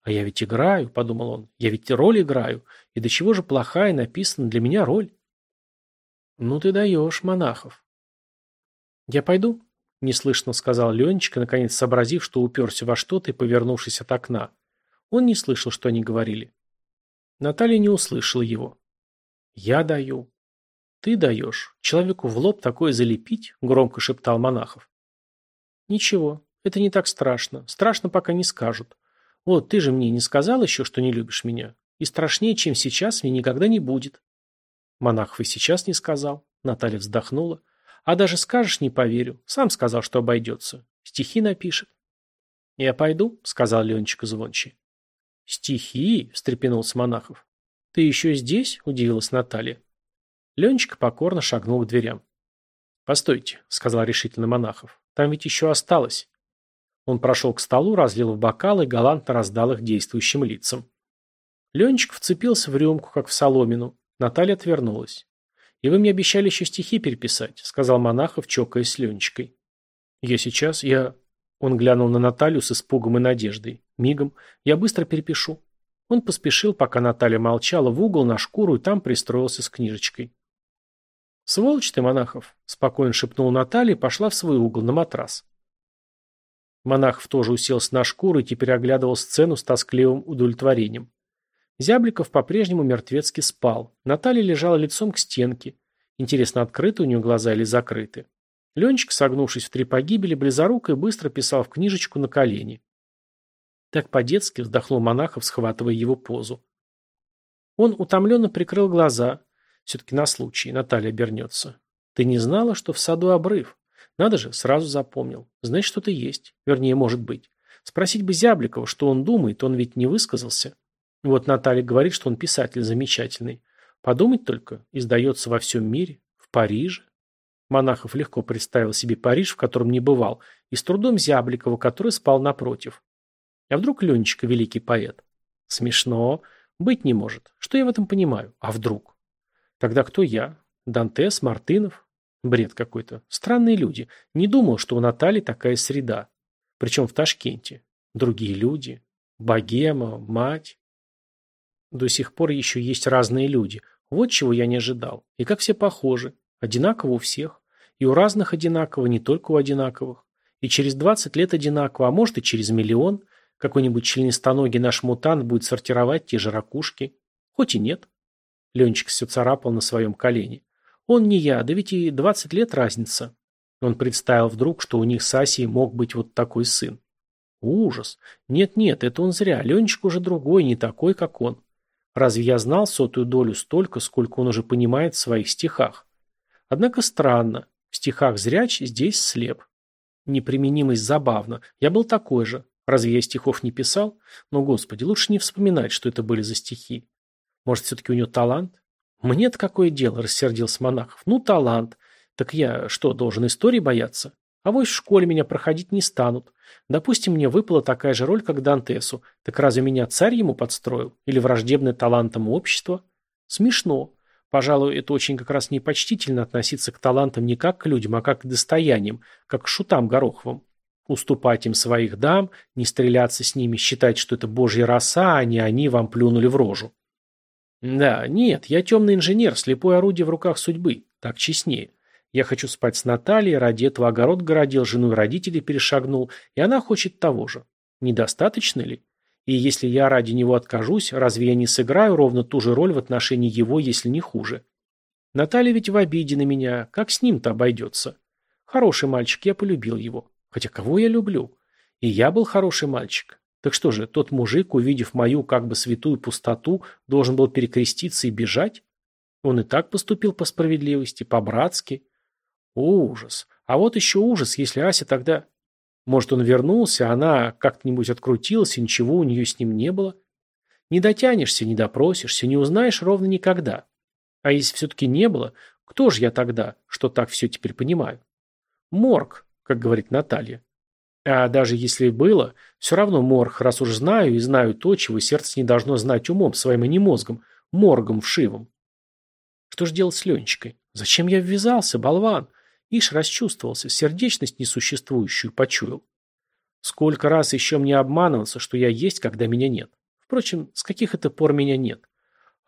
А я ведь играю, подумал он. Я ведь роль играю. И до чего же плохая написана для меня роль? Ну ты даешь, монахов. Я пойду? Неслышно сказал Ленечка, наконец сообразив, что уперся во что-то и повернувшись от окна. Он не слышал, что они говорили. Наталья не услышала его. «Я даю». «Ты даешь. Человеку в лоб такое залепить?» — громко шептал Монахов. «Ничего, это не так страшно. Страшно, пока не скажут. Вот, ты же мне не сказал еще, что не любишь меня. И страшнее, чем сейчас, мне никогда не будет». Монахов и сейчас не сказал. Наталья вздохнула. «А даже скажешь, не поверю. Сам сказал, что обойдется. Стихи напишет». «Я пойду», — сказал Ленчик звонче. «Стихи?» — встрепенулся Монахов. «Ты еще здесь?» — удивилась Наталья. Ленчик покорно шагнул к дверям. «Постойте», — сказал решительно Монахов. Там ведь еще осталось. Он прошел к столу, разлил в бокалы галантно раздал их действующим лицам. Ленчик вцепился в рюмку, как в соломину. Наталья отвернулась. «И вы мне обещали еще стихи переписать», — сказал Монахов, чокаясь с Ленечкой. «Я сейчас, я...» Он глянул на Наталью с испугом и надеждой. «Мигом. Я быстро перепишу». Он поспешил, пока Наталья молчала, в угол на шкуру и там пристроился с книжечкой. «Сволочь ты, Монахов!» – спокойно шепнула Наталья и пошла в свой угол на матрас. Монахов тоже уселся на шкуру и теперь оглядывал сцену с тоскливым удовлетворением. Зябликов по-прежнему мертвецки спал. Наталья лежала лицом к стенке. Интересно, открыты у нее глаза или закрыты. Ленчик, согнувшись в три погибели, близорукой быстро писал в книжечку на колени. Так по-детски вздохнул Монахов, схватывая его позу. Он утомленно прикрыл глаза. Все-таки на случай, Наталья обернется. Ты не знала, что в саду обрыв? Надо же, сразу запомнил. Значит, что-то есть. Вернее, может быть. Спросить бы Зябликова, что он думает, он ведь не высказался. Вот Наталья говорит, что он писатель замечательный. Подумать только, издается во всем мире, в Париже. Монахов легко представил себе Париж, в котором не бывал, и с трудом Зябликова, который спал напротив. А вдруг Ленечка великий поэт? Смешно. Быть не может. Что я в этом понимаю? А вдруг? Тогда кто я? Дантес, Мартынов? Бред какой-то. Странные люди. Не думал, что у Натальи такая среда. Причем в Ташкенте. Другие люди. Богема, мать. До сих пор еще есть разные люди. Вот чего я не ожидал. И как все похожи. Одинаково у всех. И у разных одинаково, не только у одинаковых. И через 20 лет одинаково, а может и через миллион. Какой-нибудь членистоногий наш мутант будет сортировать те же ракушки. Хоть и нет. Ленчик все царапал на своем колене. Он не я, да ведь и 20 лет разница. Он представил вдруг, что у них с Асей мог быть вот такой сын. Ужас. Нет-нет, это он зря. Ленчик уже другой, не такой, как он. Разве я знал сотую долю столько, сколько он уже понимает в своих стихах? Однако странно. В стихах зряч, здесь слеп. Неприменимость забавна. Я был такой же. Разве я стихов не писал? Но, господи, лучше не вспоминать, что это были за стихи. Может, все-таки у него талант? Мне-то какое дело, рассердился монахов. Ну, талант. Так я что, должен истории бояться? А вось в школе меня проходить не станут. Допустим, мне выпала такая же роль, как Дантесу. Так разве меня царь ему подстроил? Или враждебное талантом общество? Смешно. Пожалуй, это очень как раз непочтительно относиться к талантам не как к людям, а как к достояниям, как к шутам Гороховым. Уступать им своих дам, не стреляться с ними, считать, что это божья роса, а не они вам плюнули в рожу. Да, нет, я темный инженер, слепое орудие в руках судьбы. Так честнее. Я хочу спать с Натальей, ради этого огород городил, жену и родителей перешагнул, и она хочет того же. Недостаточно ли? И если я ради него откажусь, разве я не сыграю ровно ту же роль в отношении его, если не хуже? Наталья ведь в обиде на меня, как с ним-то обойдется? Хороший мальчик, я полюбил его. Хотя кого я люблю? И я был хороший мальчик. Так что же, тот мужик, увидев мою как бы святую пустоту, должен был перекреститься и бежать? Он и так поступил по справедливости, по-братски. Ужас. А вот еще ужас, если Ася тогда... Может, он вернулся, она как-нибудь открутилась, и ничего у нее с ним не было? Не дотянешься, не допросишься, не узнаешь ровно никогда. А если все-таки не было, кто же я тогда, что так все теперь понимаю? Морг, как говорит Наталья. А даже если было, все равно морг, раз уж знаю и знаю то, чего сердце не должно знать умом, своим и не мозгом, моргом вшивым. Что ж делать с Ленечкой? Зачем я ввязался, болван? Ишь расчувствовался, сердечность несуществующую почуял. Сколько раз еще мне обманываться, что я есть, когда меня нет. Впрочем, с каких это пор меня нет?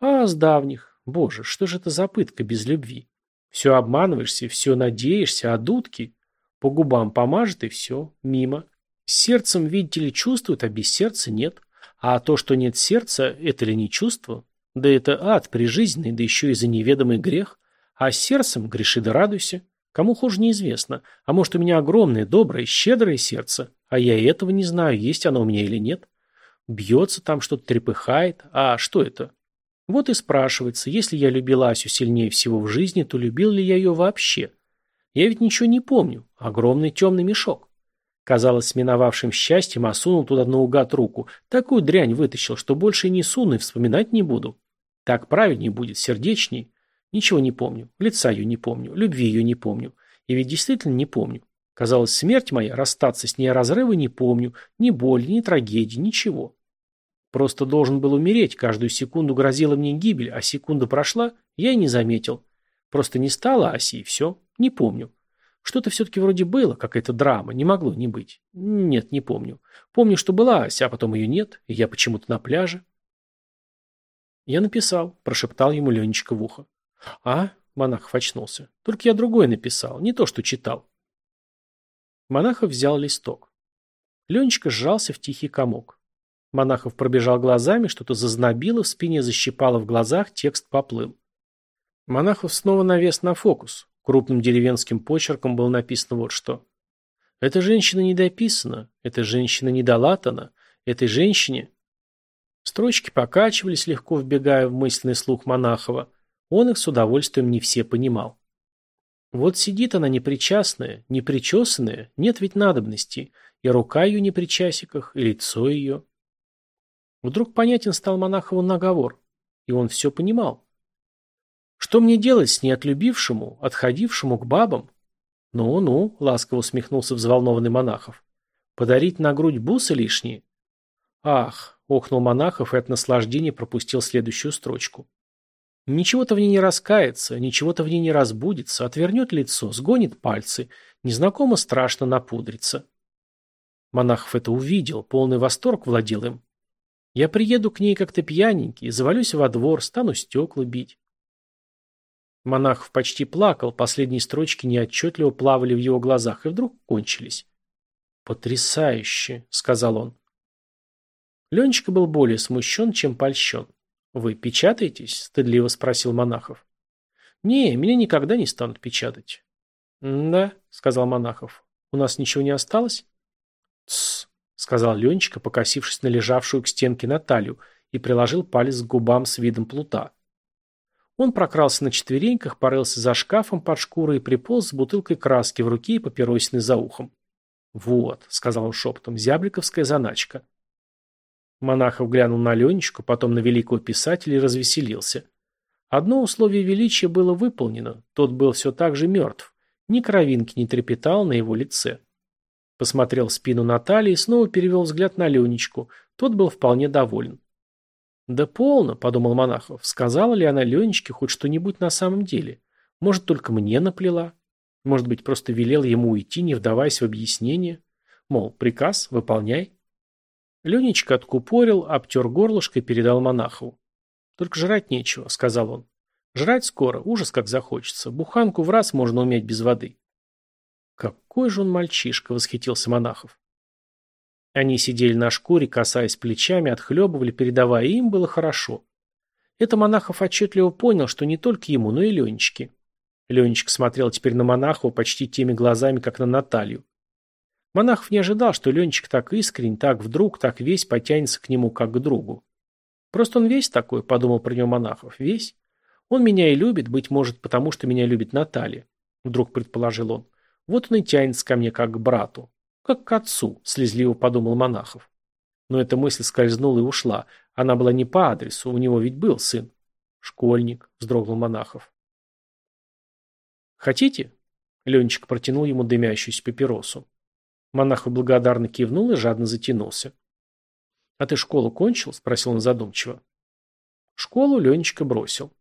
А с давних. Боже, что же это за пытка без любви? Все обманываешься, все надеешься, а дудки... По губам помажет и все, мимо. С сердцем, видите ли, чувствуют, а без сердца нет. А то, что нет сердца, это ли не чувство? Да это ад прижизненный, да еще и за неведомый грех. А с сердцем греши да радуйся. Кому хуже неизвестно. А может, у меня огромное, доброе, щедрое сердце, а я этого не знаю, есть оно у меня или нет. Бьется там, что-то трепыхает. А что это? Вот и спрашивается, если я любил Асю сильнее всего в жизни, то любил ли я ее вообще? Я ведь ничего не помню. Огромный темный мешок. Казалось, миновавшим счастьем осунул туда наугад руку. Такую дрянь вытащил, что больше и не суну и вспоминать не буду. Так правильнее будет, сердечней. Ничего не помню. Лица ее не помню. Любви ее не помню. И ведь действительно не помню. Казалось, смерть моя, расстаться с ней разрыва не помню. Ни боли, ни трагедии, ничего. Просто должен был умереть, каждую секунду грозила мне гибель, а секунда прошла, я и не заметил. Просто не стало оси, и все. Не помню. Что-то все-таки вроде было, какая-то драма, не могло не быть. Нет, не помню. Помню, что была ася, а потом ее нет, и я почему-то на пляже. Я написал, прошептал ему Ленечка в ухо. А? Монахов очнулся. Только я другое написал, не то, что читал. Монахов взял листок. Ленечка сжался в тихий комок. Монахов пробежал глазами, что-то зазнобило, в спине защипало в глазах, текст поплыл. Монахов снова навес на фокус. Крупным деревенским почерком было написано вот что. «Эта женщина недописана, эта женщина недолатана, этой женщине...» Строчки покачивались, легко вбегая в мысленный слух Монахова. Он их с удовольствием не все понимал. Вот сидит она непричастная, непричесанная, нет ведь надобности, и рука ее не при часиках, и лицо ее. Вдруг понятен стал Монахову наговор, и он все понимал. Что мне делать с неотлюбившему, отходившему к бабам? Ну-ну, ласково усмехнулся взволнованный Монахов. Подарить на грудь бусы лишние? Ах, охнул Монахов и от наслаждения пропустил следующую строчку. Ничего-то в ней не раскается, ничего-то в ней не разбудится, отвернет лицо, сгонит пальцы, незнакомо страшно напудрится. Монахов это увидел, полный восторг владел им. Я приеду к ней как-то пьяненький, завалюсь во двор, стану стекла бить. Монахов почти плакал, последние строчки неотчетливо плавали в его глазах и вдруг кончились. «Потрясающе!» — сказал он. Ленечка был более смущен, чем польщен. «Вы печатаетесь?» — стыдливо спросил Монахов. «Не, меня никогда не станут печатать». «Да», — сказал Монахов. «У нас ничего не осталось?» «Тссс», — сказал Ленечка, покосившись на лежавшую к стенке Наталью, и приложил палец к губам с видом плута. Он прокрался на четвереньках, порылся за шкафом под шкурой и приполз с бутылкой краски в руке и папиросиной за ухом. «Вот», — сказал он шепотом, — «зябликовская заначка». Монахов глянул на Ленечку, потом на великого писателя и развеселился. Одно условие величия было выполнено, тот был все так же мертв, ни кровинки не трепетал на его лице. Посмотрел спину Натальи и снова перевел взгляд на Ленечку, тот был вполне доволен. «Да полно», — подумал Монахов. «Сказала ли она Ленечке хоть что-нибудь на самом деле? Может, только мне наплела? Может быть, просто велела ему уйти, не вдаваясь в объяснение? Мол, приказ, выполняй». Ленечка откупорил, обтер горлышко и передал Монахову. «Только жрать нечего», — сказал он. «Жрать скоро, ужас как захочется. Буханку в раз можно уметь без воды». «Какой же он мальчишка!» — восхитился Монахов. Они сидели на шкуре, касаясь плечами, отхлебывали, передавая, им было хорошо. Это Монахов отчетливо понял, что не только ему, но и Ленечке. Ленечка смотрел теперь на Монахова почти теми глазами, как на Наталью. Монахов не ожидал, что Ленечка так искренне, так вдруг, так весь потянется к нему, как к другу. Просто он весь такой, подумал про него Монахов, весь. Он меня и любит, быть может, потому что меня любит Наталья. Вдруг предположил он. Вот он и тянется ко мне, как к брату. Как к отцу, слезливо подумал Монахов. Но эта мысль скользнула и ушла. Она была не по адресу, у него ведь был сын. Школьник, вздрогнул Монахов. Хотите? Ленчик протянул ему дымящуюся папиросу. Монахов благодарно кивнул и жадно затянулся. «А ты школу кончил?» – спросил он задумчиво. Школу Ленечка бросил.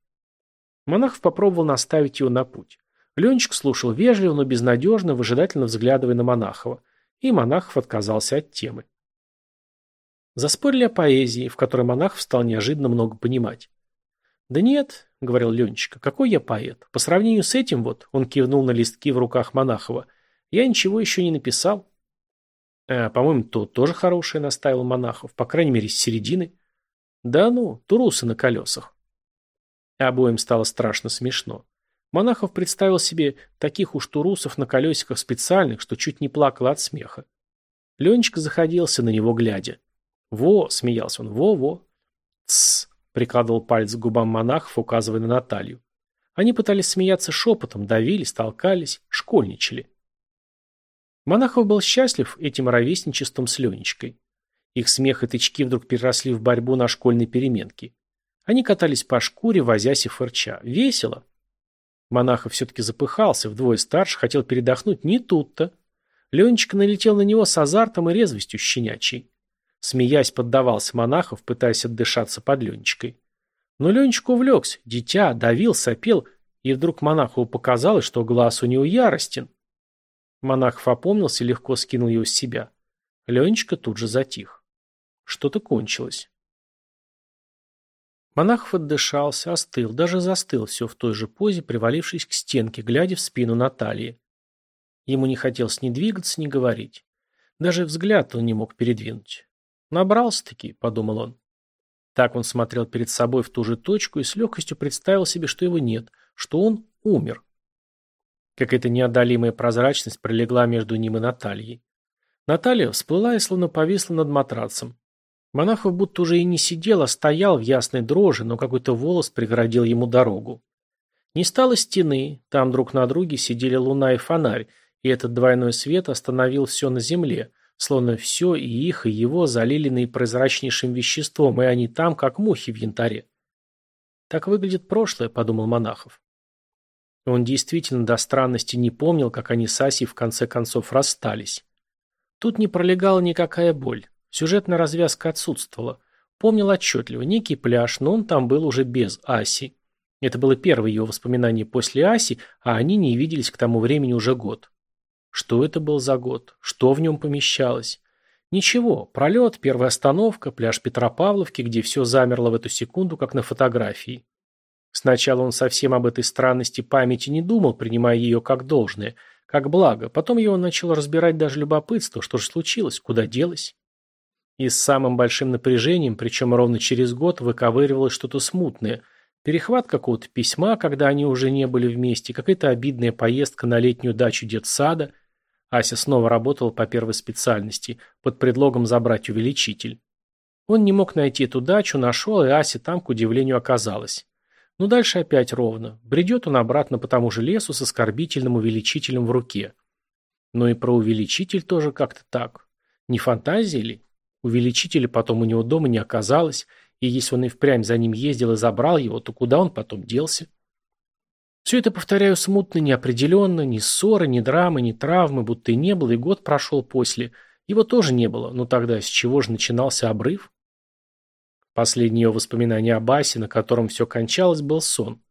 Монахов попробовал наставить его на путь. Ленечка слушал вежливо, но безнадежно, выжидательно взглядывая на Монахова и Монахов отказался от темы. Заспорили о поэзии, в которой Монахов стал неожиданно много понимать. «Да нет», — говорил Ленечка, — «какой я поэт? По сравнению с этим вот», — он кивнул на листки в руках Монахова, — «я ничего еще не написал». «А, по-моему, то тоже хорошее», — наставил Монахов, по крайней мере, с середины. «Да ну, турусы на колесах». Обоим стало страшно смешно. Монахов представил себе таких уж турусов на колесиках специальных, что чуть не плакал от смеха. Ленечка заходился на него глядя. «Во!» — смеялся он. «Во-во!» «Тссс!» — прикладывал палец к губам монахов, указывая на Наталью. Они пытались смеяться шепотом, давились, толкались, школьничали. Монахов был счастлив этим ровесничеством с Ленечкой. Их смех и тычки вдруг переросли в борьбу на школьной переменке. Они катались по шкуре, возясь и фырча. Весело. Монахов все-таки запыхался, вдвое старше, хотел передохнуть, не тут-то. Ленечка налетел на него с азартом и резвостью щенячьей. Смеясь, поддавался монахов, пытаясь отдышаться под Ленечкой. Но Ленечка увлекся, дитя, давил, сопел, и вдруг монаху показалось, что глаз у него яростен. Монахов опомнился и легко скинул его с себя. Ленечка тут же затих. Что-то кончилось. Монахов отдышался, остыл, даже застыл все в той же позе, привалившись к стенке, глядя в спину Натальи. Ему не хотелось ни двигаться, ни говорить. Даже взгляд он не мог передвинуть. «Набрался-таки», — подумал он. Так он смотрел перед собой в ту же точку и с легкостью представил себе, что его нет, что он умер. Какая-то неодолимая прозрачность пролегла между ним и Натальей. Наталья всплыла и словно повисла над матрацем. Монахов будто уже и не сидел, а стоял в ясной дрожи, но какой-то волос преградил ему дорогу. Не стало стены, там друг на друге сидели луна и фонарь, и этот двойной свет остановил все на земле, словно все и их, и его залили наипрозрачнейшим веществом, и они там, как мухи в янтаре. «Так выглядит прошлое», — подумал Монахов. Он действительно до странности не помнил, как они с Асей в конце концов расстались. Тут не пролегала никакая боль. Сюжетная развязка отсутствовала. Помнил отчетливо некий пляж, но он там был уже без Аси. Это было первое его воспоминание после Аси, а они не виделись к тому времени уже год. Что это был за год? Что в нем помещалось? Ничего, пролет, первая остановка, пляж Петропавловки, где все замерло в эту секунду, как на фотографии. Сначала он совсем об этой странности памяти не думал, принимая ее как должное, как благо. Потом его начало разбирать даже любопытство, что же случилось, куда делось. И с самым большим напряжением, причем ровно через год, выковыривалось что-то смутное. Перехват какого-то письма, когда они уже не были вместе, какая-то обидная поездка на летнюю дачу детсада. Ася снова работала по первой специальности, под предлогом забрать увеличитель. Он не мог найти эту дачу, нашел, и Ася там, к удивлению, оказалась. Но дальше опять ровно. Бредет он обратно по тому же лесу с оскорбительным увеличителем в руке. Но и про увеличитель тоже как-то так. Не фантазия ли? Увеличителя потом у него дома не оказалось, и если он и впрямь за ним ездил и забрал его, то куда он потом делся? Все это, повторяю, смутно, неопределенно, ни ссоры, ни драмы, ни травмы, будто и не было, и год прошел после. Его тоже не было, но тогда с чего же начинался обрыв? Последнее его воспоминание о Басе, на котором все кончалось, был сон.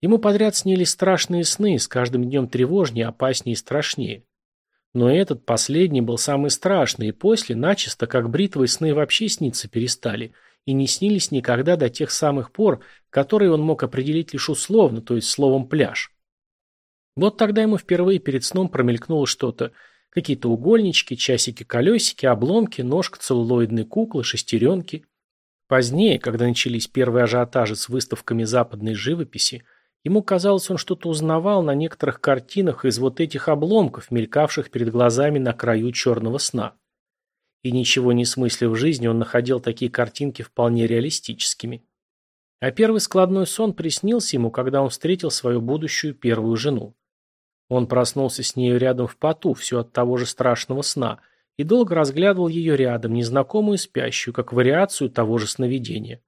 Ему подряд снились страшные сны, с каждым днем тревожнее, опаснее и страшнее. Но этот, последний, был самый страшный, и после, начисто, как бритвой, сны вообще сниться перестали, и не снились никогда до тех самых пор, которые он мог определить лишь условно, то есть словом «пляж». Вот тогда ему впервые перед сном промелькнуло что-то, какие-то угольнички, часики-колесики, обломки, ножка целлулоидной куклы, шестеренки. Позднее, когда начались первые ажиотажи с выставками западной живописи, Ему казалось, он что-то узнавал на некоторых картинах из вот этих обломков, мелькавших перед глазами на краю черного сна. И ничего не смыслив в жизни, он находил такие картинки вполне реалистическими. А первый складной сон приснился ему, когда он встретил свою будущую первую жену. Он проснулся с нею рядом в поту, все от того же страшного сна, и долго разглядывал ее рядом, незнакомую спящую, как вариацию того же сновидения.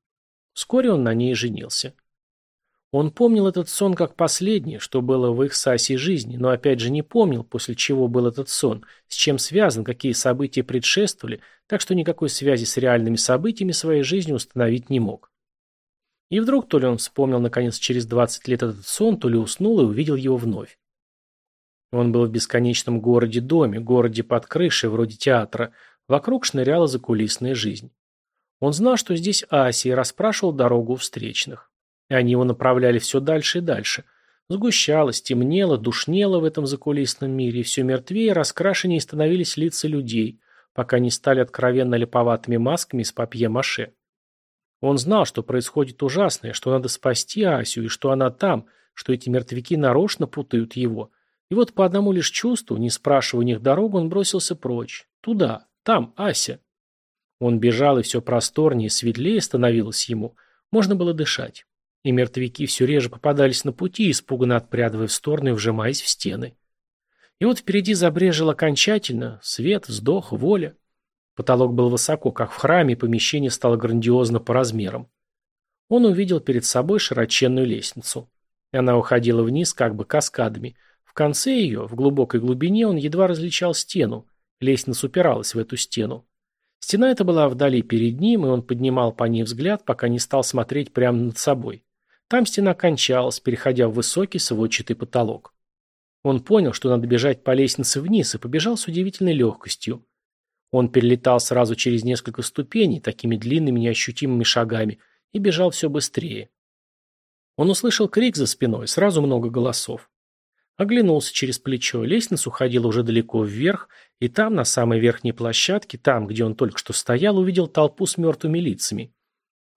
Вскоре он на ней женился. Он помнил этот сон как последний, что было в их с Асей жизни, но опять же не помнил, после чего был этот сон, с чем связан, какие события предшествовали, так что никакой связи с реальными событиями своей жизни установить не мог. И вдруг то ли он вспомнил наконец через 20 лет этот сон, то ли уснул и увидел его вновь. Он был в бесконечном городе-доме, городе под крышей, вроде театра, вокруг шныряла закулисная жизнь. Он знал, что здесь Ася, и расспрашивал дорогу у встречных. И они его направляли все дальше и дальше. Сгущалось, темнело, душнело в этом закулисном мире, и все мертвее, раскрашеннее становились лица людей, пока не стали откровенно липоватыми масками из папье-маше. Он знал, что происходит ужасное, что надо спасти Асю, и что она там, что эти мертвяки нарочно путают его. И вот по одному лишь чувству, не спрашивая у них дорогу, он бросился прочь. Туда, там, Ася. Он бежал, и все просторнее, светлее становилось ему. Можно было дышать и мертвяки все реже попадались на пути, испуганно отпрядывая в стороны и вжимаясь в стены. И вот впереди забрежил окончательно свет, вздох, воля. Потолок был высоко, как в храме, и помещение стало грандиозно по размерам. Он увидел перед собой широченную лестницу. Она уходила вниз как бы каскадами. В конце ее, в глубокой глубине, он едва различал стену. Лестница упиралась в эту стену. Стена эта была вдали перед ним, и он поднимал по ней взгляд, пока не стал смотреть прямо над собой. Там стена кончалась, переходя в высокий сводчатый потолок. Он понял, что надо бежать по лестнице вниз, и побежал с удивительной легкостью. Он перелетал сразу через несколько ступеней, такими длинными неощутимыми шагами, и бежал все быстрее. Он услышал крик за спиной, сразу много голосов. Оглянулся через плечо, лестница уходила уже далеко вверх, и там, на самой верхней площадке, там, где он только что стоял, увидел толпу с мертвыми лицами.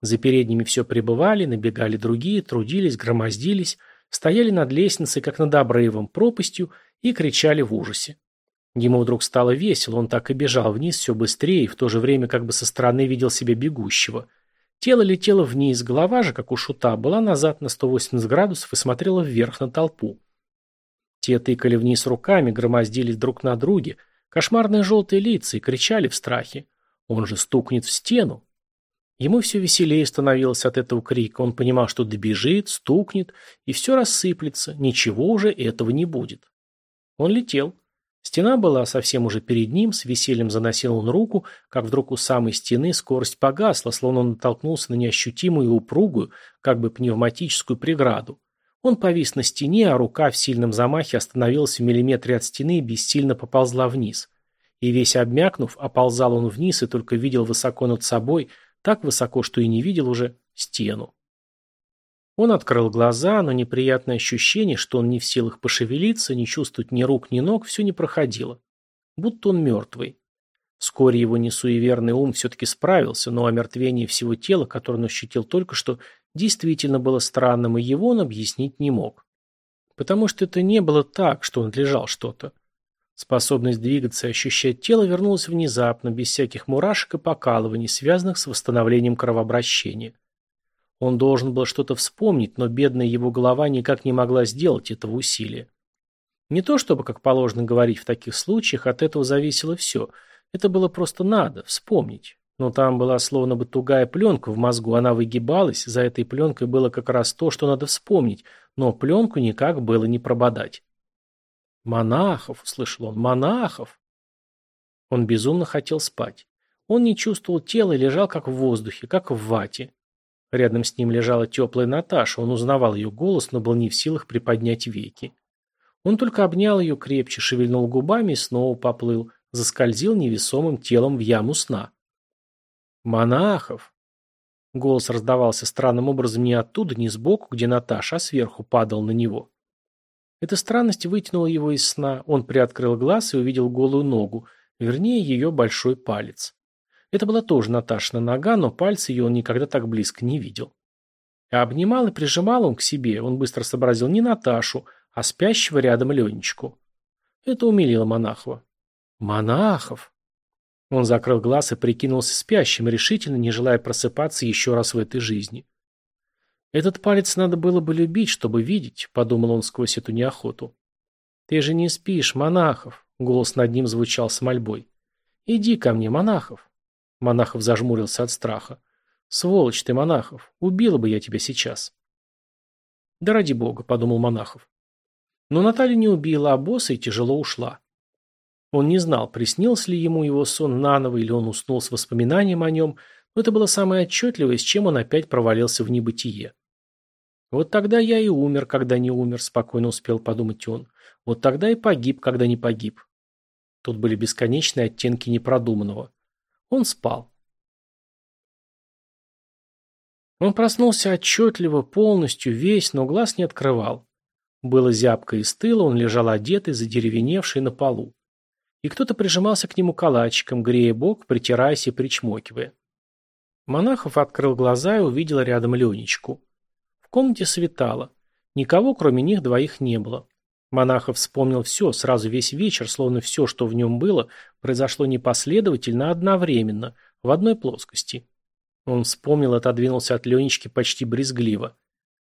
За передними все пребывали, набегали другие, трудились, громоздились, стояли над лестницей, как над обрывом, пропастью, и кричали в ужасе. Ему вдруг стало весело, он так и бежал вниз все быстрее, и в то же время как бы со стороны видел себя бегущего. Тело летело вниз, голова же, как у шута, была назад на 180 градусов и смотрела вверх на толпу. Те тыкали вниз руками, громоздились друг на друге, кошмарные желтые лица и кричали в страхе. Он же стукнет в стену. Ему все веселее становилось от этого крика. Он понимал, что добежит, стукнет, и все рассыплется. Ничего уже этого не будет. Он летел. Стена была совсем уже перед ним, с весельем заносил он руку, как вдруг у самой стены скорость погасла, словно он натолкнулся на неощутимую и упругую, как бы пневматическую преграду. Он повис на стене, а рука в сильном замахе остановилась в миллиметре от стены и бессильно поползла вниз. И весь обмякнув, оползал он вниз и только видел высоко над собой, так высоко, что и не видел уже, стену. Он открыл глаза, но неприятное ощущение, что он не в силах пошевелиться, не чувствовать ни рук, ни ног, все не проходило. Будто он мертвый. Вскоре его несуеверный ум все-таки справился, но омертвение всего тела, которое он ощутил только что, действительно было странным, и его он объяснить не мог. Потому что это не было так, что он лежал что-то. Способность двигаться и ощущать тело вернулась внезапно, без всяких мурашек и покалываний, связанных с восстановлением кровообращения. Он должен был что-то вспомнить, но бедная его голова никак не могла сделать этого усилия. Не то чтобы, как положено говорить в таких случаях, от этого зависело все. Это было просто надо, вспомнить. Но там была словно бы тугая пленка в мозгу, она выгибалась, за этой пленкой было как раз то, что надо вспомнить, но пленку никак было не прободать. «Монахов!» — услышал он. «Монахов!» Он безумно хотел спать. Он не чувствовал тела и лежал как в воздухе, как в вате. Рядом с ним лежала теплая Наташа, он узнавал ее голос, но был не в силах приподнять веки. Он только обнял ее крепче, шевельнул губами и снова поплыл, заскользил невесомым телом в яму сна. «Монахов!» Голос раздавался странным образом не оттуда, не сбоку, где Наташа, а сверху падал на него. Эта странность вытянула его из сна, он приоткрыл глаз и увидел голую ногу, вернее, ее большой палец. Это была тоже Наташина нога, но пальцы ее он никогда так близко не видел. Обнимал и прижимал он к себе, он быстро сообразил не Наташу, а спящего рядом Ленечку. Это умилило Монахова. Монахов! Он закрыл глаз и прикинулся спящим, решительно не желая просыпаться еще раз в этой жизни. «Этот палец надо было бы любить, чтобы видеть», — подумал он сквозь эту неохоту. «Ты же не спишь, Монахов», — голос над ним звучал с мольбой. «Иди ко мне, Монахов». Монахов зажмурился от страха. «Сволочь ты, Монахов, убила бы я тебя сейчас». «Да ради бога», — подумал Монахов. Но Наталья не убила, а босса и тяжело ушла. Он не знал, приснился ли ему его сон наново, или он уснул с воспоминанием о нем, но это было самое отчетливое, с чем он опять провалился в небытие. «Вот тогда я и умер, когда не умер», — спокойно успел подумать он. «Вот тогда и погиб, когда не погиб». Тут были бесконечные оттенки непродуманного. Он спал. Он проснулся отчетливо, полностью, весь, но глаз не открывал. Было зябко и стыло, он лежал одетый, задеревеневший на полу. И кто-то прижимался к нему калачиком, грея бок, притираясь и причмокивая. Монахов открыл глаза и увидел рядом Ленечку. В комнате светало. Никого, кроме них, двоих не было. Монахов вспомнил все, сразу весь вечер, словно все, что в нем было, произошло непоследовательно, одновременно, в одной плоскости. Он вспомнил отодвинулся от Ленечки почти брезгливо.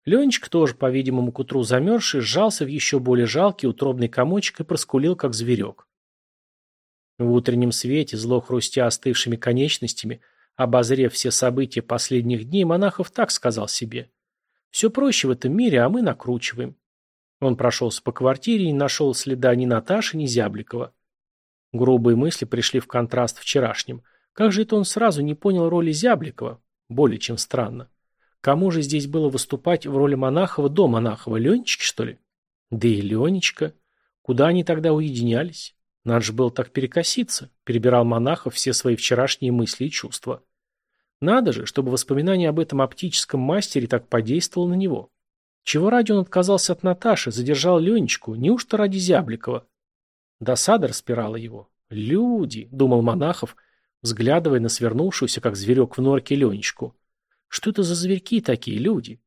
Ленечка тоже, по-видимому, к утру замерзший, сжался в еще более жалкий утробный комочек и проскулил, как зверек. В утреннем свете, зло хрустя остывшими конечностями, обозрев все события последних дней, Монахов так сказал себе. «Все проще в этом мире, а мы накручиваем. Он прошелся по квартире и не нашел следа ни Наташи, ни Зябликова. Грубые мысли пришли в контраст вчерашним. Как же это он сразу не понял роли Зябликова? Более чем странно. Кому же здесь было выступать в роли Монахова до Монахова? Ленечки, что ли? Да и Ленечка. Куда они тогда уединялись? Надо же было так перекоситься, перебирал Монахов все свои вчерашние мысли и чувства. Надо же, чтобы воспоминание об этом оптическом мастере так подействовало на него. Чего ради он отказался от Наташи, задержал Ленечку, неужто ради Зябликова? Досада распирала его. «Люди!» — думал Монахов, взглядывая на свернувшуюся, как зверек в норке, Ленечку. «Что это за зверьки такие, люди?»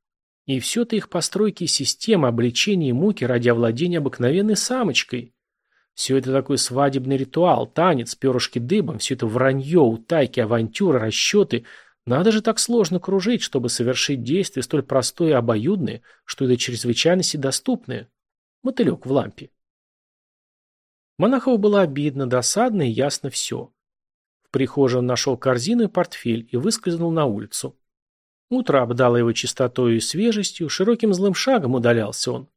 И все-то их постройки система обличения и муки ради овладения обыкновенной самочкой. Все это такой свадебный ритуал, танец, перышки дыбом, все это вранье, утайки, авантюры, расчеты. Надо же так сложно кружить, чтобы совершить действие столь простое и обоюдное, что это чрезвычайности доступное. Мотылек в лампе. Монахову было обидно, досадно и ясно все. В прихожей он нашел корзину и портфель и выскользнул на улицу. Утро обдало его чистотой и свежестью, широким злым шагом удалялся он.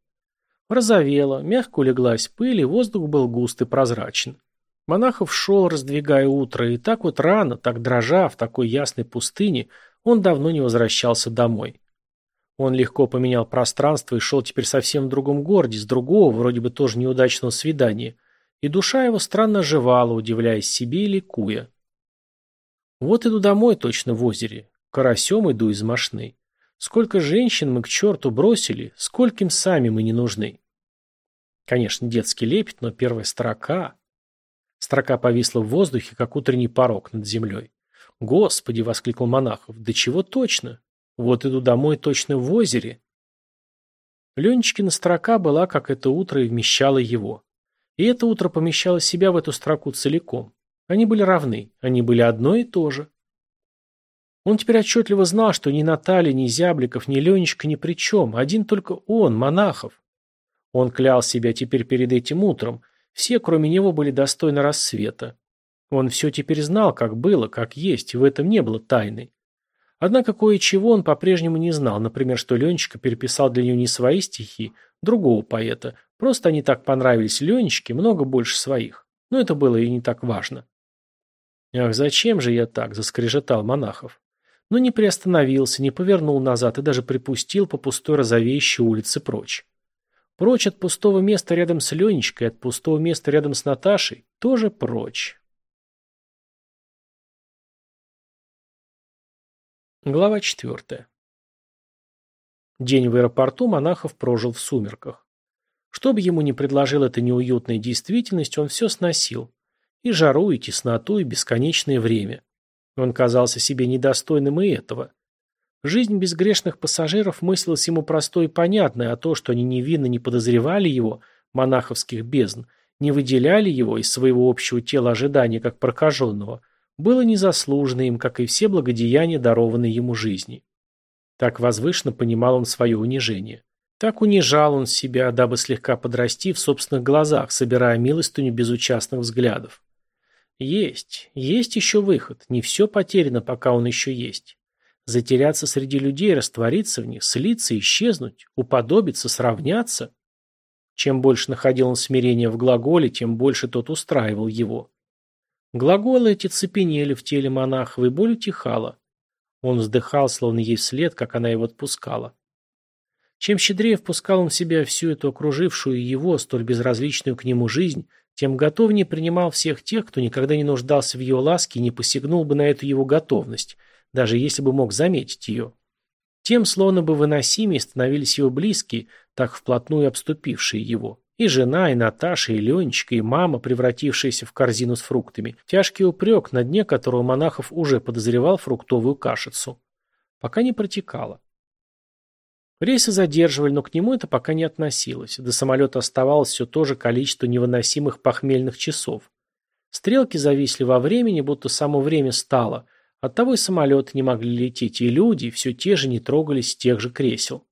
Розовело, мягко улеглась пыль, и воздух был густ и прозрачен. Монахов шел, раздвигая утро, и так вот рано, так дрожа в такой ясной пустыне, он давно не возвращался домой. Он легко поменял пространство и шел теперь совсем в другом городе, с другого, вроде бы тоже неудачного свидания, и душа его странно оживала, удивляясь себе и ликуя. Вот иду домой точно в озере, карасем иду из мошны. Сколько женщин мы к черту бросили, скольким сами мы не нужны. Конечно, детский лепет, но первая строка... Строка повисла в воздухе, как утренний порог над землей. «Господи!» — воскликнул Монахов. «Да чего точно? Вот иду домой точно в озере». Ленечкина строка была, как это утро, и вмещала его. И это утро помещало себя в эту строку целиком. Они были равны, они были одно и то же. Он теперь отчетливо знал, что ни Наталья, ни Зябликов, ни Ленечка ни при чем, один только он, Монахов. Он клял себя теперь перед этим утром, все, кроме него, были достойны рассвета. Он все теперь знал, как было, как есть, и в этом не было тайны. Однако кое-чего он по-прежнему не знал, например, что Ленечка переписал для нее не свои стихи, другого поэта, просто они так понравились Ленечке, много больше своих. Но это было и не так важно. «Ах, зачем же я так?» – заскрежетал Монахов но не приостановился, не повернул назад и даже припустил по пустой розовеющей улице прочь. Прочь от пустого места рядом с Ленечкой, от пустого места рядом с Наташей, тоже прочь. Глава четвертая. День в аэропорту Монахов прожил в сумерках. Что бы ему ни предложил эта неуютная действительность, он все сносил. И жару, и тесноту, и бесконечное время. Он казался себе недостойным и этого. Жизнь безгрешных пассажиров мыслилась ему простой и понятной, а то, что они невинно не подозревали его, монаховских бездн, не выделяли его из своего общего тела ожидания как прокаженного, было незаслуженно им, как и все благодеяния, дарованные ему жизни. Так возвышенно понимал он свое унижение. Так унижал он себя, дабы слегка подрасти в собственных глазах, собирая милостыню безучастных взглядов. Есть, есть еще выход. Не все потеряно, пока он еще есть. Затеряться среди людей, раствориться в них, слиться, исчезнуть, уподобиться, сравняться. Чем больше находил он смирения в глаголе, тем больше тот устраивал его. Глаголы эти цепенели в теле монаха, и боль утихала. Он вздыхал, словно ей вслед, как она его отпускала. Чем щедрее впускал он в себя всю эту окружившую его, столь безразличную к нему жизнь, тем готовнее принимал всех тех, кто никогда не нуждался в его ласке и не посягнул бы на эту его готовность, даже если бы мог заметить ее. Тем словно бы выносимее становились его близкие, так вплотную обступившие его. И жена, и Наташа, и Ленечка, и мама, превратившаяся в корзину с фруктами. Тяжкий упрек, на дне которого Монахов уже подозревал фруктовую кашицу. Пока не протекало. Рейсы задерживали, но к нему это пока не относилось. До самолета оставалось все то же количество невыносимых похмельных часов. Стрелки зависли во времени, будто само время стало. Оттого и самолеты не могли лететь, и люди все те же не трогались с тех же кресел.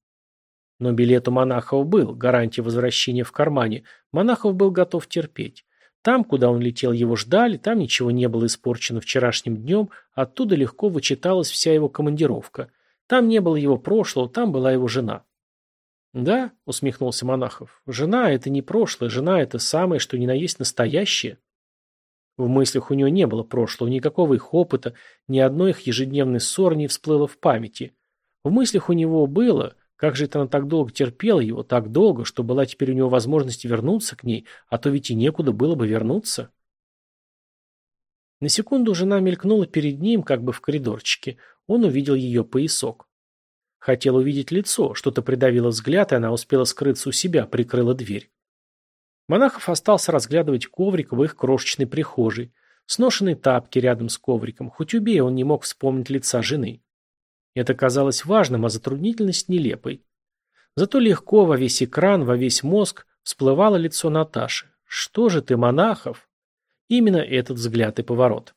Но билет у Монахова был, гарантия возвращения в кармане. Монахов был готов терпеть. Там, куда он летел, его ждали, там ничего не было испорчено вчерашним днем, оттуда легко вычиталась вся его командировка. Там не было его прошлого, там была его жена. «Да», — усмехнулся Монахов, — «жена — это не прошлое, жена — это самое, что ни на есть настоящее». В мыслях у него не было прошлого, никакого их опыта, ни одной их ежедневной ссоры не всплыло в памяти. В мыслях у него было, как же это она так долго терпела его, так долго, что была теперь у него возможность вернуться к ней, а то ведь и некуда было бы вернуться. На секунду жена мелькнула перед ним, как бы в коридорчике. Он увидел ее поясок. Хотел увидеть лицо, что-то придавило взгляд, и она успела скрыться у себя, прикрыла дверь. Монахов остался разглядывать коврик в их крошечной прихожей, сношенные тапки рядом с ковриком, хоть убей, он не мог вспомнить лица жены. Это казалось важным, а затруднительность нелепой. Зато легко во весь экран, во весь мозг всплывало лицо Наташи. «Что же ты, Монахов?» Именно этот взгляд и поворот.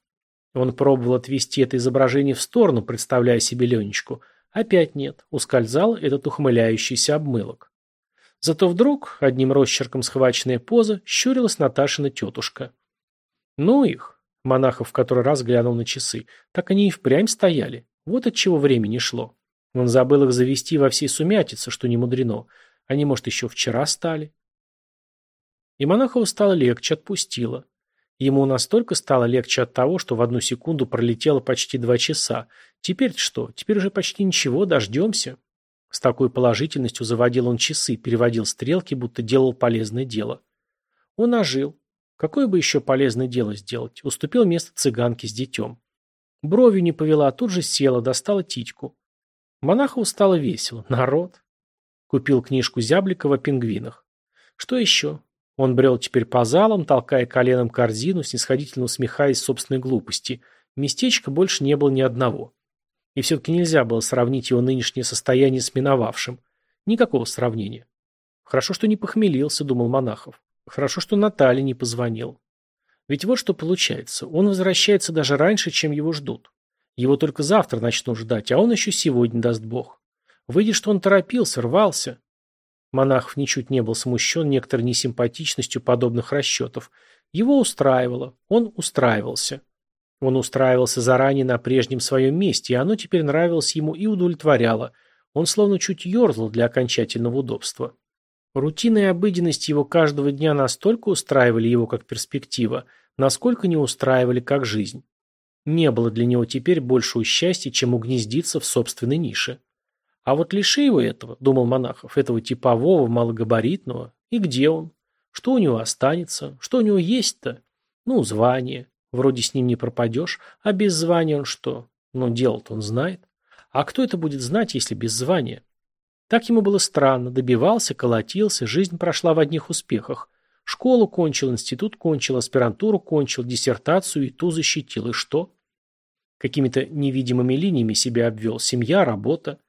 Он пробовал отвести это изображение в сторону, представляя себе Ленечку. Опять нет, ускользал этот ухмыляющийся обмылок. Зато вдруг, одним росчерком схваченная поза, щурилась Наташина тетушка. Ну их, монахов в который раз глянул на часы, так они и впрямь стояли. Вот от чего времени шло. Он забыл их завести во всей сумятице, что не мудрено. Они, может, еще вчера стали. И Монахову стало легче, отпустило. Ему настолько стало легче от того, что в одну секунду пролетело почти два часа. Теперь что? Теперь уже почти ничего, дождемся. С такой положительностью заводил он часы, переводил стрелки, будто делал полезное дело. Он ожил. Какое бы еще полезное дело сделать? Уступил место цыганке с детем. Бровью не повела, а тут же села, достала титьку. Монахову стало весело. Народ. Купил книжку Зябликова о пингвинах. Что еще? Он брел теперь по залам, толкая коленом корзину, снисходительно усмехаясь собственной глупости. Местечка больше не было ни одного. И все-таки нельзя было сравнить его нынешнее состояние с миновавшим. Никакого сравнения. Хорошо, что не похмелился, думал Монахов. Хорошо, что Наталья не позвонил. Ведь вот что получается. Он возвращается даже раньше, чем его ждут. Его только завтра начнут ждать, а он еще сегодня даст Бог. Выйдет, что он торопился, рвался. Монахов ничуть не был смущен некоторой несимпатичностью подобных расчетов. Его устраивало, он устраивался. Он устраивался заранее на прежнем своем месте, и оно теперь нравилось ему и удовлетворяло. Он словно чуть ерзал для окончательного удобства. Рутина и обыденность его каждого дня настолько устраивали его как перспектива, насколько не устраивали как жизнь. Не было для него теперь большего счастья, чем угнездиться в собственной нише. А вот лиши его этого, думал Монахов, этого типового, малогабаритного, и где он? Что у него останется? Что у него есть-то? Ну, звание. Вроде с ним не пропадешь, а без звания он что? Ну, дело-то он знает. А кто это будет знать, если без звания? Так ему было странно, добивался, колотился, жизнь прошла в одних успехах. Школу кончил, институт кончил, аспирантуру кончил, диссертацию и ту защитил. И что? Какими-то невидимыми линиями себя обвел. Семья, работа.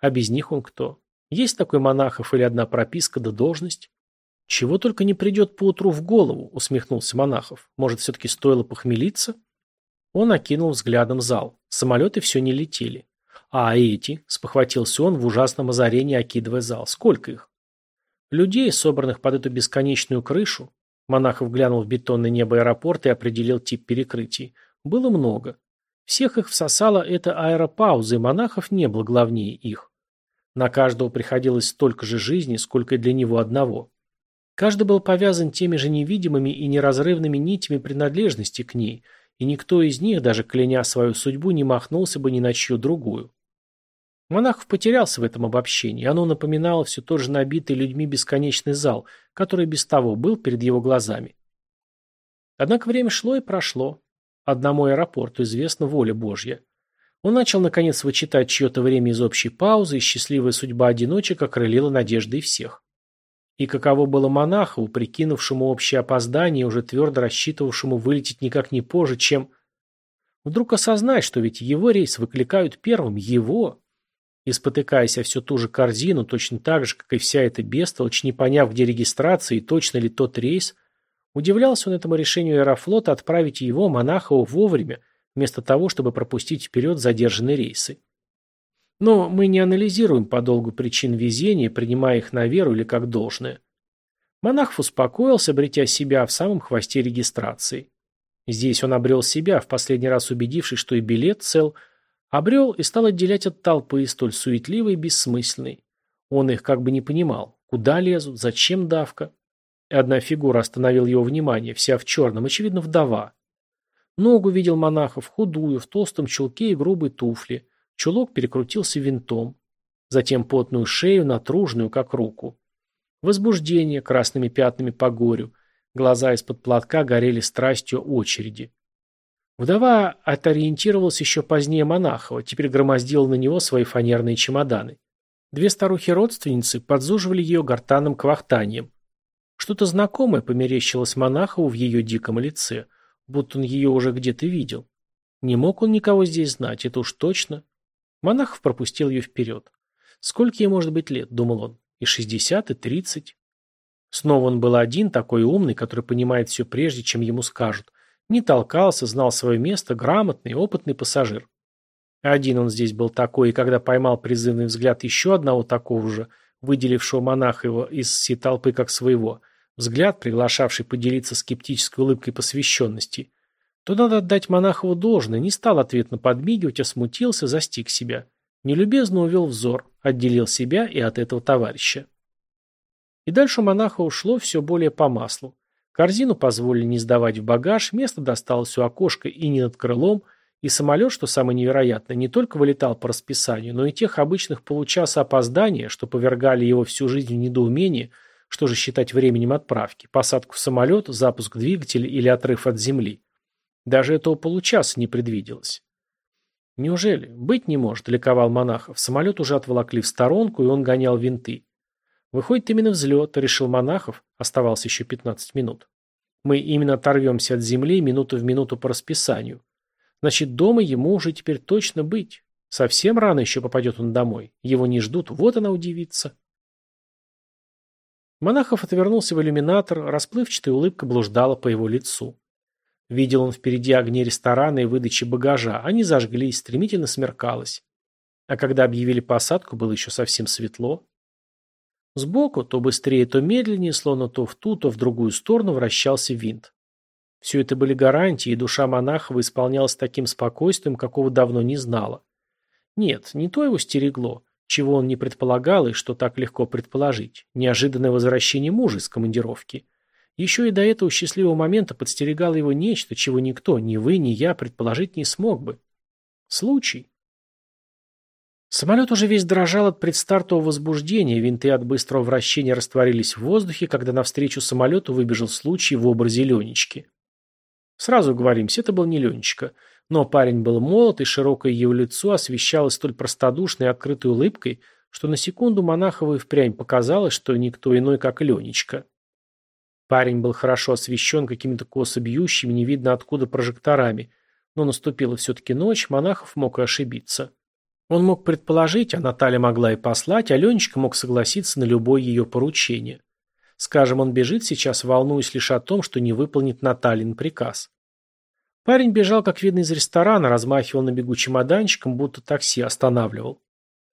А без них он кто? Есть такой монахов или одна прописка да должность? Чего только не придет поутру в голову, усмехнулся монахов. Может, все-таки стоило похмелиться? Он окинул взглядом зал. Самолеты все не летели. А эти, спохватился он в ужасном озарении, окидывая зал. Сколько их? Людей, собранных под эту бесконечную крышу, Монахов глянул в бетонное небо аэропорта и определил тип перекрытий. Было много. Всех их всосала эта аэропауза, и монахов не было главнее их. На каждого приходилось столько же жизни, сколько и для него одного. Каждый был повязан теми же невидимыми и неразрывными нитями принадлежности к ней, и никто из них, даже кляня свою судьбу, не махнулся бы ни на чью другую. Монахов потерялся в этом обобщении, оно напоминало все тот же набитый людьми бесконечный зал, который без того был перед его глазами. Однако время шло и прошло. Одному аэропорту известна воля Божья. Он начал, наконец, вычитать чье-то время из общей паузы, и счастливая судьба одиночек окрылила надеждой всех. И каково было монаху, прикинувшему общее опоздание, уже твердо рассчитывавшему вылететь никак не позже, чем... Вдруг осознать, что ведь его рейс выкликают первым, его. И спотыкаясь о всю ту же корзину, точно так же, как и вся эта бестолочь, не поняв, где регистрация и точно ли тот рейс, Удивлялся он этому решению Аэрофлота отправить его, Монахову, вовремя, вместо того, чтобы пропустить вперед задержанные рейсы. Но мы не анализируем подолгу причин везения, принимая их на веру или как должное. Монахов успокоился, обретя себя в самом хвосте регистрации. Здесь он обрел себя, в последний раз убедившись, что и билет цел, обрел и стал отделять от толпы, столь суетливой и бессмысленной. Он их как бы не понимал. Куда лезут, зачем давка? Одна фигура остановила его внимание, вся в черном, очевидно, вдова. Ногу видел монахов, худую, в толстом чулке и грубой туфле. Чулок перекрутился винтом. Затем потную шею, натруженную, как руку. Возбуждение красными пятнами по горю. Глаза из-под платка горели страстью очереди. Вдова оториентировалась еще позднее Монахова, теперь громоздила на него свои фанерные чемоданы. Две старухи-родственницы подзуживали ее гортанным квахтанием. Что-то знакомое померещилось Монахову в ее диком лице, будто он ее уже где-то видел. Не мог он никого здесь знать, это уж точно. Монахов пропустил ее вперед. Сколько ей может быть лет, думал он, и шестьдесят, и тридцать. Снова он был один, такой умный, который понимает все прежде, чем ему скажут. Не толкался, знал свое место, грамотный, опытный пассажир. Один он здесь был такой, и когда поймал призывный взгляд еще одного такого же, выделившего монаха его из всей толпы как своего, взгляд, приглашавший поделиться скептической улыбкой посвященности, то надо отдать монахову должное, не стал ответно подмигивать, а смутился, застиг себя. Нелюбезно увел взор, отделил себя и от этого товарища. И дальше монаха ушло все более по маслу. Корзину позволили не сдавать в багаж, место досталось у окошка и не над крылом – и самолет, что самое невероятное, не только вылетал по расписанию, но и тех обычных получаса опоздания, что повергали его всю жизнь в недоумение, что же считать временем отправки, посадку в самолет, запуск двигателя или отрыв от земли. Даже этого получаса не предвиделось. Неужели? Быть не может, ликовал Монахов. Самолет уже отволокли в сторонку, и он гонял винты. Выходит именно взлет, решил Монахов. Оставалось еще 15 минут. Мы именно оторвемся от земли минуту в минуту по расписанию. Значит, дома ему уже теперь точно быть. Совсем рано еще попадет он домой. Его не ждут, вот она удивится. Монахов отвернулся в иллюминатор, расплывчатая улыбка блуждала по его лицу. Видел он впереди огни ресторана и выдачи багажа. Они зажглись, стремительно смеркалось. А когда объявили посадку, было еще совсем светло. Сбоку, то быстрее, то медленнее, словно то в ту, то в другую сторону вращался винт. Все это были гарантии, и душа Монахова исполнялась таким спокойствием, какого давно не знала. Нет, не то его стерегло, чего он не предполагал и что так легко предположить. Неожиданное возвращение мужа из командировки. Еще и до этого счастливого момента подстерегало его нечто, чего никто, ни вы, ни я, предположить не смог бы. Случай. Самолет уже весь дрожал от предстартового возбуждения, винты от быстрого вращения растворились в воздухе, когда навстречу самолету выбежал случай в образе Ленечки. Сразу говоримся, это был не Ленечка. Но парень был молод, и широкое его лицо освещалось столь простодушной и открытой улыбкой, что на секунду Монахову и впрямь показалось, что никто иной, как Ленечка. Парень был хорошо освещен какими-то косо бьющими, не видно откуда прожекторами, но наступила все-таки ночь, Монахов мог и ошибиться. Он мог предположить, а Наталья могла и послать, а Ленечка мог согласиться на любое ее поручение. Скажем, он бежит сейчас, волнуясь лишь о том, что не выполнит Наталин приказ. Парень бежал, как видно, из ресторана, размахивал на бегу чемоданчиком, будто такси останавливал.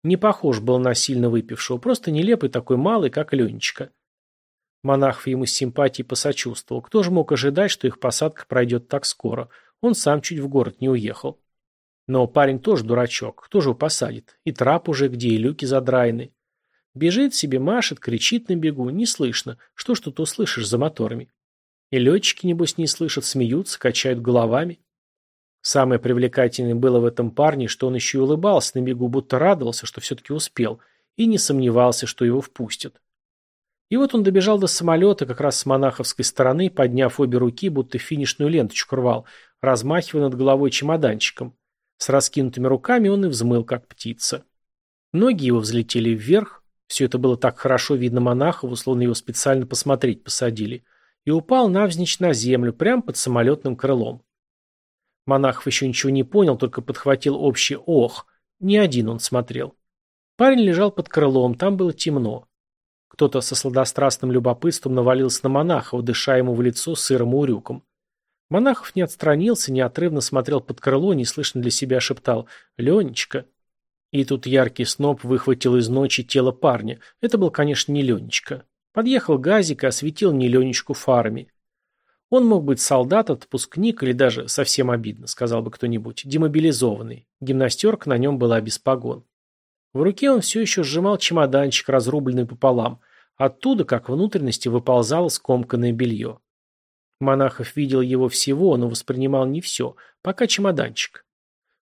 Не похож был на сильно выпившего, просто нелепый такой малый, как Ленечка. Монахов ему с симпатией посочувствовал. Кто же мог ожидать, что их посадка пройдет так скоро? Он сам чуть в город не уехал. Но парень тоже дурачок. Кто же его посадит? И трап уже где, и люки задраены. Бежит себе, машет, кричит на бегу, не слышно. Что ж тут услышишь за моторами? И летчики, небось, не слышат, смеются, качают головами. Самое привлекательное было в этом парне, что он еще и улыбался на бегу, будто радовался, что все-таки успел, и не сомневался, что его впустят. И вот он добежал до самолета как раз с монаховской стороны, подняв обе руки, будто финишную ленточку рвал, размахивая над головой чемоданчиком. С раскинутыми руками он и взмыл, как птица. Ноги его взлетели вверх, все это было так хорошо видно Монахову, словно его специально посмотреть посадили, и упал навзничь на землю, прямо под самолетным крылом. Монахов еще ничего не понял, только подхватил общий «ох». Не один он смотрел. Парень лежал под крылом, там было темно. Кто-то со сладострастным любопытством навалился на Монахова, дыша ему в лицо сырым урюком. Монахов не отстранился, неотрывно смотрел под крыло, неслышно для себя шептал «Ленечка». И тут яркий сноп выхватил из ночи тело парня. Это был, конечно, не Ленечка. Подъехал газик и осветил не Ленечку фарами. Он мог быть солдат, отпускник или даже, совсем обидно, сказал бы кто-нибудь, демобилизованный. Гимнастерка на нем была без погон. В руке он все еще сжимал чемоданчик, разрубленный пополам. Оттуда, как внутренности, выползало скомканное белье. Монахов видел его всего, но воспринимал не все, пока чемоданчик.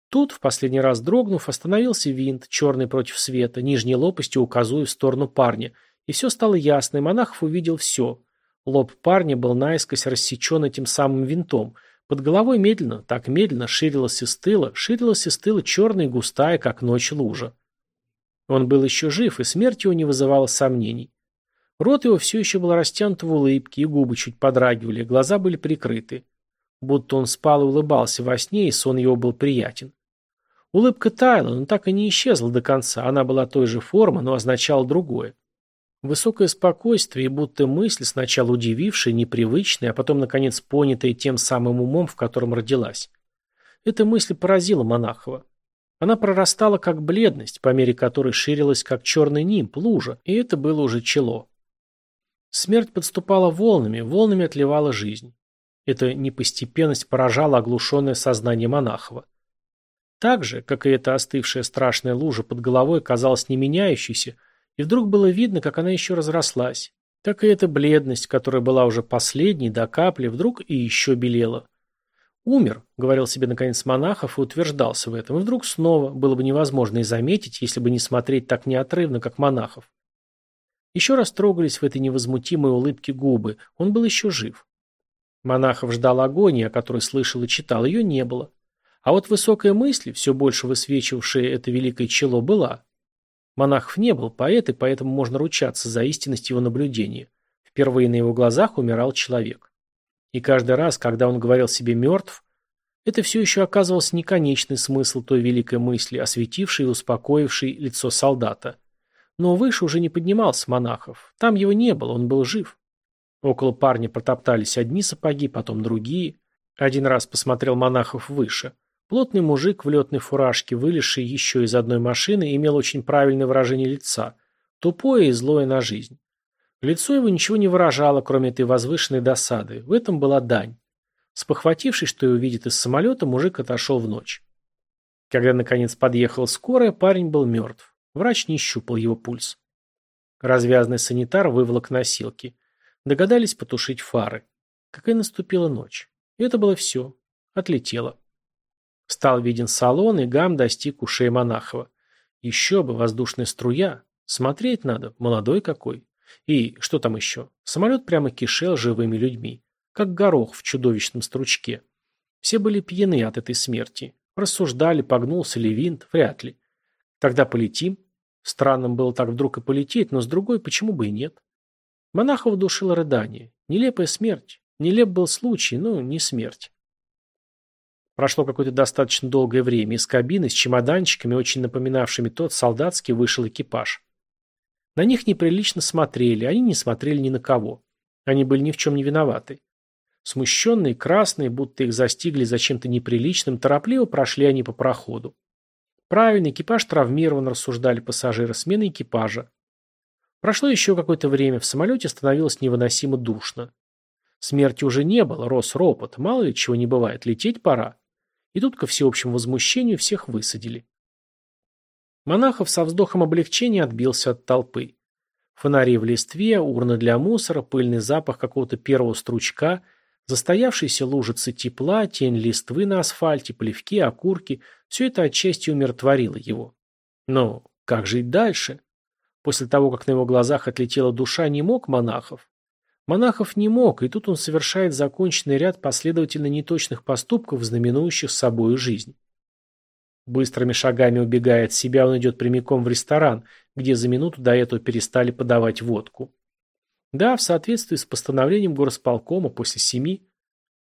Тут, в последний раз дрогнув, остановился винт, черный против света, нижней лопастью указуя в сторону парня, и все стало ясно, и Монахов увидел все. Лоб парня был наискось рассечен этим самым винтом. Под головой медленно, так медленно, ширилась и стыла, ширилась и стыла черная и густая, как ночь лужа. Он был еще жив, и смерть его не вызывала сомнений. Рот его все еще был растянут в улыбке, и губы чуть подрагивали, глаза были прикрыты. Будто он спал и улыбался во сне, и сон его был приятен. Улыбка таяла, но так и не исчезла до конца, она была той же формы, но означала другое. Высокое спокойствие и будто мысль, сначала удивившая, непривычная, а потом, наконец, понятая тем самым умом, в котором родилась. Эта мысль поразила Монахова. Она прорастала как бледность, по мере которой ширилась как черный нимб, лужа, и это было уже чело. Смерть подступала волнами, волнами отливала жизнь. Эта непостепенность поражала оглушенное сознание Монахова. Так же, как и эта остывшая страшная лужа под головой казалась не меняющейся, и вдруг было видно, как она еще разрослась. Так и эта бледность, которая была уже последней до капли, вдруг и еще белела. «Умер», — говорил себе наконец монахов и утверждался в этом, и вдруг снова было бы невозможно и заметить, если бы не смотреть так неотрывно, как монахов. Еще раз трогались в этой невозмутимой улыбке губы, он был еще жив. Монахов ждал агонии, о которой слышал и читал, ее не было. А вот высокая мысль, все больше высвечивавшая это великое чело, была. Монахов не был поэт, и поэтому можно ручаться за истинность его наблюдения. Впервые на его глазах умирал человек. И каждый раз, когда он говорил себе «мертв», это все еще оказывался не конечный смысл той великой мысли, осветившей и успокоившей лицо солдата. Но выше уже не поднимался монахов. Там его не было, он был жив. Около парня протоптались одни сапоги, потом другие. Один раз посмотрел монахов выше. Плотный мужик в летной фуражке, вылезший еще из одной машины, имел очень правильное выражение лица. Тупое и злое на жизнь. Лицо его ничего не выражало, кроме этой возвышенной досады. В этом была дань. Спохватившись, что его видит из самолета, мужик отошел в ночь. Когда, наконец, подъехала скорая, парень был мертв. Врач не щупал его пульс. Развязанный санитар выволок носилки. Догадались потушить фары. Какая наступила ночь. И это было все. Отлетело. Стал виден салон, и гам достиг ушей Монахова. Еще бы, воздушная струя. Смотреть надо, молодой какой. И что там еще? Самолет прямо кишел живыми людьми. Как горох в чудовищном стручке. Все были пьяны от этой смерти. Рассуждали, погнулся ли винт, вряд ли. Тогда полетим. Странным было так вдруг и полететь, но с другой, почему бы и нет? Монахов душило рыдание. Нелепая смерть. Нелеп был случай, но не смерть. Прошло какое-то достаточно долгое время. Из кабины с чемоданчиками, очень напоминавшими тот солдатский, вышел экипаж. На них неприлично смотрели, они не смотрели ни на кого. Они были ни в чем не виноваты. Смущенные, красные, будто их застигли за чем-то неприличным, торопливо прошли они по проходу. Правильно, экипаж травмирован, рассуждали пассажиры, смены экипажа. Прошло еще какое-то время, в самолете становилось невыносимо душно. Смерти уже не было, рос ропот, мало ли чего не бывает, лететь пора. И тут, ко всеобщему возмущению, всех высадили. Монахов со вздохом облегчения отбился от толпы. Фонари в листве, урны для мусора, пыльный запах какого-то первого стручка, застоявшиеся лужицы тепла, тень листвы на асфальте, плевки, окурки – все это отчасти умиротворило его. Но как жить дальше? После того, как на его глазах отлетела душа, не мог Монахов. Монахов не мог, и тут он совершает законченный ряд последовательно неточных поступков, знаменующих собою жизнь. Быстрыми шагами убегая от себя, он идет прямиком в ресторан, где за минуту до этого перестали подавать водку. Да, в соответствии с постановлением горосполкома после семи.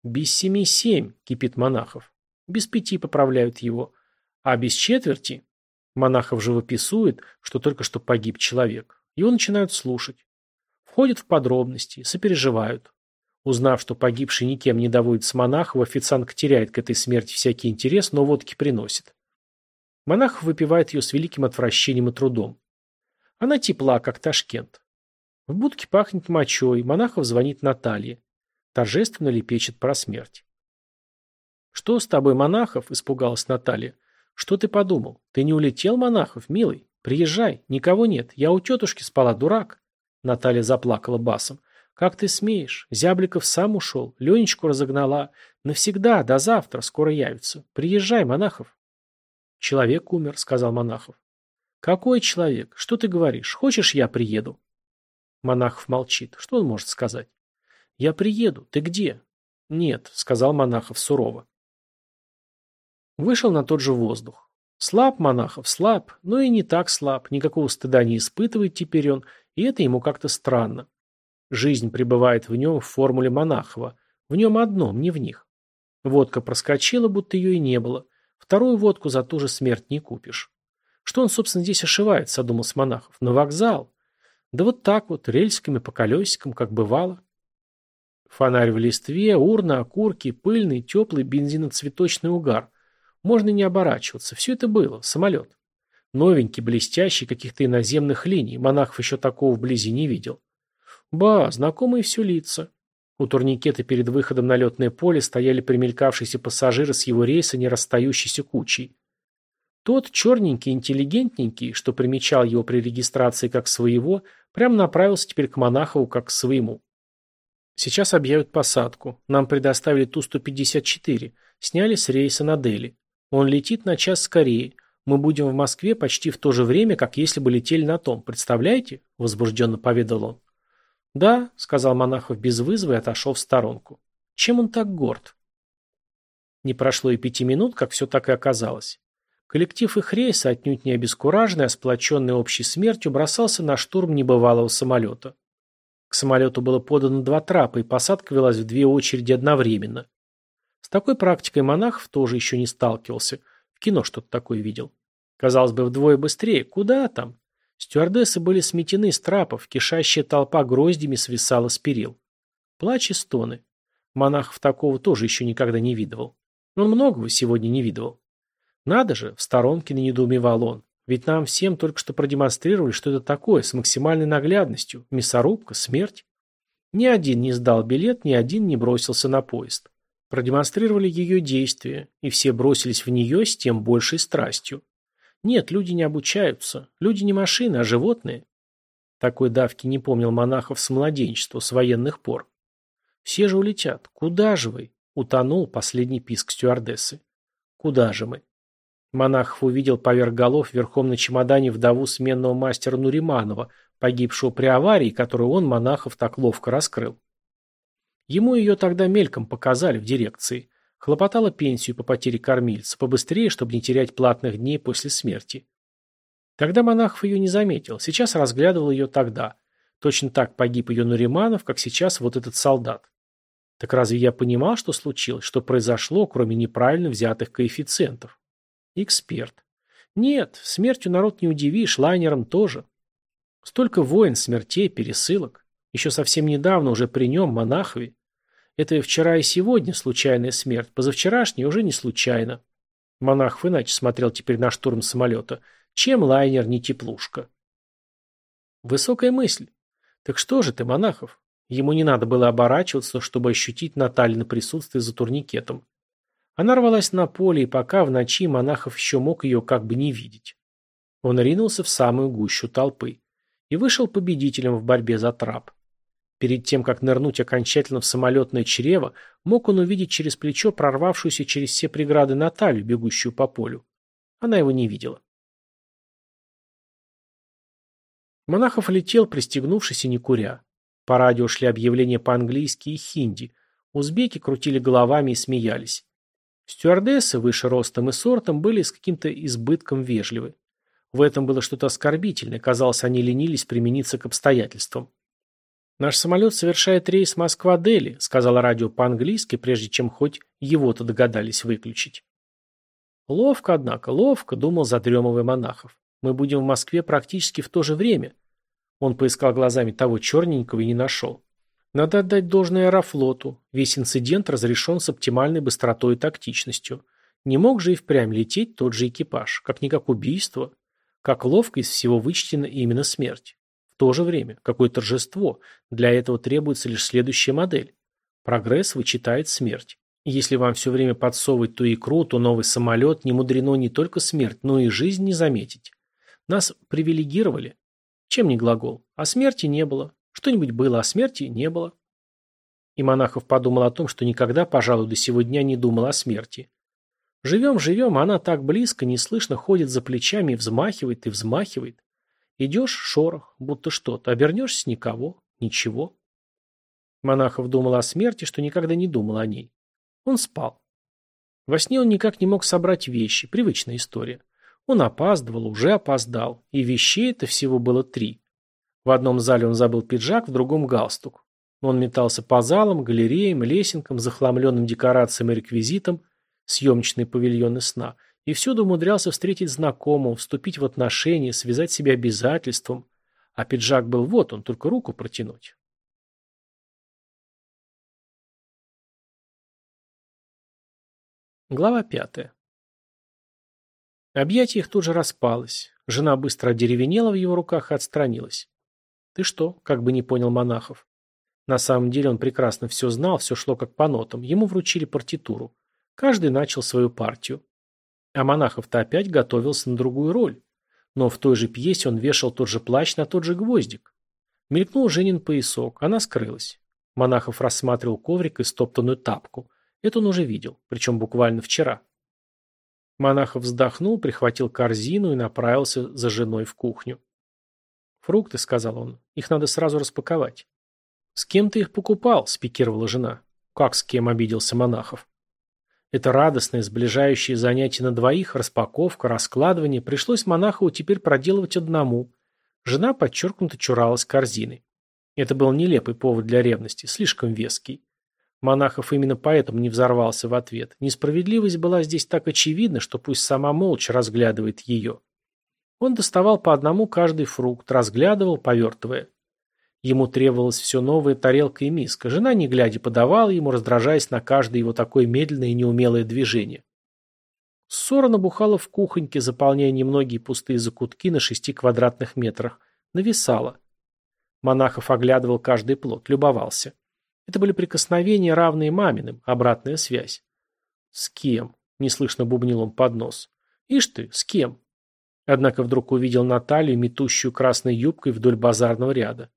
Без семи семь, кипит Монахов. Без пяти поправляют его. А без четверти Монахов живописует, что только что погиб человек. Его начинают слушать. Входят в подробности, сопереживают. Узнав, что погибший никем не доводится Монахов, официантка теряет к этой смерти всякий интерес, но водки приносит. Монахов выпивает ее с великим отвращением и трудом. Она тепла, как Ташкент. В будке пахнет мочой, Монахов звонит Наталье. Торжественно лепечет про смерть. «Что с тобой, Монахов?» – испугалась Наталья. «Что ты подумал? Ты не улетел, Монахов, милый? Приезжай, никого нет. Я у тетушки спала, дурак». Наталья заплакала басом. Как ты смеешь? Зябликов сам ушел, Ленечку разогнала. Навсегда, до завтра, скоро явится. Приезжай, Монахов. Человек умер, сказал Монахов. Какой человек? Что ты говоришь? Хочешь, я приеду? Монахов молчит. Что он может сказать? Я приеду. Ты где? Нет, сказал Монахов сурово. Вышел на тот же воздух. Слаб Монахов, слаб, но и не так слаб, никакого стыда не испытывает теперь он, и это ему как-то странно. Жизнь пребывает в нем в формуле Монахова, в нем одном, не в них. Водка проскочила, будто ее и не было. Вторую водку за ту же смерть не купишь. Что он, собственно, здесь ошивается, думал Монахов. На вокзал. Да вот так вот, рельсками по колесикам, как бывало. Фонарь в листве, урна, окурки, пыльный, теплый бензиноцветочный угар. Можно не оборачиваться. Все это было. Самолет. Новенький, блестящий, каких-то иноземных линий. Монахов еще такого вблизи не видел. Ба, знакомые все лица. У турникета перед выходом на летное поле стояли примелькавшиеся пассажиры с его рейса, не расстающейся кучей. Тот, черненький, интеллигентненький, что примечал его при регистрации как своего, прямо направился теперь к Монахову как к своему. Сейчас объявят посадку. Нам предоставили Ту-154. Сняли с рейса на Дели. Он летит на час скорее. Мы будем в Москве почти в то же время, как если бы летели на том. Представляете?» – возбужденно поведал он. «Да», – сказал Монахов без вызова и отошел в сторонку. «Чем он так горд?» Не прошло и пяти минут, как все так и оказалось. Коллектив их рейса, отнюдь не обескураженный, а сплоченный общей смертью, бросался на штурм небывалого самолета. К самолету было подано два трапа, и посадка велась в две очереди одновременно. С такой практикой монахов тоже еще не сталкивался. В кино что-то такое видел. Казалось бы, вдвое быстрее. Куда там? Стюардессы были сметены с трапов, кишащая толпа гроздями свисала с перил. Плач и стоны. Монахов такого тоже еще никогда не видывал. Он многого сегодня не видывал. Надо же, в сторонке недоумевал он. Ведь нам всем только что продемонстрировали, что это такое, с максимальной наглядностью. Мясорубка, смерть. Ни один не сдал билет, ни один не бросился на поезд продемонстрировали ее действия, и все бросились в нее с тем большей страстью. Нет, люди не обучаются, люди не машины, а животные. Такой давки не помнил монахов с младенчества, с военных пор. Все же улетят. Куда же вы? Утонул последний писк стюардессы. Куда же мы? Монахов увидел поверх голов верхом на чемодане вдову сменного мастера Нуриманова, погибшего при аварии, которую он, Монахов, так ловко раскрыл. Ему ее тогда мельком показали в дирекции. Хлопотала пенсию по потере кормильца, побыстрее, чтобы не терять платных дней после смерти. Тогда Монахов ее не заметил, сейчас разглядывал ее тогда. Точно так погиб ее Нуриманов, как сейчас вот этот солдат. Так разве я понимал, что случилось, что произошло, кроме неправильно взятых коэффициентов? Эксперт. Нет, смертью народ не удивишь, лайнером тоже. Столько войн, смертей, пересылок. Еще совсем недавно уже при нем, монахове. Это вчера и сегодня случайная смерть, позавчерашняя уже не случайно. Монахов иначе смотрел теперь на штурм самолета. Чем лайнер не теплушка? Высокая мысль. Так что же ты, Монахов? Ему не надо было оборачиваться, чтобы ощутить Наталья присутствие за турникетом. Она рвалась на поле, и пока в ночи Монахов еще мог ее как бы не видеть. Он ринулся в самую гущу толпы и вышел победителем в борьбе за трап. Перед тем, как нырнуть окончательно в самолетное чрево, мог он увидеть через плечо прорвавшуюся через все преграды Наталью, бегущую по полю. Она его не видела. Монахов летел, пристегнувшись и не куря. По радио шли объявления по-английски и хинди. Узбеки крутили головами и смеялись. Стюардессы, выше ростом и сортом, были с каким-то избытком вежливы. В этом было что-то оскорбительное, казалось, они ленились примениться к обстоятельствам. «Наш самолет совершает рейс Москва-Дели», сказала радио по-английски, прежде чем хоть его-то догадались выключить. Ловко, однако, ловко, думал задремывая монахов. Мы будем в Москве практически в то же время. Он поискал глазами того черненького и не нашел. Надо отдать должное аэрофлоту. Весь инцидент разрешен с оптимальной быстротой и тактичностью. Не мог же и впрямь лететь тот же экипаж. Как-никак убийство. Как ловко из всего вычтена именно смерть. В то же время, какое торжество, для этого требуется лишь следующая модель. Прогресс вычитает смерть. если вам все время подсовывать ту икру, то новый самолет, не мудрено не только смерть, но и жизнь не заметить. Нас привилегировали. Чем не глагол? А смерти не было. Что-нибудь было, а смерти не было. И Монахов подумал о том, что никогда, пожалуй, до сего дня не думал о смерти. Живем, живем, а она так близко, неслышно ходит за плечами и взмахивает, и взмахивает. Идешь, шорох, будто что-то, обернешься никого, ничего. Монахов думал о смерти, что никогда не думал о ней. Он спал. Во сне он никак не мог собрать вещи, привычная история. Он опаздывал, уже опоздал, и вещей это всего было три. В одном зале он забыл пиджак, в другом галстук. Он метался по залам, галереям, лесенкам, захламленным декорациям и реквизитам, съемочные павильоны сна, и всюду умудрялся встретить знакомого, вступить в отношения, связать себя обязательством. А пиджак был вот он, только руку протянуть. Глава пятая. Объятие их тут же распалось. Жена быстро одеревенела в его руках и отстранилась. «Ты что?» – как бы не понял Монахов. На самом деле он прекрасно все знал, все шло как по нотам. Ему вручили партитуру. Каждый начал свою партию. А Монахов-то опять готовился на другую роль. Но в той же пьесе он вешал тот же плащ на тот же гвоздик. Мелькнул Женин поясок, она скрылась. Монахов рассматривал коврик и стоптанную тапку. Это он уже видел, причем буквально вчера. Монахов вздохнул, прихватил корзину и направился за женой в кухню. «Фрукты», — сказал он, — «их надо сразу распаковать». «С кем ты их покупал?» – спикировала жена. «Как с кем?» – обиделся Монахов. Это радостное, сближающее занятие на двоих, распаковка, раскладывание, пришлось Монахову теперь проделывать одному. Жена подчеркнуто чуралась корзины. Это был нелепый повод для ревности, слишком веский. Монахов именно поэтому не взорвался в ответ. Несправедливость была здесь так очевидна, что пусть сама молча разглядывает ее. Он доставал по одному каждый фрукт, разглядывал, повертывая. Ему требовалась все новая тарелка и миска. Жена, не глядя, подавала ему, раздражаясь на каждое его такое медленное и неумелое движение. Ссора набухала в кухоньке, заполняя немногие пустые закутки на шести квадратных метрах. Нависала. Монахов оглядывал каждый плод, любовался. Это были прикосновения, равные маминым, обратная связь. «С кем?» – неслышно бубнил он под нос. «Ишь ты, с кем?» Однако вдруг увидел Наталью, метущую красной юбкой вдоль базарного ряда.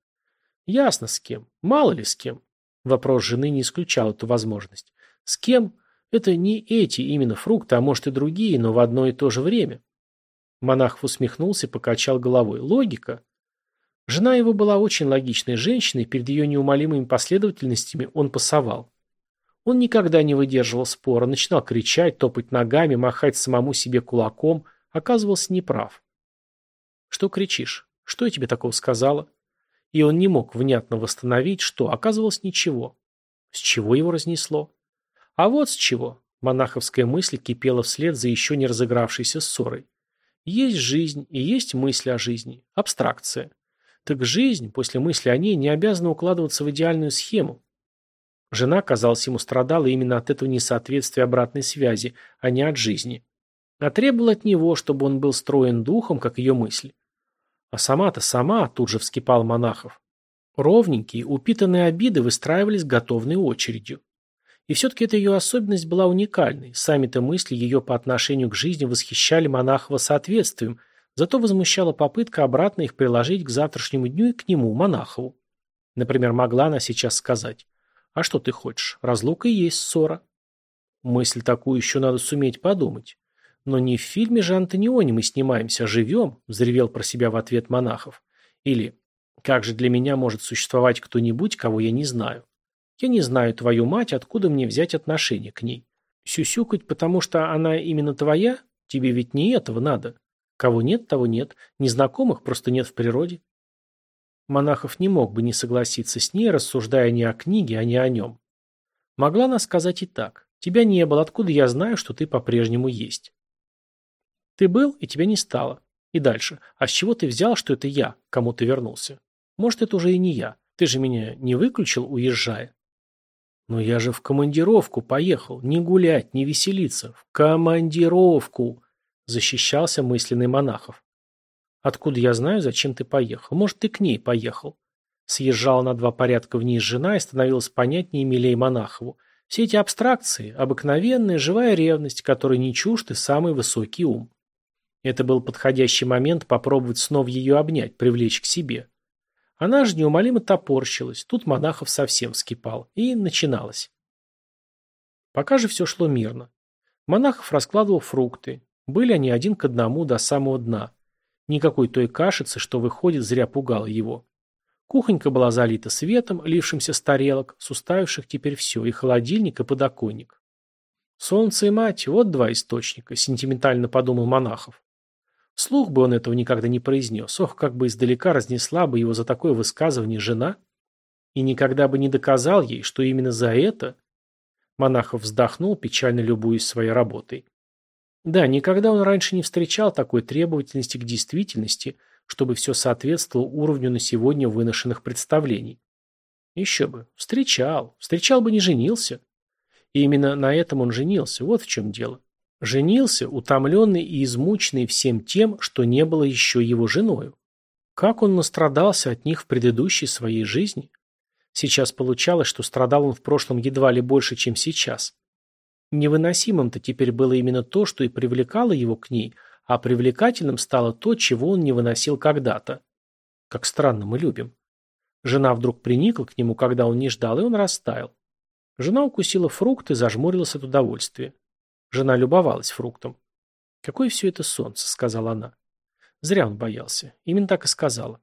Ясно с кем. Мало ли с кем. Вопрос жены не исключал эту возможность. С кем? Это не эти именно фрукты, а может и другие, но в одно и то же время. Монах усмехнулся и покачал головой. Логика. Жена его была очень логичной женщиной, перед ее неумолимыми последовательностями он пасовал. Он никогда не выдерживал спора, начинал кричать, топать ногами, махать самому себе кулаком, оказывался неправ. «Что кричишь? Что я тебе такого сказала?» и он не мог внятно восстановить, что оказывалось ничего. С чего его разнесло? А вот с чего. Монаховская мысль кипела вслед за еще не разыгравшейся ссорой. Есть жизнь и есть мысль о жизни. Абстракция. Так жизнь, после мысли о ней, не обязана укладываться в идеальную схему. Жена, казалось, ему страдала именно от этого несоответствия обратной связи, а не от жизни. А требовала от него, чтобы он был строен духом, как ее мысль. А сама-то сама, тут же вскипал монахов. Ровненькие, упитанные обиды выстраивались готовной очередью. И все-таки эта ее особенность была уникальной. Сами-то мысли ее по отношению к жизни восхищали Монахова соответствием, зато возмущала попытка обратно их приложить к завтрашнему дню и к нему, Монахову. Например, могла она сейчас сказать, «А что ты хочешь? Разлука и есть ссора». Мысль такую еще надо суметь подумать. Но не в фильме же Антониони мы снимаемся, а живем, взревел про себя в ответ монахов. Или как же для меня может существовать кто-нибудь, кого я не знаю? Я не знаю твою мать, откуда мне взять отношение к ней? Сюсюкать, потому что она именно твоя? Тебе ведь не этого надо. Кого нет, того нет. Незнакомых просто нет в природе. Монахов не мог бы не согласиться с ней, рассуждая не о книге, а не о нем. Могла она сказать и так. Тебя не было, откуда я знаю, что ты по-прежнему есть? Ты был, и тебя не стало. И дальше. А с чего ты взял, что это я, кому ты вернулся? Может, это уже и не я. Ты же меня не выключил, уезжая? Но я же в командировку поехал. Не гулять, не веселиться. В командировку. Защищался мысленный монахов. Откуда я знаю, зачем ты поехал? Может, ты к ней поехал? Съезжала на два порядка вниз жена и становилась понятнее и милее Монахову. Все эти абстракции – обыкновенная живая ревность, которой не чужд и самый высокий ум. Это был подходящий момент попробовать снова ее обнять, привлечь к себе. Она же неумолимо топорщилась, тут Монахов совсем вскипал, и начиналось. Пока же все шло мирно. Монахов раскладывал фрукты. Были они один к одному до самого дна. Никакой той кашицы, что выходит, зря пугало его. Кухонька была залита светом, лившимся с тарелок, с уставивших теперь все, и холодильник, и подоконник. Солнце и мать – вот два источника, сентиментально подумал Монахов. Слух бы он этого никогда не произнес. Ох, как бы издалека разнесла бы его за такое высказывание жена. И никогда бы не доказал ей, что именно за это... Монахов вздохнул, печально любуясь своей работой. Да, никогда он раньше не встречал такой требовательности к действительности, чтобы все соответствовало уровню на сегодня выношенных представлений. Еще бы. Встречал. Встречал бы не женился. И именно на этом он женился. Вот в чем дело. Женился, утомленный и измученный всем тем, что не было еще его женою. Как он настрадался от них в предыдущей своей жизни? Сейчас получалось, что страдал он в прошлом едва ли больше, чем сейчас. Невыносимым-то теперь было именно то, что и привлекало его к ней, а привлекательным стало то, чего он не выносил когда-то. Как странно мы любим. Жена вдруг приникла к нему, когда он не ждал, и он растаял. Жена укусила фрукт и зажмурилась от удовольствия. Жена любовалась фруктом. «Какое все это солнце», — сказала она. Зря он боялся. Именно так и сказала.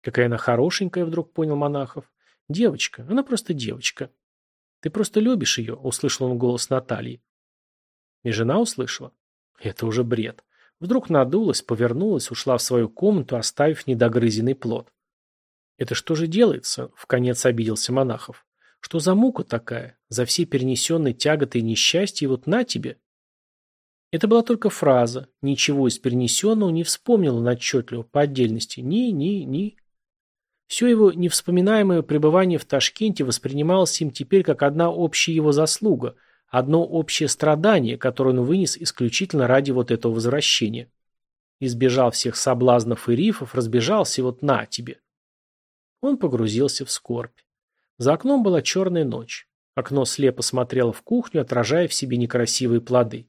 Какая она хорошенькая, вдруг понял Монахов. Девочка, она просто девочка. Ты просто любишь ее, услышал он голос Натальи. И жена услышала. Это уже бред. Вдруг надулась, повернулась, ушла в свою комнату, оставив недогрызенный плод. Это что же делается? В конец обиделся Монахов. Что за мука такая? За все перенесенные тяготы и несчастья, и вот на тебе. Это была только фраза. Ничего из перенесенного не вспомнил он отчетливо, по отдельности. Ни, ни, ни. Все его невспоминаемое пребывание в Ташкенте воспринималось им теперь как одна общая его заслуга, одно общее страдание, которое он вынес исключительно ради вот этого возвращения. Избежал всех соблазнов и рифов, разбежался, вот на тебе. Он погрузился в скорбь. За окном была черная ночь. Окно слепо смотрело в кухню, отражая в себе некрасивые плоды.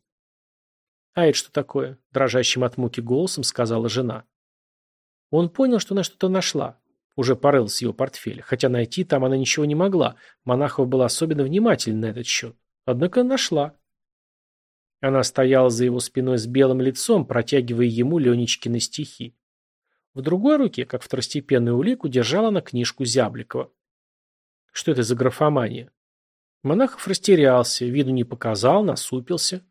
«А это что такое?» – дрожащим от муки голосом сказала жена. Он понял, что она что-то нашла. Уже порылась в его портфеле, хотя найти там она ничего не могла. Монахов был особенно внимателен на этот счет. Однако нашла. Она стояла за его спиной с белым лицом, протягивая ему Ленечкины стихи. В другой руке, как второстепенную улику, держала она книжку Зябликова. Что это за графомания? Монахов растерялся, виду не показал, насупился.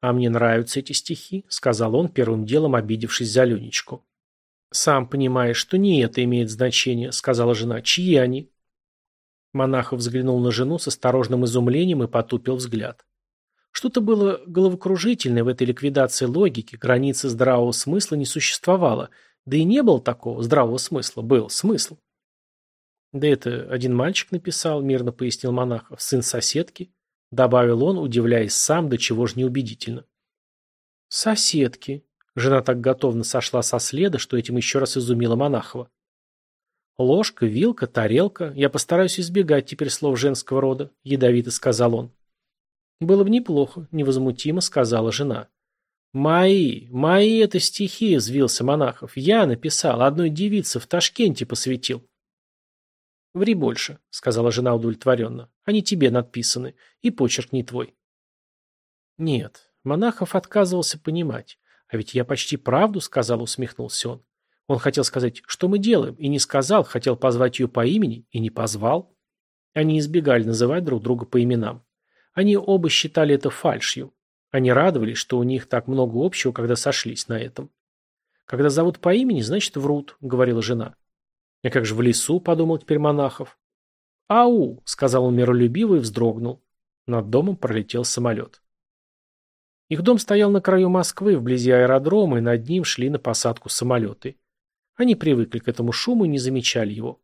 «А мне нравятся эти стихи», — сказал он, первым делом обидевшись за Ленечку. «Сам понимаешь, что не это имеет значение», — сказала жена. «Чьи они?» Монахов взглянул на жену с осторожным изумлением и потупил взгляд. Что-то было головокружительное в этой ликвидации логики, границы здравого смысла не существовало, да и не было такого здравого смысла, был смысл. «Да это один мальчик написал», — мирно пояснил Монахов, — «сын соседки». Добавил он, удивляясь сам, до чего ж неубедительно. Соседки. Жена так готовно сошла со следа, что этим еще раз изумила Монахова. Ложка, вилка, тарелка. Я постараюсь избегать теперь слов женского рода, ядовито сказал он. Было бы неплохо, невозмутимо сказала жена. «Мои, мои это стихи», — взвился Монахов. «Я написал, одной девице в Ташкенте посвятил». «Ври больше», — сказала жена удовлетворенно. «Они тебе надписаны. И почерк не твой». «Нет, Монахов отказывался понимать. А ведь я почти правду сказал, усмехнулся он. Он хотел сказать, что мы делаем, и не сказал, хотел позвать ее по имени, и не позвал. Они избегали называть друг друга по именам. Они оба считали это фальшью. Они радовались, что у них так много общего, когда сошлись на этом. «Когда зовут по имени, значит врут», — говорила жена. «А как же в лесу?» – подумал теперь монахов. «Ау!» – сказал он миролюбиво и вздрогнул. Над домом пролетел самолет. Их дом стоял на краю Москвы, вблизи аэродрома, и над ним шли на посадку самолеты. Они привыкли к этому шуму и не замечали его.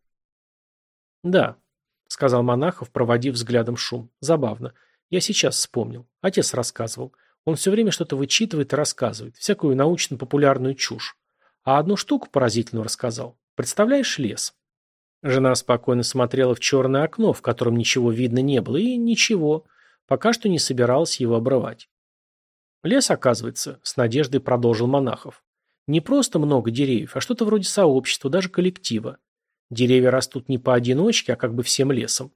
«Да», — сказал Монахов, проводив взглядом шум. «Забавно. Я сейчас вспомнил. Отец рассказывал. Он все время что-то вычитывает и рассказывает. Всякую научно-популярную чушь. А одну штуку поразительную рассказал. Представляешь лес? Жена спокойно смотрела в черное окно, в котором ничего видно не было, и ничего, пока что не собиралась его обрывать. Лес, оказывается, с надеждой продолжил Монахов. Не просто много деревьев, а что-то вроде сообщества, даже коллектива. Деревья растут не поодиночке, а как бы всем лесом.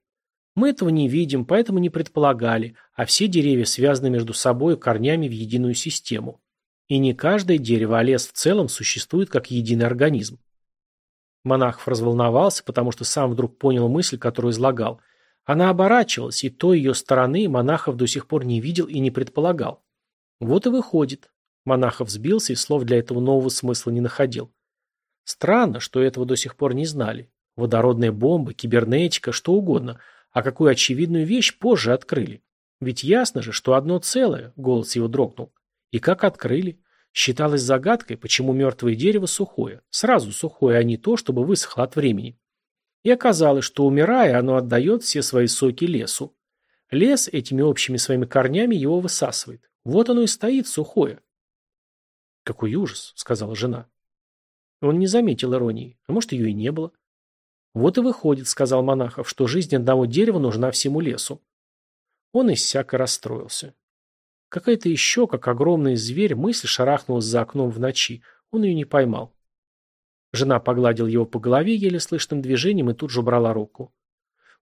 Мы этого не видим, поэтому не предполагали, а все деревья связаны между собой корнями в единую систему. И не каждое дерево, а лес в целом существует как единый организм. Монахов разволновался, потому что сам вдруг понял мысль, которую излагал. Она оборачивалась, и той ее стороны монахов до сих пор не видел и не предполагал. Вот и выходит. Монахов сбился и слов для этого нового смысла не находил. Странно, что этого до сих пор не знали. Водородная бомба, кибернетика, что угодно. А какую очевидную вещь позже открыли. Ведь ясно же, что одно целое, голос его дрогнул. И как открыли? Считалось загадкой, почему мертвое дерево сухое. Сразу сухое, а не то, чтобы высохло от времени. И оказалось, что умирая, оно отдает все свои соки лесу. Лес этими общими своими корнями его высасывает. Вот оно и стоит сухое. «Какой ужас», — сказала жена. Он не заметил иронии, а может, ее и не было. «Вот и выходит», — сказал Монахов, — «что жизнь одного дерева нужна всему лесу». Он иссяк и расстроился. Какая-то еще, как огромный зверь, мысль шарахнулась за окном в ночи. Он ее не поймал. Жена погладила его по голове еле слышным движением и тут же убрала руку.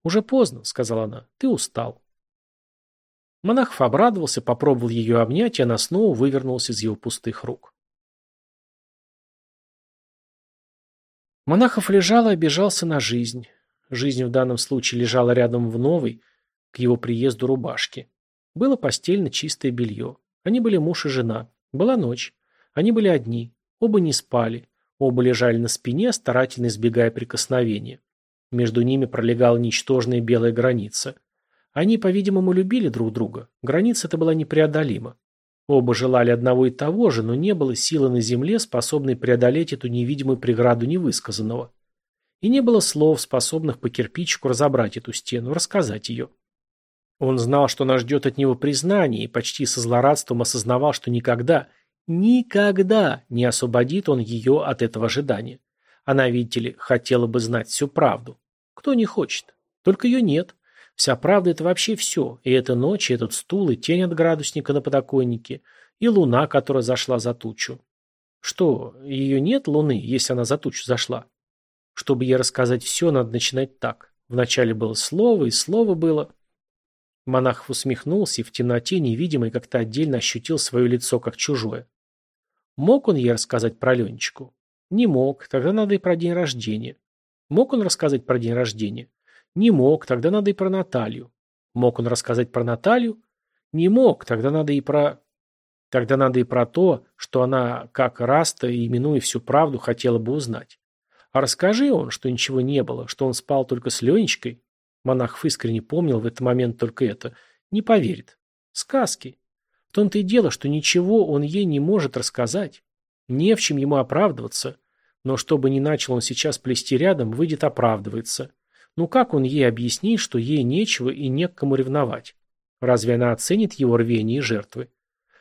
«Уже поздно», — сказала она, — «ты устал». Монахов обрадовался, попробовал ее обнять, и она снова вывернулась из его пустых рук. Монахов лежал и обижался на жизнь. Жизнь в данном случае лежала рядом в новой, к его приезду рубашке. Было постельно чистое белье. Они были муж и жена. Была ночь. Они были одни. Оба не спали. Оба лежали на спине, старательно избегая прикосновения. Между ними пролегала ничтожная белая граница. Они, по-видимому, любили друг друга. Граница эта была непреодолима. Оба желали одного и того же, но не было силы на земле, способной преодолеть эту невидимую преграду невысказанного. И не было слов, способных по кирпичику разобрать эту стену, рассказать ее. Он знал, что нас ждет от него признание, и почти со злорадством осознавал, что никогда, никогда не освободит он ее от этого ожидания. Она, видите ли, хотела бы знать всю правду. Кто не хочет? Только ее нет. Вся правда – это вообще все. И эта ночь, и этот стул, и тень от градусника на подоконнике, и луна, которая зашла за тучу. Что, ее нет, луны, если она за тучу зашла? Чтобы ей рассказать все, надо начинать так. Вначале было слово, и слово было... Монах усмехнулся и в темноте, невидимой, как-то отдельно ощутил свое лицо как чужое. Мог он ей рассказать про Ленечку? Не мог, тогда надо и про день рождения. Мог он рассказать про день рождения? Не мог, тогда надо и про Наталью. Мог он рассказать про Наталью? Не мог, тогда надо и про... Тогда надо и про то, что она, как раз-то, именуя всю правду, хотела бы узнать. А расскажи он, что ничего не было, что он спал только с Ленечкой, Монахов искренне помнил в этот момент только это. Не поверит. Сказки. В том-то и дело, что ничего он ей не может рассказать. Не в чем ему оправдываться. Но чтобы не начал он сейчас плести рядом, выйдет оправдывается. Ну как он ей объяснит, что ей нечего и не к кому ревновать? Разве она оценит его рвение и жертвы?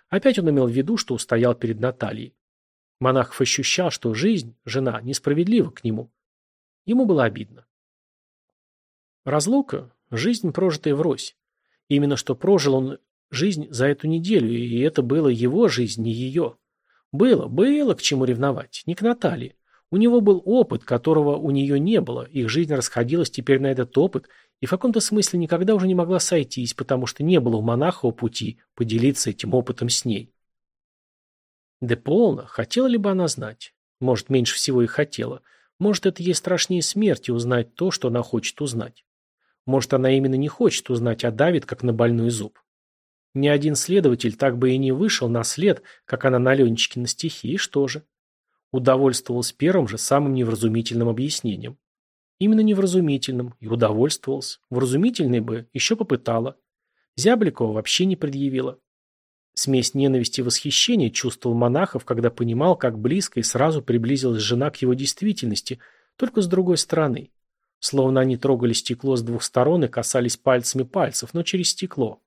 Опять он имел в виду, что устоял перед Натальей. Монахов ощущал, что жизнь, жена, несправедлива к нему. Ему было обидно. Разлука – жизнь, прожитая врозь. Именно что прожил он жизнь за эту неделю, и это было его жизнь, не ее. Было, было к чему ревновать, не к Наталье. У него был опыт, которого у нее не было, их жизнь расходилась теперь на этот опыт, и в каком-то смысле никогда уже не могла сойтись, потому что не было у монахова пути поделиться этим опытом с ней. Да полно, хотела ли бы она знать? Может, меньше всего и хотела. Может, это ей страшнее смерти узнать то, что она хочет узнать. Может, она именно не хочет узнать, а давит, как на больной зуб. Ни один следователь так бы и не вышел на след, как она на Ленечке на стихи, и что же? Удовольствовался первым же самым невразумительным объяснением. Именно невразумительным, и удовольствовался. Вразумительный бы еще попытала. Зябликова вообще не предъявила. Смесь ненависти и восхищения чувствовал монахов, когда понимал, как близко и сразу приблизилась жена к его действительности, только с другой стороны. Словно они трогали стекло с двух сторон и касались пальцами пальцев, но через стекло.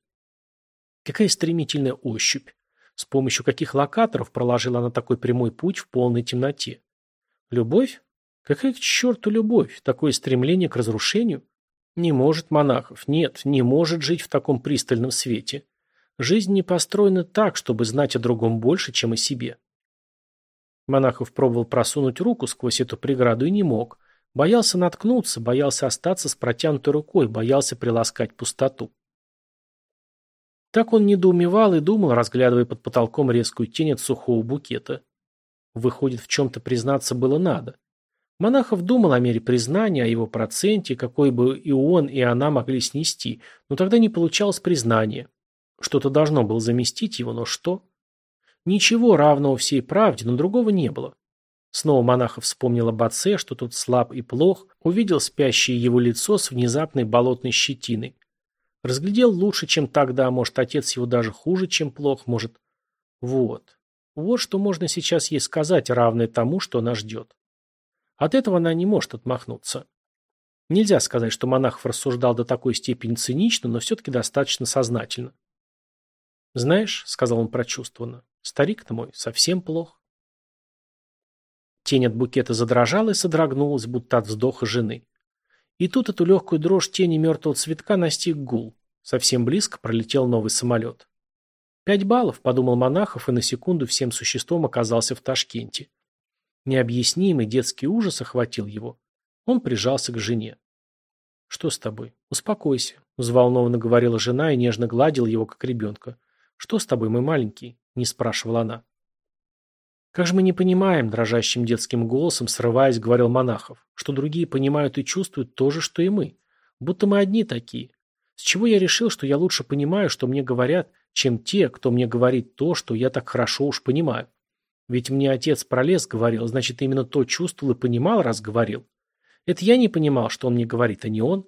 Какая стремительная ощупь. С помощью каких локаторов проложила она такой прямой путь в полной темноте? Любовь? Какая к черту любовь? Такое стремление к разрушению? Не может монахов, нет, не может жить в таком пристальном свете. Жизнь не построена так, чтобы знать о другом больше, чем о себе. Монахов пробовал просунуть руку сквозь эту преграду и не мог – Боялся наткнуться, боялся остаться с протянутой рукой, боялся приласкать пустоту. Так он недоумевал и думал, разглядывая под потолком резкую тень от сухого букета. Выходит, в чем-то признаться было надо. Монахов думал о мере признания, о его проценте, какой бы и он, и она могли снести, но тогда не получалось признания. Что-то должно было заместить его, но что? Ничего равного всей правде, но другого не было. Снова Монахов вспомнил об отце, что тот слаб и плох, увидел спящее его лицо с внезапной болотной щетиной. Разглядел лучше, чем тогда, может, отец его даже хуже, чем плох, может... Вот. Вот что можно сейчас ей сказать, равное тому, что она ждет. От этого она не может отмахнуться. Нельзя сказать, что Монахов рассуждал до такой степени цинично, но все-таки достаточно сознательно. «Знаешь», — сказал он прочувствованно, — «старик-то мой совсем плох». Тень от букета задрожала и содрогнулась, будто от вздоха жены. И тут эту легкую дрожь тени мертвого цветка настиг гул. Совсем близко пролетел новый самолет. «Пять баллов», — подумал Монахов, и на секунду всем существом оказался в Ташкенте. Необъяснимый детский ужас охватил его. Он прижался к жене. «Что с тобой? Успокойся», — взволнованно говорила жена и нежно гладила его, как ребенка. «Что с тобой, мой маленький?» — не спрашивала она. «Как же мы не понимаем», – дрожащим детским голосом, срываясь, говорил Монахов, «что другие понимают и чувствуют то же, что и мы. Будто мы одни такие. С чего я решил, что я лучше понимаю, что мне говорят, чем те, кто мне говорит то, что я так хорошо уж понимаю? Ведь мне отец про лес говорил, значит, именно то чувствовал и понимал, раз говорил. Это я не понимал, что он мне говорит, а не он.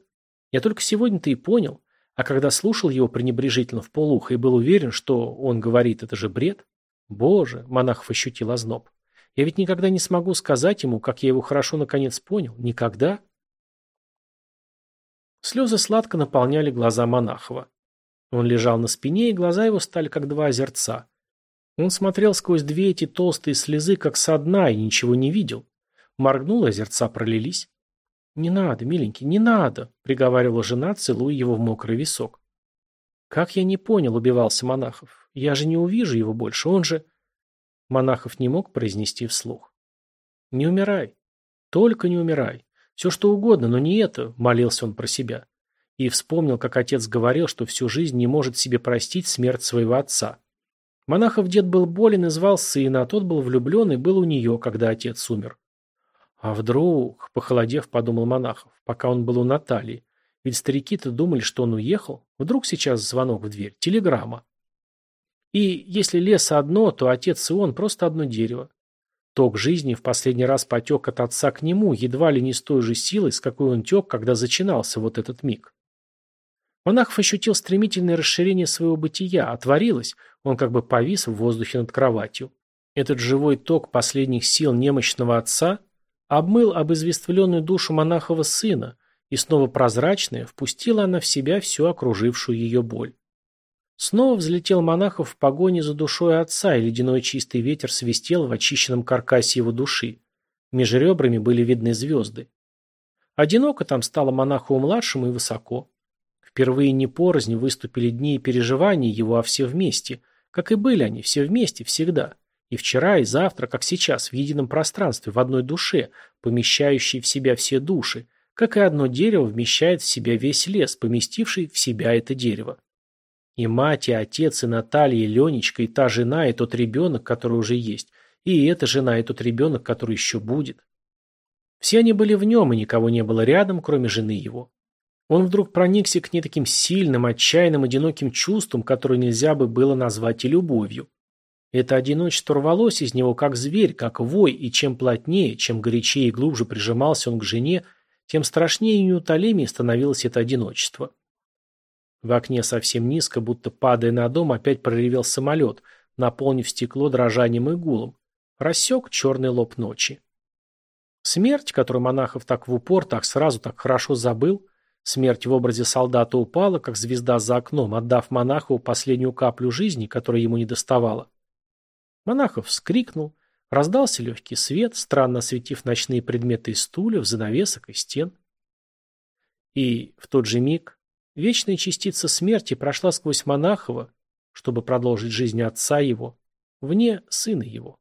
Я только сегодня-то и понял. А когда слушал его пренебрежительно в полухо и был уверен, что он говорит, это же бред, Боже, монахов ощутил озноб. Я ведь никогда не смогу сказать ему, как я его хорошо наконец понял. Никогда. Слезы сладко наполняли глаза Монахова. Он лежал на спине, и глаза его стали как два озерца. Он смотрел сквозь две эти толстые слезы, как со дна, и ничего не видел. Моргнул, озерца пролились. «Не надо, миленький, не надо», — приговаривала жена, целуя его в мокрый висок. «Как я не понял», — убивался Монахов. Я же не увижу его больше, он же...» Монахов не мог произнести вслух. «Не умирай. Только не умирай. Все что угодно, но не это», — молился он про себя. И вспомнил, как отец говорил, что всю жизнь не может себе простить смерть своего отца. Монахов дед был болен и звал сына, а тот был влюблен и был у нее, когда отец умер. А вдруг, похолодев, подумал Монахов, пока он был у Натальи, ведь старики-то думали, что он уехал, вдруг сейчас звонок в дверь, телеграмма. И если лес одно, то отец и он просто одно дерево. Ток жизни в последний раз потек от отца к нему, едва ли не с той же силой, с какой он тек, когда зачинался вот этот миг. Монахов ощутил стремительное расширение своего бытия, отворилось, он как бы повис в воздухе над кроватью. Этот живой ток последних сил немощного отца обмыл обезвествленную душу монахова сына, и снова прозрачная впустила она в себя всю окружившую ее боль. Снова взлетел монахов в погоне за душой отца, и ледяной чистый ветер свистел в очищенном каркасе его души. Меж ребрами были видны звезды. Одиноко там стало монаху-младшему и высоко. Впервые не порознь выступили дни и переживания его, а все вместе. Как и были они, все вместе, всегда. И вчера, и завтра, как сейчас, в едином пространстве, в одной душе, помещающей в себя все души, как и одно дерево вмещает в себя весь лес, поместивший в себя это дерево. И мать, и отец, и Наталья, и Ленечка, и та жена, и тот ребенок, который уже есть, и эта жена, и тот ребенок, который еще будет. Все они были в нем, и никого не было рядом, кроме жены его. Он вдруг проникся к ней таким сильным, отчаянным, одиноким чувством, которое нельзя бы было назвать и любовью. Это одиночество рвалось из него, как зверь, как вой, и чем плотнее, чем горячее и глубже прижимался он к жене, тем страшнее и неутолимее становилось это одиночество. В окне совсем низко, будто падая на дом, опять проревел самолет, наполнив стекло дрожанием и гулом. Рассек черный лоб ночи. Смерть, которую Монахов так в упор, так сразу, так хорошо забыл, смерть в образе солдата упала, как звезда за окном, отдав Монахову последнюю каплю жизни, которая ему не доставала. Монахов вскрикнул, раздался легкий свет, странно осветив ночные предметы из стульев, занавесок и стен. И в тот же миг Вечная частица смерти прошла сквозь Монахова, чтобы продолжить жизнь отца его, вне сына его.